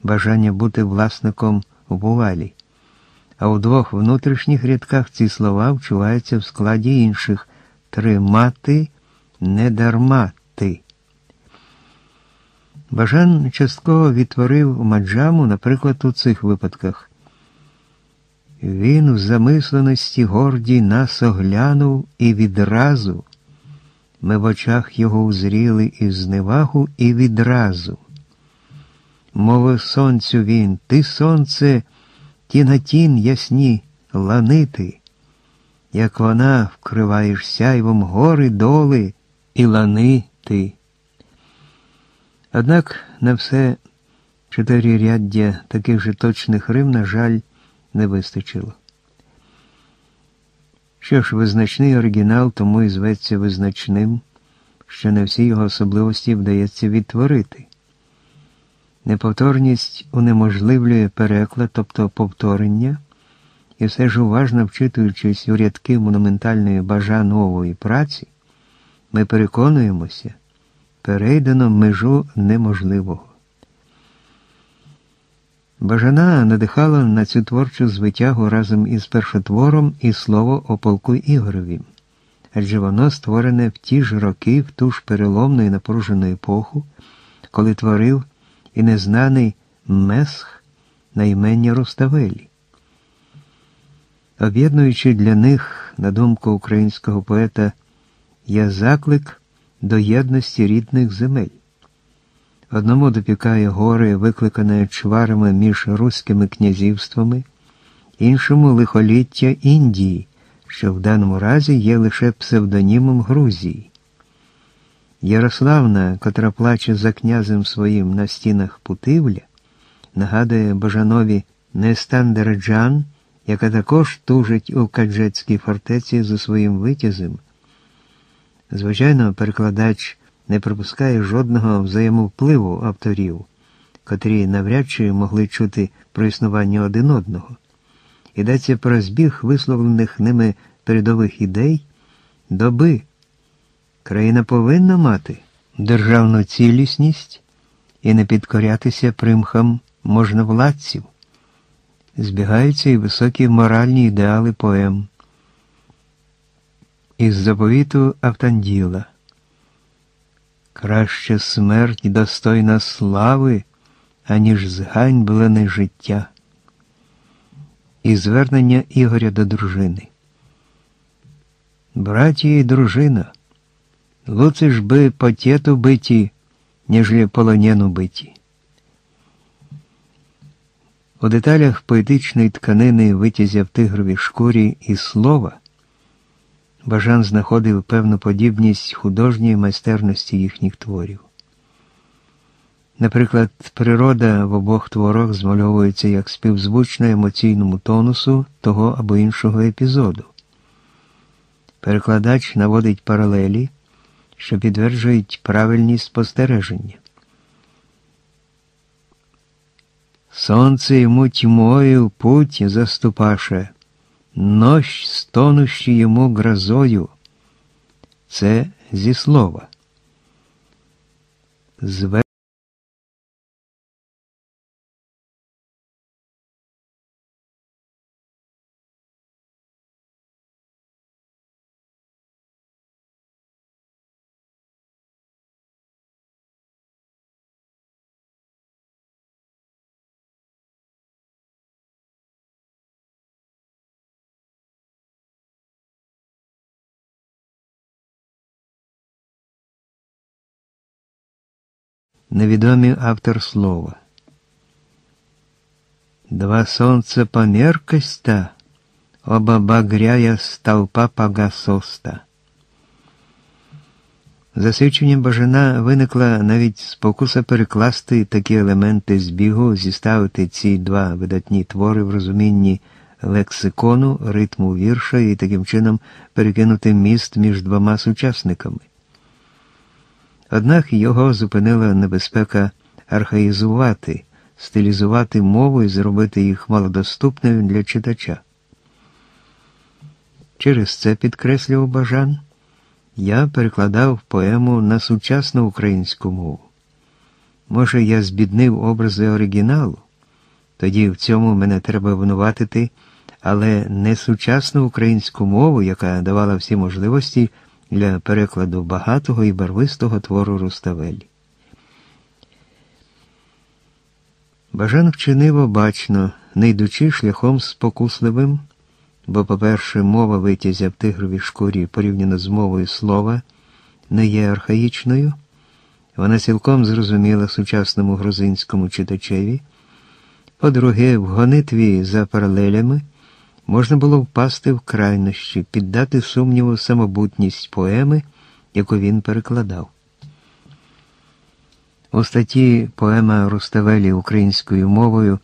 бажання бути власником вуалі. А у двох внутрішніх рядках ці слова вчуваються в складі інших тримати не дарма ти. Бажан частково відтворив маджаму, наприклад, у цих випадках. Він в замисленості гордій нас оглянув і відразу. Ми в очах його узріли і зневагу, і відразу. Мовив сонцю він, ти, сонце, ті на тін ясні ланити, як вона вкриваєш сяйвом гори доли і лани ти. Однак на все чотири ряддя таких же точних рим, на жаль, не вистачило. Що ж, визначний оригінал тому і зветься визначним, що не всі його особливості вдається відтворити. Неповторність унеможливлює переклад, тобто повторення, і все ж уважно вчитуючись у рядки монументальної бажа нової праці, ми переконуємося, перейдено межу неможливого. Бажана надихала на цю творчу звитягу разом із першотвором і слово о полку Ігорові, адже воно створене в ті ж роки, в ту ж переломну і напружену епоху, коли творив і незнаний Месх на імення Руставелі. Об'єднуючи для них, на думку українського поета, є заклик до єдності рідних земель. Одному допікає горе, викликане чварами між руськими князівствами, іншому лихоліття Індії, що в даному разі є лише псевдонімом Грузії. Ярославна, котра плаче за князем своїм на стінах Путивля, нагадує Бажанові Нестандараджан, яка також тужить у Каджетській фортеці за своїм витязем. Звичайно, перекладач не пропускає жодного взаємовпливу авторів, котрі навряд чи могли чути про існування один одного. Йдеться про збіг висловлених ними передових ідей, доби. Країна повинна мати державну цілісність і не підкорятися примхам можновладців. Збігаються і високі моральні ідеали поем. Із заповіту Автанділа. Краще смерть достойна слави, аніж зганьблене життя. І звернення Ігоря до дружини. Браті і дружина, луце ж би потєту биті, ніж полонену биті. У деталях поетичної тканини витязя в тигровій шкурі і слова. Бажан знаходив певну подібність художньої майстерності їхніх творів. Наприклад, природа в обох творах змальовується як співзвучна емоційному тонусу того або іншого епізоду. Перекладач наводить паралелі, що підтверджують правильність спостереження. Сонце йому тьмою путь заступаше нощ, стонущі йому грозою. Це зі слова. Невідомий автор слова. Два сонця померкоста, оба багряя столпа погасоста. За свідченням виникла навіть спокуса перекласти такі елементи збігу, зіставити ці два видатні твори в розумінні лексикону, ритму вірша і таким чином перекинути міст між двома сучасниками. Однак його зупинила небезпека архаїзувати, стилізувати мову і зробити їх малодоступною для читача. Через це підкреслював Бажан, я перекладав поему на сучасну українську мову. Може, я збіднив образи оригіналу, тоді в цьому мене треба винуватити, але не сучасну українську мову, яка давала всі можливості для перекладу багатого і барвистого твору Руставелі. Бажан вчинив обачно, не йдучи шляхом спокусливим, бо, по-перше, мова витязя в тигровій шкурі порівняно з мовою слова не є архаїчною, вона цілком зрозуміла сучасному грузинському читачеві. По-друге, в гонитві за паралелями можна було впасти в крайнощі, піддати сумніву самобутність поеми, яку він перекладав. У статті поема Руставелі українською мовою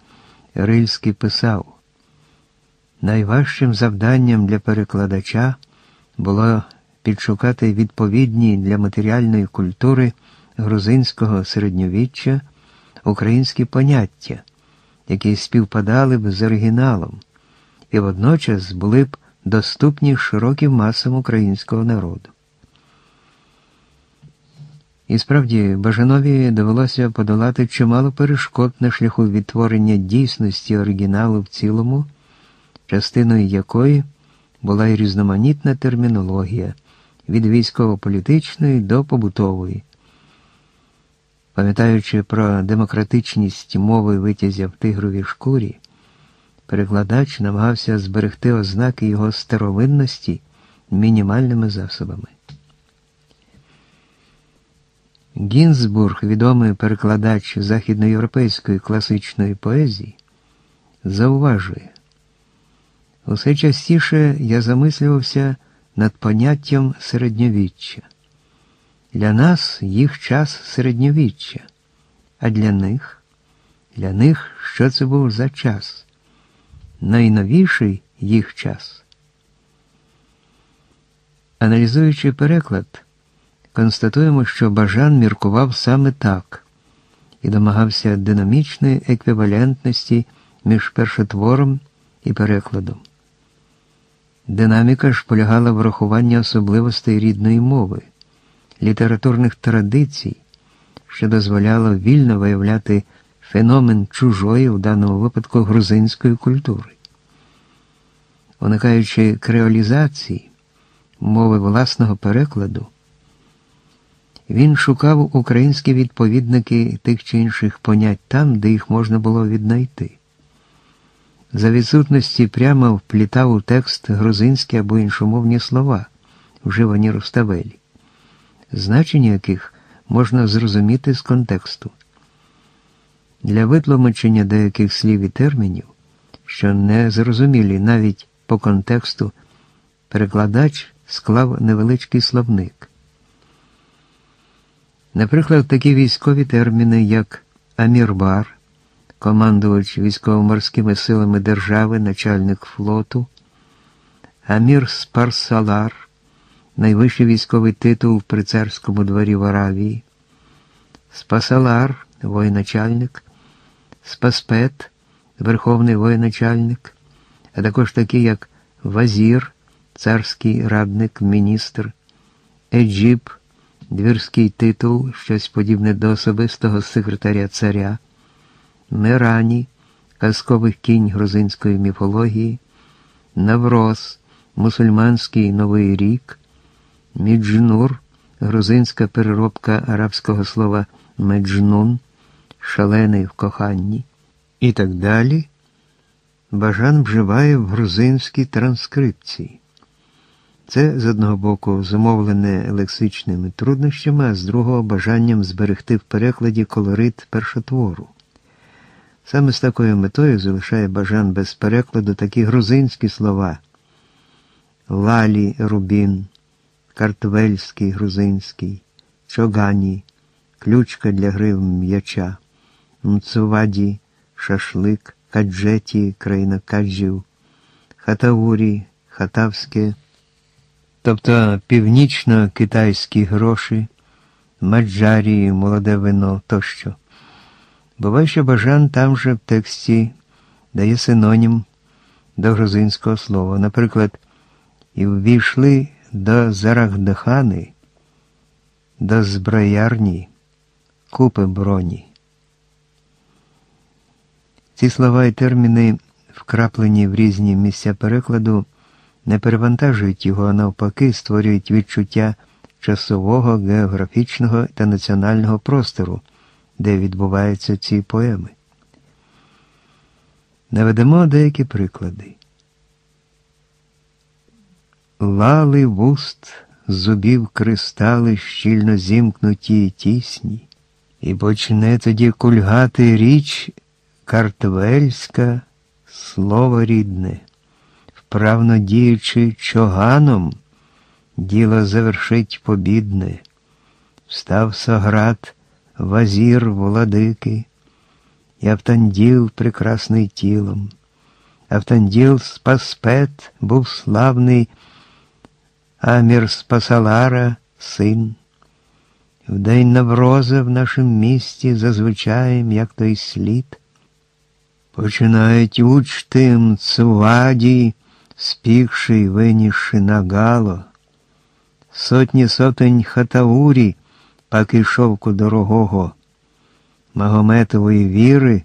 Рильський писав Найважчим завданням для перекладача було підшукати відповідні для матеріальної культури грузинського середньовіччя українські поняття, які співпадали б з оригіналом, і водночас були б доступні широким масам українського народу. І справді Бажанові довелося подолати чимало перешкод на шляху відтворення дійсності оригіналу в цілому, частиною якої була й різноманітна термінологія від військово-політичної до побутової. Пам'ятаючи про демократичність мови витязя в тигровій шкурі, перекладач намагався зберегти ознаки його старовинності мінімальними засобами. Гінзбург, відомий перекладач західноєвропейської класичної поезії, зауважує, усе частіше я замислювався над поняттям середньовіччя. Для нас їх час середньовіччя, а для них, для них що це був за час? Найновіший їх час. Аналізуючи переклад, констатуємо, що Бажан міркував саме так і домагався динамічної еквівалентності між першотвором і перекладом. Динаміка ж полягала в врахуванні особливостей рідної мови, літературних традицій, що дозволяло вільно виявляти феномен чужої, в даному випадку грузинської культури. Уникаючи креолізації, мови власного перекладу, він шукав українські відповідники тих чи інших понять там, де їх можна було віднайти. За відсутності прямо вплітав у текст грузинські або іншомовні слова, вживані Руставелі, значення яких можна зрозуміти з контексту. Для витлумачення деяких слів і термінів, що не зрозумілі навіть по контексту, перекладач склав невеличкий словник. Наприклад, такі військові терміни, як Амірбар, командувач військово-морськими силами держави, начальник флоту, Амір Спарсалар, найвищий військовий титул при царському дворі в Аравії, Спасалар, воєначальник, Спаспет, верховний воєначальник, а також такі, як Вазір, царський радник, міністр, Еджіб, двірський титул, щось подібне до особистого секретаря царя, Мерані, казкових кінь грузинської міфології, Навроз, мусульманський Новий рік, Міджнур, грузинська переробка арабського слова меджнун, шалений в коханні і так далі. Бажан вживає в грузинській транскрипції. Це з одного боку зумовлене лексичними труднощами, а з другого бажанням зберегти в перекладі колорит першотвору. Саме з такою метою залишає бажан без перекладу такі грузинські слова Лалі Рубін, Картвельський грузинський, Чогані, ключка для гри м'яча, Мцуваді, шашлик, каджеті, країна каджів, хатаурі, хатавське тобто північно-китайські гроші, маджарії, молоде вино тощо. Буває, що бажан там же в тексті дає синонім до грузинського слова. Наприклад, і ввійшли до Зарагдахани, до зброярні, купи броні. Ці слова і терміни, вкраплені в різні місця перекладу, не перевантажують його, а навпаки, створюють відчуття часового, географічного та національного простору, де відбуваються ці поеми. Наведемо деякі приклади. Лали вуст, зубів кристали щільно зімкнуті й тісні, і почне тоді кульгати річ картвельська слово рідне вправно діючи чоганом, діло завершить побідне. Встав Соград, вазір владики, Явтанділ прекрасний тілом, Автанділ Спаспет був славний Амір Спасалара, син. В день Навроза в нашому місті зазвичай, як той слід, починають учтим цуваді, спікши й винісши нагало. Сотні сотень хатаурі, паки шовку дорогого, Магометової віри,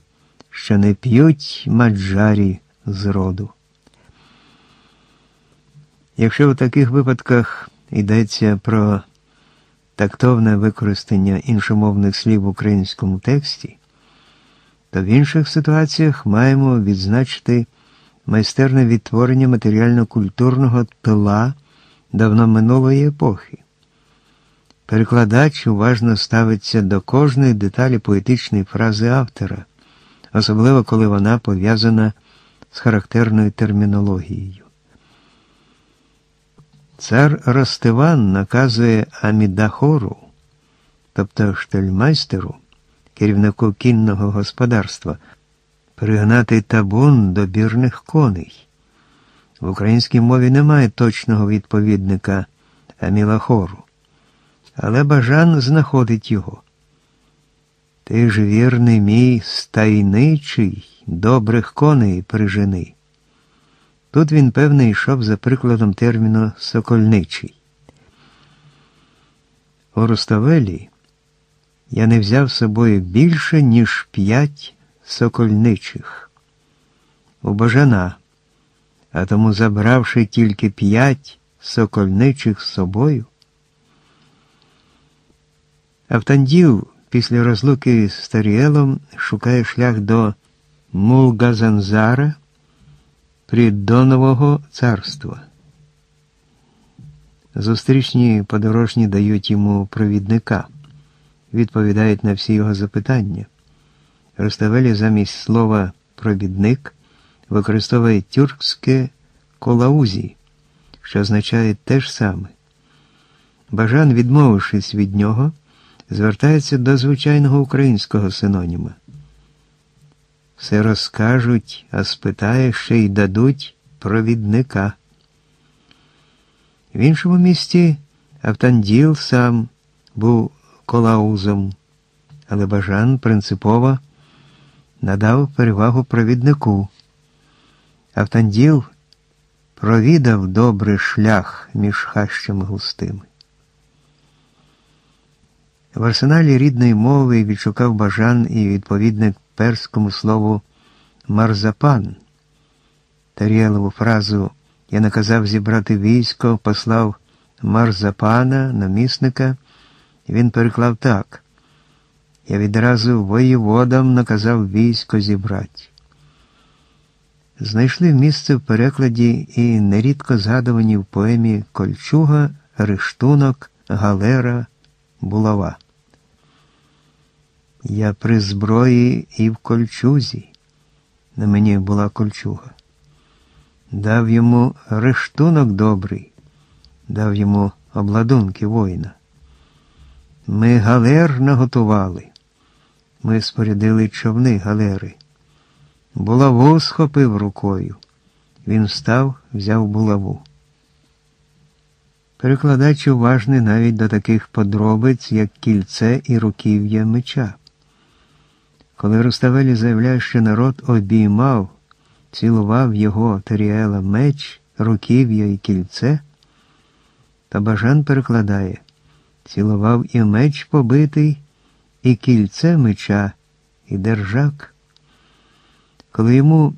що не п'ють маджарі з роду. Якщо в таких випадках йдеться про тактовне використання іншомовних слів в українському тексті, то в інших ситуаціях маємо відзначити майстерне відтворення матеріально-культурного тила давно минулої епохи. Перекладач уважно ставиться до кожної деталі поетичної фрази автора, особливо коли вона пов'язана з характерною термінологією. Цар Ростиван наказує Амідахору, тобто штельмайстеру, керівнику кінного господарства, пригнати табун добірних коней. В українській мові немає точного відповідника Амілахору, але бажан знаходить його. Ти ж вірний мій стайничий, добрих коней прижени. Тут він, певне, йшов за прикладом терміну сокольничий. У Руставелі я не взяв з собою більше, ніж п'ять сокольничих. У а тому забравши тільки п'ять сокольничих з собою. Автанділ після розлуки з Таріелом шукає шлях до Мулгазанзара Придонового царства. Зустрічні подорожні дають йому провідника, відповідають на всі його запитання. Роставелі замість слова провідник використовує тюркське колаузі, що означає те ж саме. Бажан, відмовившись від нього, звертається до звичайного українського синоніма. Все розкажуть, а спитає ще й дадуть провідника. В іншому місті Автанділ сам був колаузом, але Бажан принципово надав перевагу провіднику. Автанділ провідав добрий шлях між хащами густими. В арсеналі рідної мови відшукав бажан і відповідник перському слову марзапан. Таріелову фразу Я наказав зібрати військо, послав марзапана, намісника, він переклав так. Я відразу воєводам наказав військо зібрати. Знайшли місце в перекладі і нерідко згадувані в поемі Кольчуга, Рештунок, Галера, Булава. Я при зброї і в кольчузі. На мені була кольчуга. Дав йому рештунок добрий, дав йому обладунки воїна. Ми галер наготували. Ми спорядили човни галери. Булаву схопив рукою. Він встав, взяв булаву. Перекладач уважний навіть до таких подробиць, як кільце і руків'я меча. Коли Руставелі заявляє, що народ обіймав, цілував його Теріела меч, руків'я і кільце, то Бажан перекладає цілував і меч побитий, і кільце меча, і держак. Коли йому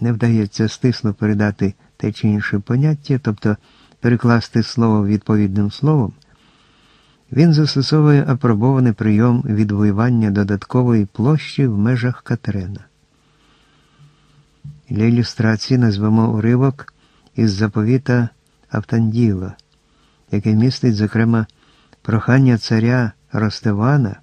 не вдається стисло передати те чи інше поняття, тобто перекласти слово відповідним словом, він застосовує апробований прийом відвоювання додаткової площі в межах Катрена. Для ілюстрації назвемо уривок із заповіта Автанділа, який містить, зокрема, прохання царя Ростевана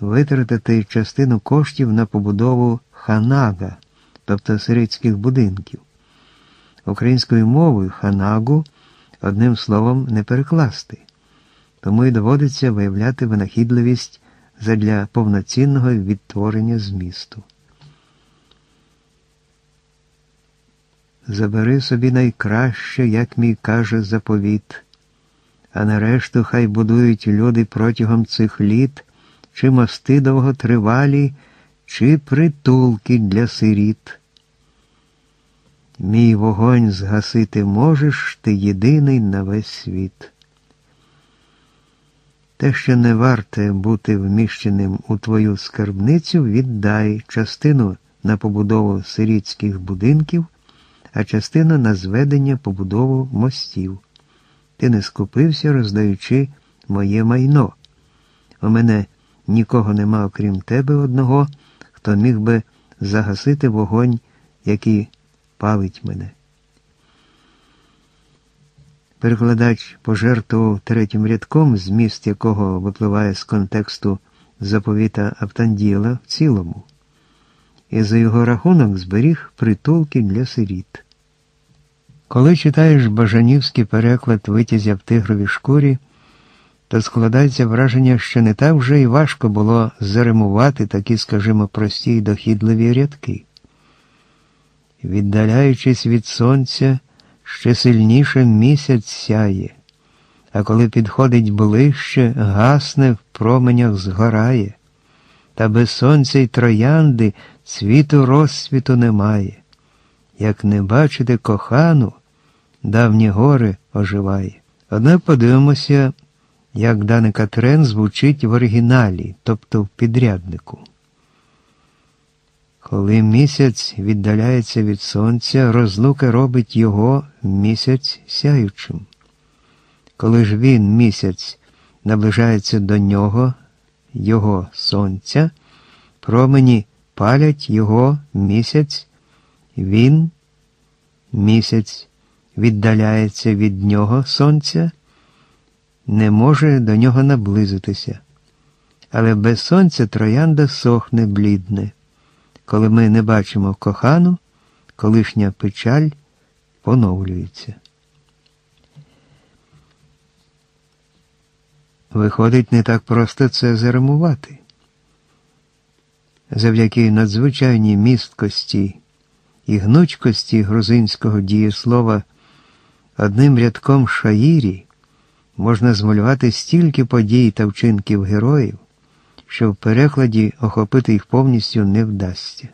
витратити частину коштів на побудову ханага, тобто сирійських будинків. Українською мовою ханагу одним словом не перекласти тому й доводиться виявляти винахідливість задля повноцінного відтворення змісту. забери собі найкраще, як мій каже заповіт, а нарешту хай будують люди протягом цих літ, чи мости довготривалі, чи притулки для сиріт. Мій вогонь згасити можеш ти єдиний на весь світ. Те, що не варте бути вміщеним у твою скарбницю, віддай частину на побудову сирітських будинків, а частину на зведення побудову мостів. Ти не скупився, роздаючи моє майно. У мене нікого нема, окрім тебе одного, хто міг би загасити вогонь, який палить мене. Перекладач пожертвував третім рядком, зміст якого випливає з контексту заповіта Автанділа в цілому, і за його рахунок зберіг притулки для сиріт. Коли читаєш бажанівський переклад витязя в тигровій шкурі, то складається враження, що не так вже і важко було заримувати такі, скажімо, прості й дохідливі рядки. Віддаляючись від сонця, ще сильніше місяць сяє, а коли підходить ближче, гасне в променях згорає, та без сонця й троянди світу розсвіту немає. Як не бачите кохану, давнє горе оживає. Однак подивимося, як дане Катрен звучить в оригіналі, тобто в підряднику. Коли місяць віддаляється від сонця, розлука робить його місяць сяючим. Коли ж він місяць наближається до нього, його сонця, промені палять його місяць, він місяць віддаляється від нього сонця, не може до нього наблизитися. Але без сонця троянда сохне блідне. Коли ми не бачимо кохану, колишня печаль поновлюється. Виходить, не так просто це заримувати. Завдяки надзвичайній місткості і гнучкості грузинського дієслова одним рядком шаїрі можна змалювати стільки подій та вчинків героїв що в перекладі охопити їх повністю не вдасться.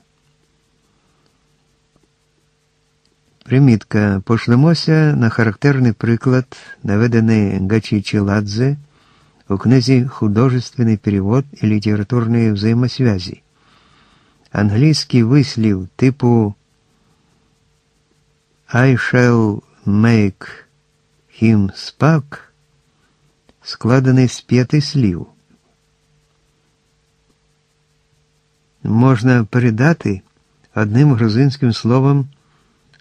Примітка. Пошлемося на характерний приклад, наведений Гачі Чиладзе у книзі Художественний перевод і літературної взаємосвязі. Англійський вислів типу I shall make him spark складений з п'яти слів. можна передати одним грузинським словом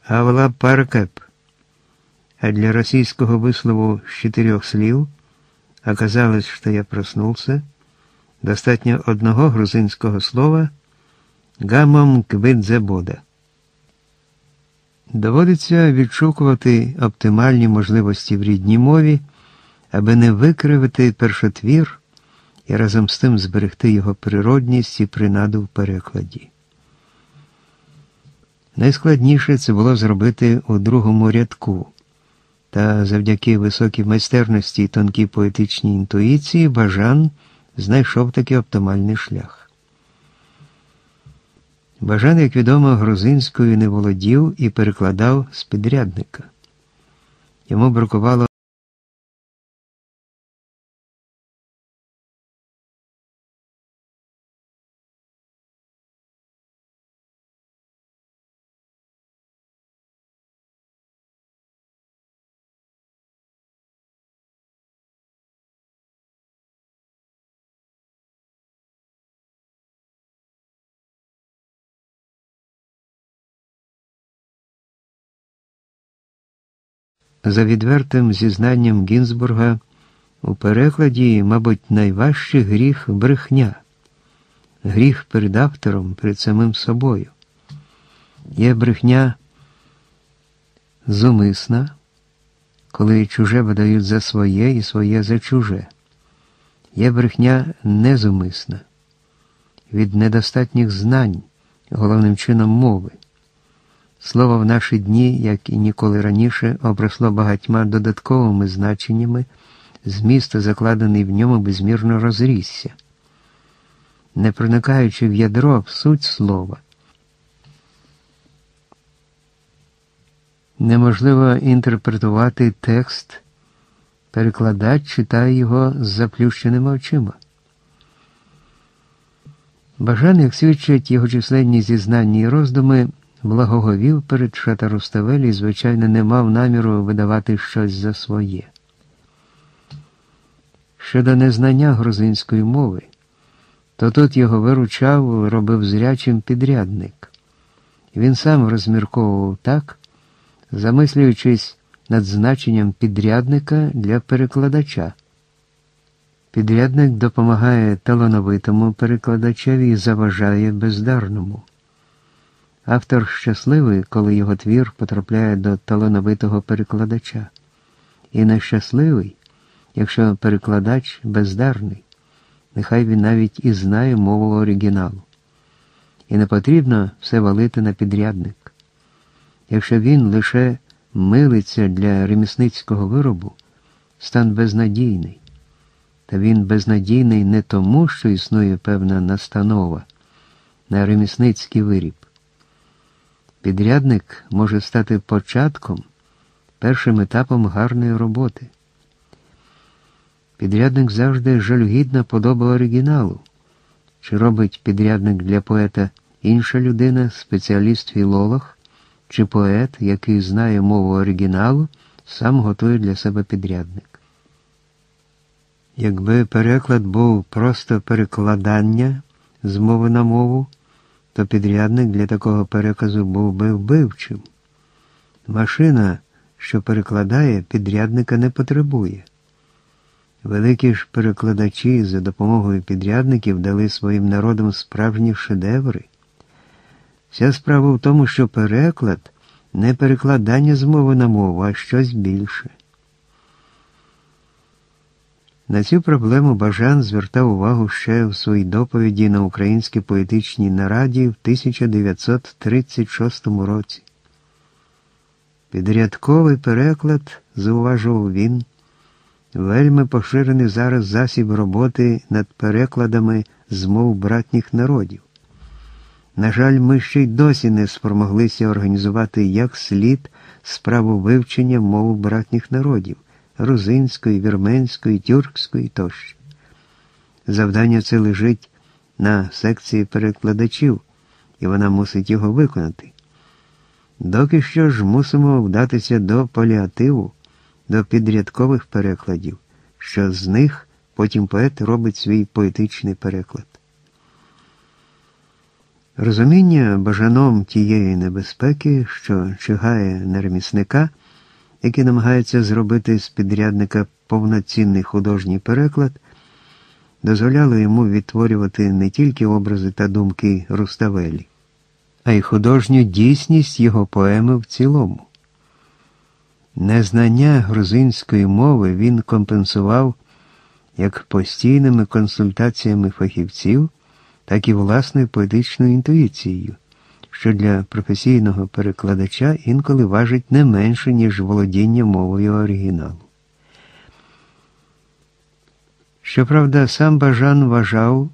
Авла Паркеп, а для російського вислову з чотирьох слів оказалось, що я проснувся, достатньо одного грузинського слова гамом квидзебода. Доводиться відшукувати оптимальні можливості в рідній мові, аби не викривити першотвір і разом з тим зберегти його природність і принаду в перекладі. Найскладніше це було зробити у другому рядку, та завдяки високій майстерності і тонкій поетичній інтуїції Бажан знайшов такий оптимальний шлях. Бажан, як відомо, грузинською не володів і перекладав з підрядника. Йому бракувало За відвертим зізнанням Гінзбурга, у перекладі, мабуть, найважчий гріх брехня, гріх перед автором, перед самим собою. Є брехня зумисна, коли чуже видають за своє і своє за чуже. Є брехня незумисна, від недостатніх знань, головним чином мови. Слово в наші дні, як і ніколи раніше, обросло багатьма додатковими значеннями, зміст, закладений в ньому, безмірно розрісся. Не проникаючи в ядро в суть слова, неможливо інтерпретувати текст, перекладач читає його з заплющеними очима. Бажан, як свідчать його численні зізнання і роздуми, благоговів перед Шатаруставелі і, звичайно, не мав наміру видавати щось за своє. Щодо незнання грузинської мови, то тут його виручав, робив зрячим підрядник. Він сам розмірковував так, замислюючись над значенням підрядника для перекладача. Підрядник допомагає талановитому перекладачеві і заважає бездарному. Автор щасливий, коли його твір потрапляє до талановитого перекладача, і нещасливий, якщо перекладач бездарний, нехай він навіть і знає мову оригіналу. І не потрібно все валити на підрядник. Якщо він лише милиться для ремісницького виробу, стан безнадійний. Та він безнадійний не тому, що існує певна настанова на ремісницький виріб. Підрядник може стати початком, першим етапом гарної роботи. Підрядник завжди жалюгідна подоба оригіналу. Чи робить підрядник для поета інша людина, спеціаліст-філолог, чи поет, який знає мову оригіналу, сам готує для себе підрядник. Якби переклад був просто перекладання з мови на мову, то підрядник для такого переказу був би вбивчим. Машина, що перекладає, підрядника не потребує. Великі ж перекладачі за допомогою підрядників дали своїм народам справжні шедеври. Вся справа в тому, що переклад не перекладання з мови на мову, а щось більше. На цю проблему Бажан звертав увагу ще в своїй доповіді на українській поетичній нараді в 1936 році. Підрядковий переклад, зауважував він, вельми поширений зараз засіб роботи над перекладами з мов братніх народів. На жаль, ми ще й досі не спромоглися організувати як слід справу вивчення мов братніх народів грузинської, вірменської, тюркської тощо. Завдання це лежить на секції перекладачів, і вона мусить його виконати. Доки що ж мусимо вдатися до паліативу, до підрядкових перекладів, що з них потім поет робить свій поетичний переклад. Розуміння бажаном тієї небезпеки, що чигає на ремісника – який намагається зробити з підрядника повноцінний художній переклад, дозволяло йому відтворювати не тільки образи та думки Руставелі, а й художню дійсність його поеми в цілому. Незнання грузинської мови він компенсував як постійними консультаціями фахівців, так і власною поетичною інтуїцією що для професійного перекладача інколи важить не менше, ніж володіння мовою оригіналу. Щоправда, сам Бажан вважав,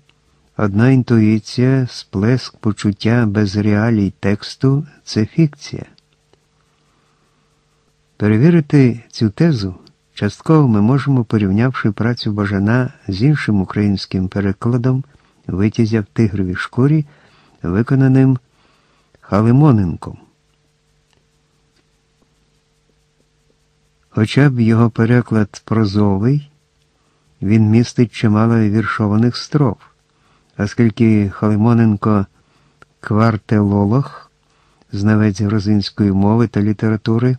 одна інтуїція, сплеск почуття без реалій тексту це фікція. Перевірити цю тезу частково ми можемо, порівнявши працю Бажана з іншим українським перекладом витязя в тигровій шкурі, виконаним Халимоненком. Хоча б його переклад прозовий, він містить чимало віршованих строф, оскільки Халимоненко квартелолог, знавець грузинської мови та літератури,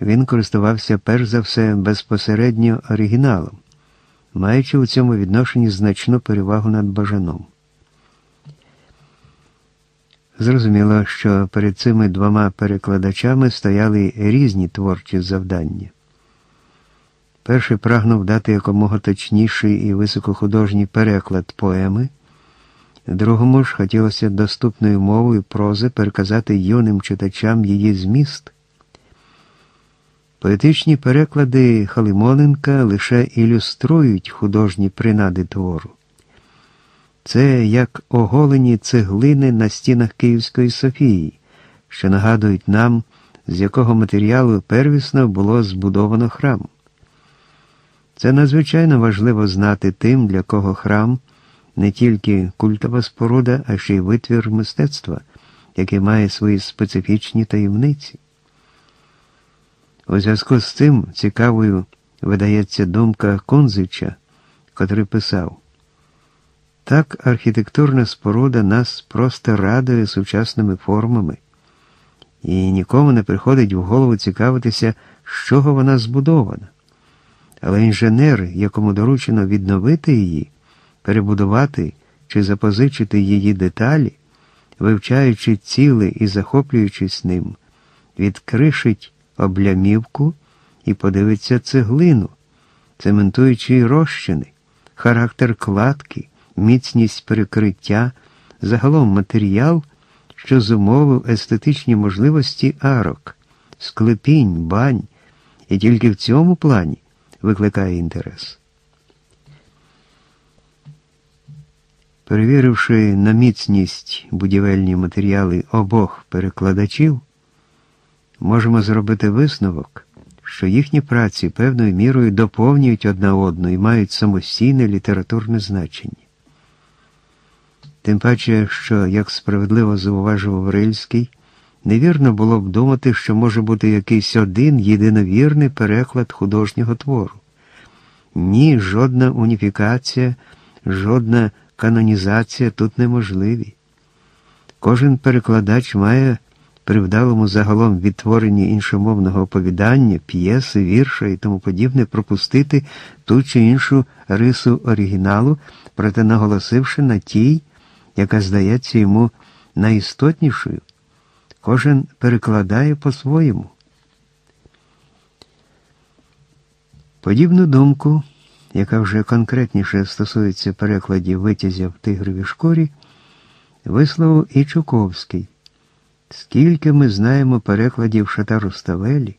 він користувався перш за все безпосередньо оригіналом, маючи у цьому відношенні значну перевагу над бажаном. Зрозуміло, що перед цими двома перекладачами стояли різні творчі завдання. Перший прагнув дати якомога точніший і високохудожній переклад поеми, Другому ж хотілося доступною мовою прози переказати юним читачам її зміст. Поетичні переклади Халимоненка лише ілюструють художні принади твору. Це як оголені цеглини на стінах Київської Софії, що нагадують нам, з якого матеріалу первісно було збудовано храм. Це надзвичайно важливо знати тим, для кого храм не тільки культова споруда, а ще й витвір мистецтва, який має свої специфічні таємниці. У зв'язку з цим цікавою видається думка Конзича, котрий писав. Так архітектурна споруда нас просто радує сучасними формами, і нікому не приходить в голову цікавитися, з чого вона збудована. Але інженер, якому доручено відновити її, перебудувати чи запозичити її деталі, вивчаючи ціле і захоплюючись ним, відкришить облямівку і подивиться цеглину, цементуючи розчини, характер кладки міцність перекриття, загалом матеріал, що зумовив естетичні можливості арок, склепінь, бань, і тільки в цьому плані викликає інтерес. Перевіривши на міцність будівельні матеріали обох перекладачів, можемо зробити висновок, що їхні праці певною мірою доповнюють одна одну і мають самостійне літературне значення. Тим паче, що, як справедливо зауважував Рильський, невірно було б думати, що може бути якийсь один єдиновірний переклад художнього твору. Ні, жодна уніфікація, жодна канонізація тут неможливі. Кожен перекладач має при вдалому загалом відтворенні іншомовного оповідання, п'єси, вірша і тому подібне пропустити ту чи іншу рису оригіналу, проте наголосивши на тій, яка здається йому найістотнішою, кожен перекладає по-своєму. Подібну думку, яка вже конкретніше стосується перекладів витязів в тигровій шкурі, висловив і Чуковський. Скільки ми знаємо перекладів Шатару Ставелі,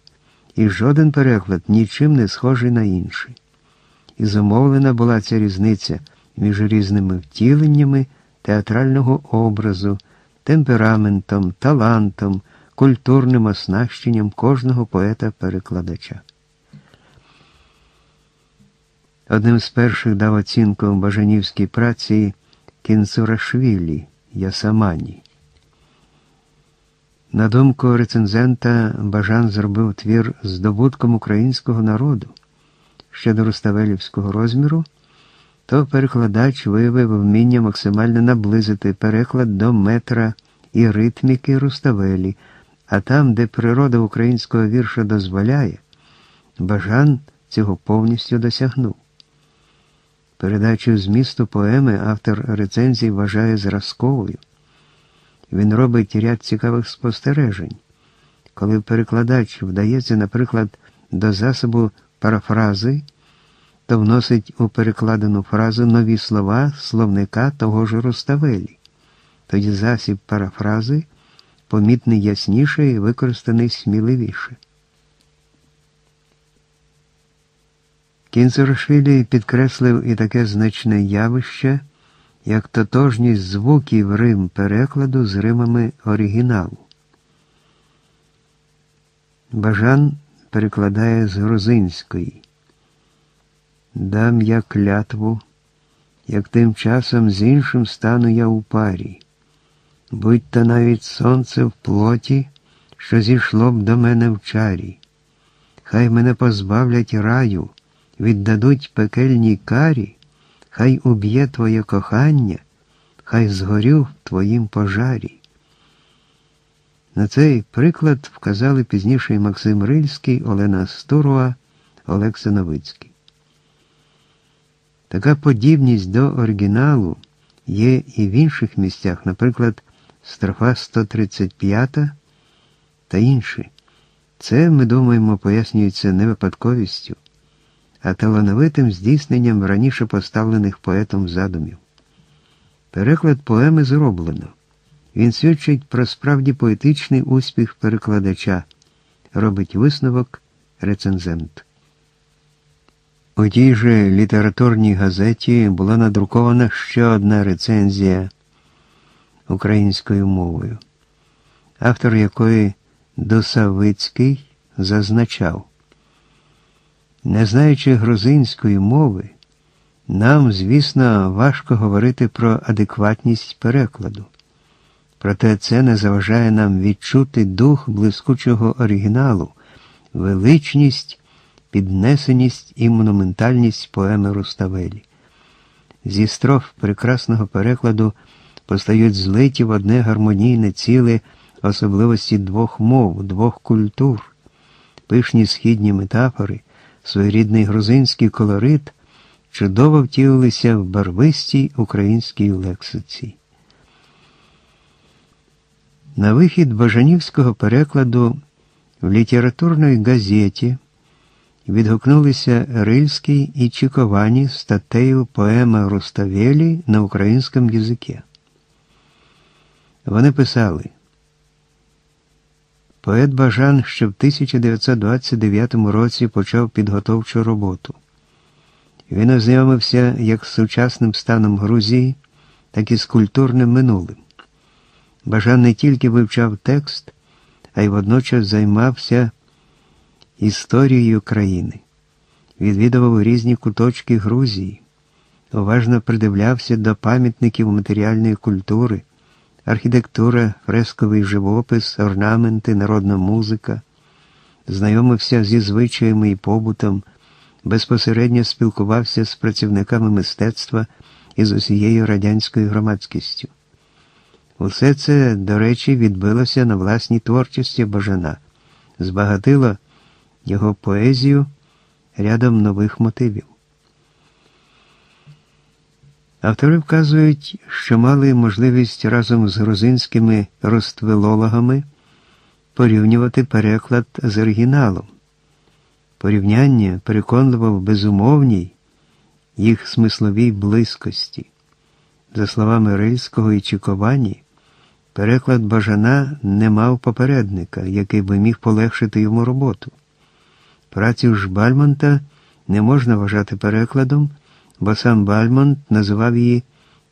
і жоден переклад нічим не схожий на інший. І замовлена була ця різниця між різними втіленнями театрального образу, темпераментом, талантом, культурним оснащенням кожного поета-перекладача. Одним з перших дав оцінку Бажанівській праці Кінцурашвілі Ясамані. На думку рецензента, Бажан зробив твір здобутком українського народу щодо Руставелівського розміру то перекладач виявив вміння максимально наблизити переклад до метра і ритміки Руставелі, а там, де природа українського вірша дозволяє, Бажан цього повністю досягнув. Передачу змісту поеми автор рецензій вважає зразковою. Він робить ряд цікавих спостережень. Коли перекладач вдається, наприклад, до засобу парафрази то вносить у перекладену фразу нові слова словника того ж Руставелі. Тоді засіб парафрази помітний ясніше і використаний сміливіше. Кінцерошвілі підкреслив і таке значне явище, як тотожність звуків Рим перекладу з римами оригіналу. Бажан перекладає з грузинської. Дам я клятву, як тим часом з іншим стану я у парі, будь то навіть сонце в плоті, що зійшло б до мене в чарі. Хай мене позбавлять раю, віддадуть пекельній карі, хай уб'є твоє кохання, хай згорю в твоїм пожарі. На цей приклад вказали пізніше Максим Рильський, Олена Стуруа, Олекса Новицький. Така подібність до оригіналу є і в інших місцях, наприклад, строфа 135 та інші. Це, ми думаємо, пояснюється не випадковістю, а талановитим здійсненням раніше поставлених поетом задумів. Переклад поеми зроблено. Він свідчить про справді поетичний успіх перекладача, робить висновок рецензент. У тій же літературній газеті була надрукована ще одна рецензія українською мовою, автор якої Досавицький зазначав, не знаючи грузинської мови, нам, звісно, важко говорити про адекватність перекладу. Проте це не заважає нам відчути дух блискучого оригіналу, величність, піднесеність і монументальність поеми Руставелі. Зі строф прекрасного перекладу постають злиті в одне гармонійне ціле особливості двох мов, двох культур, пишні східні метафори, своєрідний грузинський колорит чудово втілилися в барвистій українській лексиці. На вихід Бажанівського перекладу в літературній газеті відгукнулися Рильський і Чіковані статтею поема Руставелі на українському язикі. Вони писали Поет Бажан ще в 1929 році почав підготовчу роботу. Він ознайомився як з сучасним станом Грузії, так і з культурним минулим. Бажан не тільки вивчав текст, а й водночас займався історією країни, відвідував різні куточки Грузії, уважно придивлявся до пам'ятників матеріальної культури, архітектура, фресковий живопис, орнаменти, народна музика, знайомився зі звичаями і побутом, безпосередньо спілкувався з працівниками мистецтва і з усією радянською громадськістю. Усе це, до речі, відбилося на власній творчості Бажана, збагатило його поезію рядом нових мотивів. Автори вказують, що мали можливість разом з грузинськими роствелологами порівнювати переклад з оригіналом. Порівняння переконливо в безумовній їх смисловій близькості. За словами Рильського і Чіковані, переклад Бажана не мав попередника, який би міг полегшити йому роботу. Працю ж Бальмонта не можна вважати перекладом, бо сам Бальмонт називав її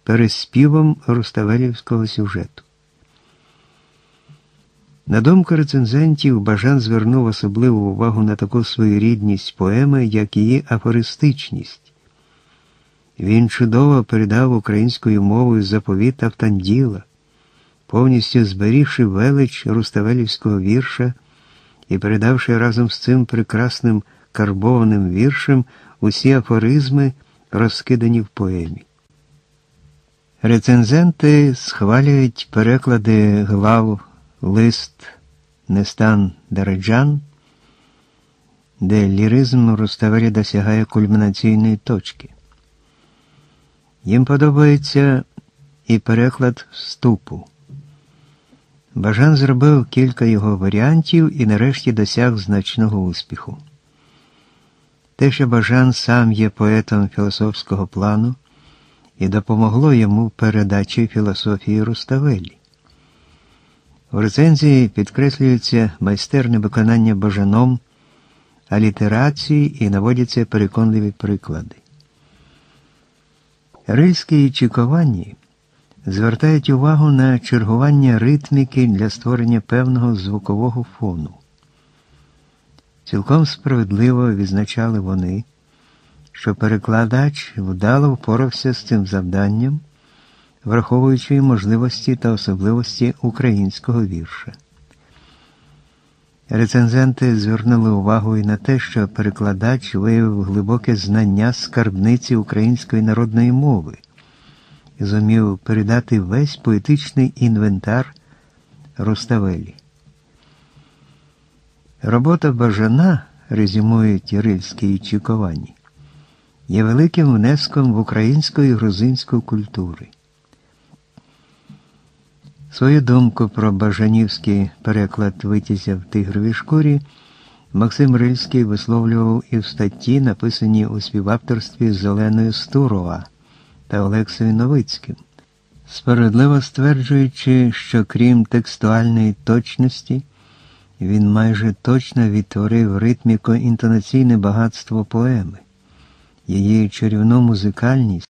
переспівом Руставелівського сюжету. На думку рецензентів, Бажан звернув особливу увагу на таку своєрідність поеми, як її афористичність. Він чудово передав українською мовою заповіт Автанділа, повністю зберігши велич Руставелівського вірша і передавши разом з цим прекрасним карбованим віршем усі афоризми, розкидані в поемі. Рецензенти схвалюють переклади глав лист Нестан Дареджан, де ліризм Руставелі досягає кульмінаційної точки. Їм подобається і переклад вступу. Бажан зробив кілька його варіантів і нарешті досяг значного успіху. Те, що Бажан сам є поетом філософського плану, і допомогло йому передачі філософії Руставелі. В рецензії підкреслюється майстерне виконання бажаном, алітерації і наводяться переконливі приклади. Рильські чіковані звертають увагу на чергування ритміки для створення певного звукового фону. Цілком справедливо відзначали вони, що перекладач вдало впорався з цим завданням, враховуючи можливості та особливості українського вірша. Рецензенти звернули увагу і на те, що перекладач виявив глибоке знання скарбниці української народної мови зумів передати весь поетичний інвентар Руставелі. Робота Бажана, резюмують Рильські і Чіковані, є великим внеском в українську і грузинську культури. Свою думку про бажанівський переклад витязя в тигровій шкурі Максим Рильський висловлював і в статті, написаній у співавторстві з Оленою Стурова та Олексою Новицьким. справедливо стверджуючи, що крім текстуальної точності, він майже точно відтворив ритміко-інтонаційне багатство поеми, її чарівну музикальність.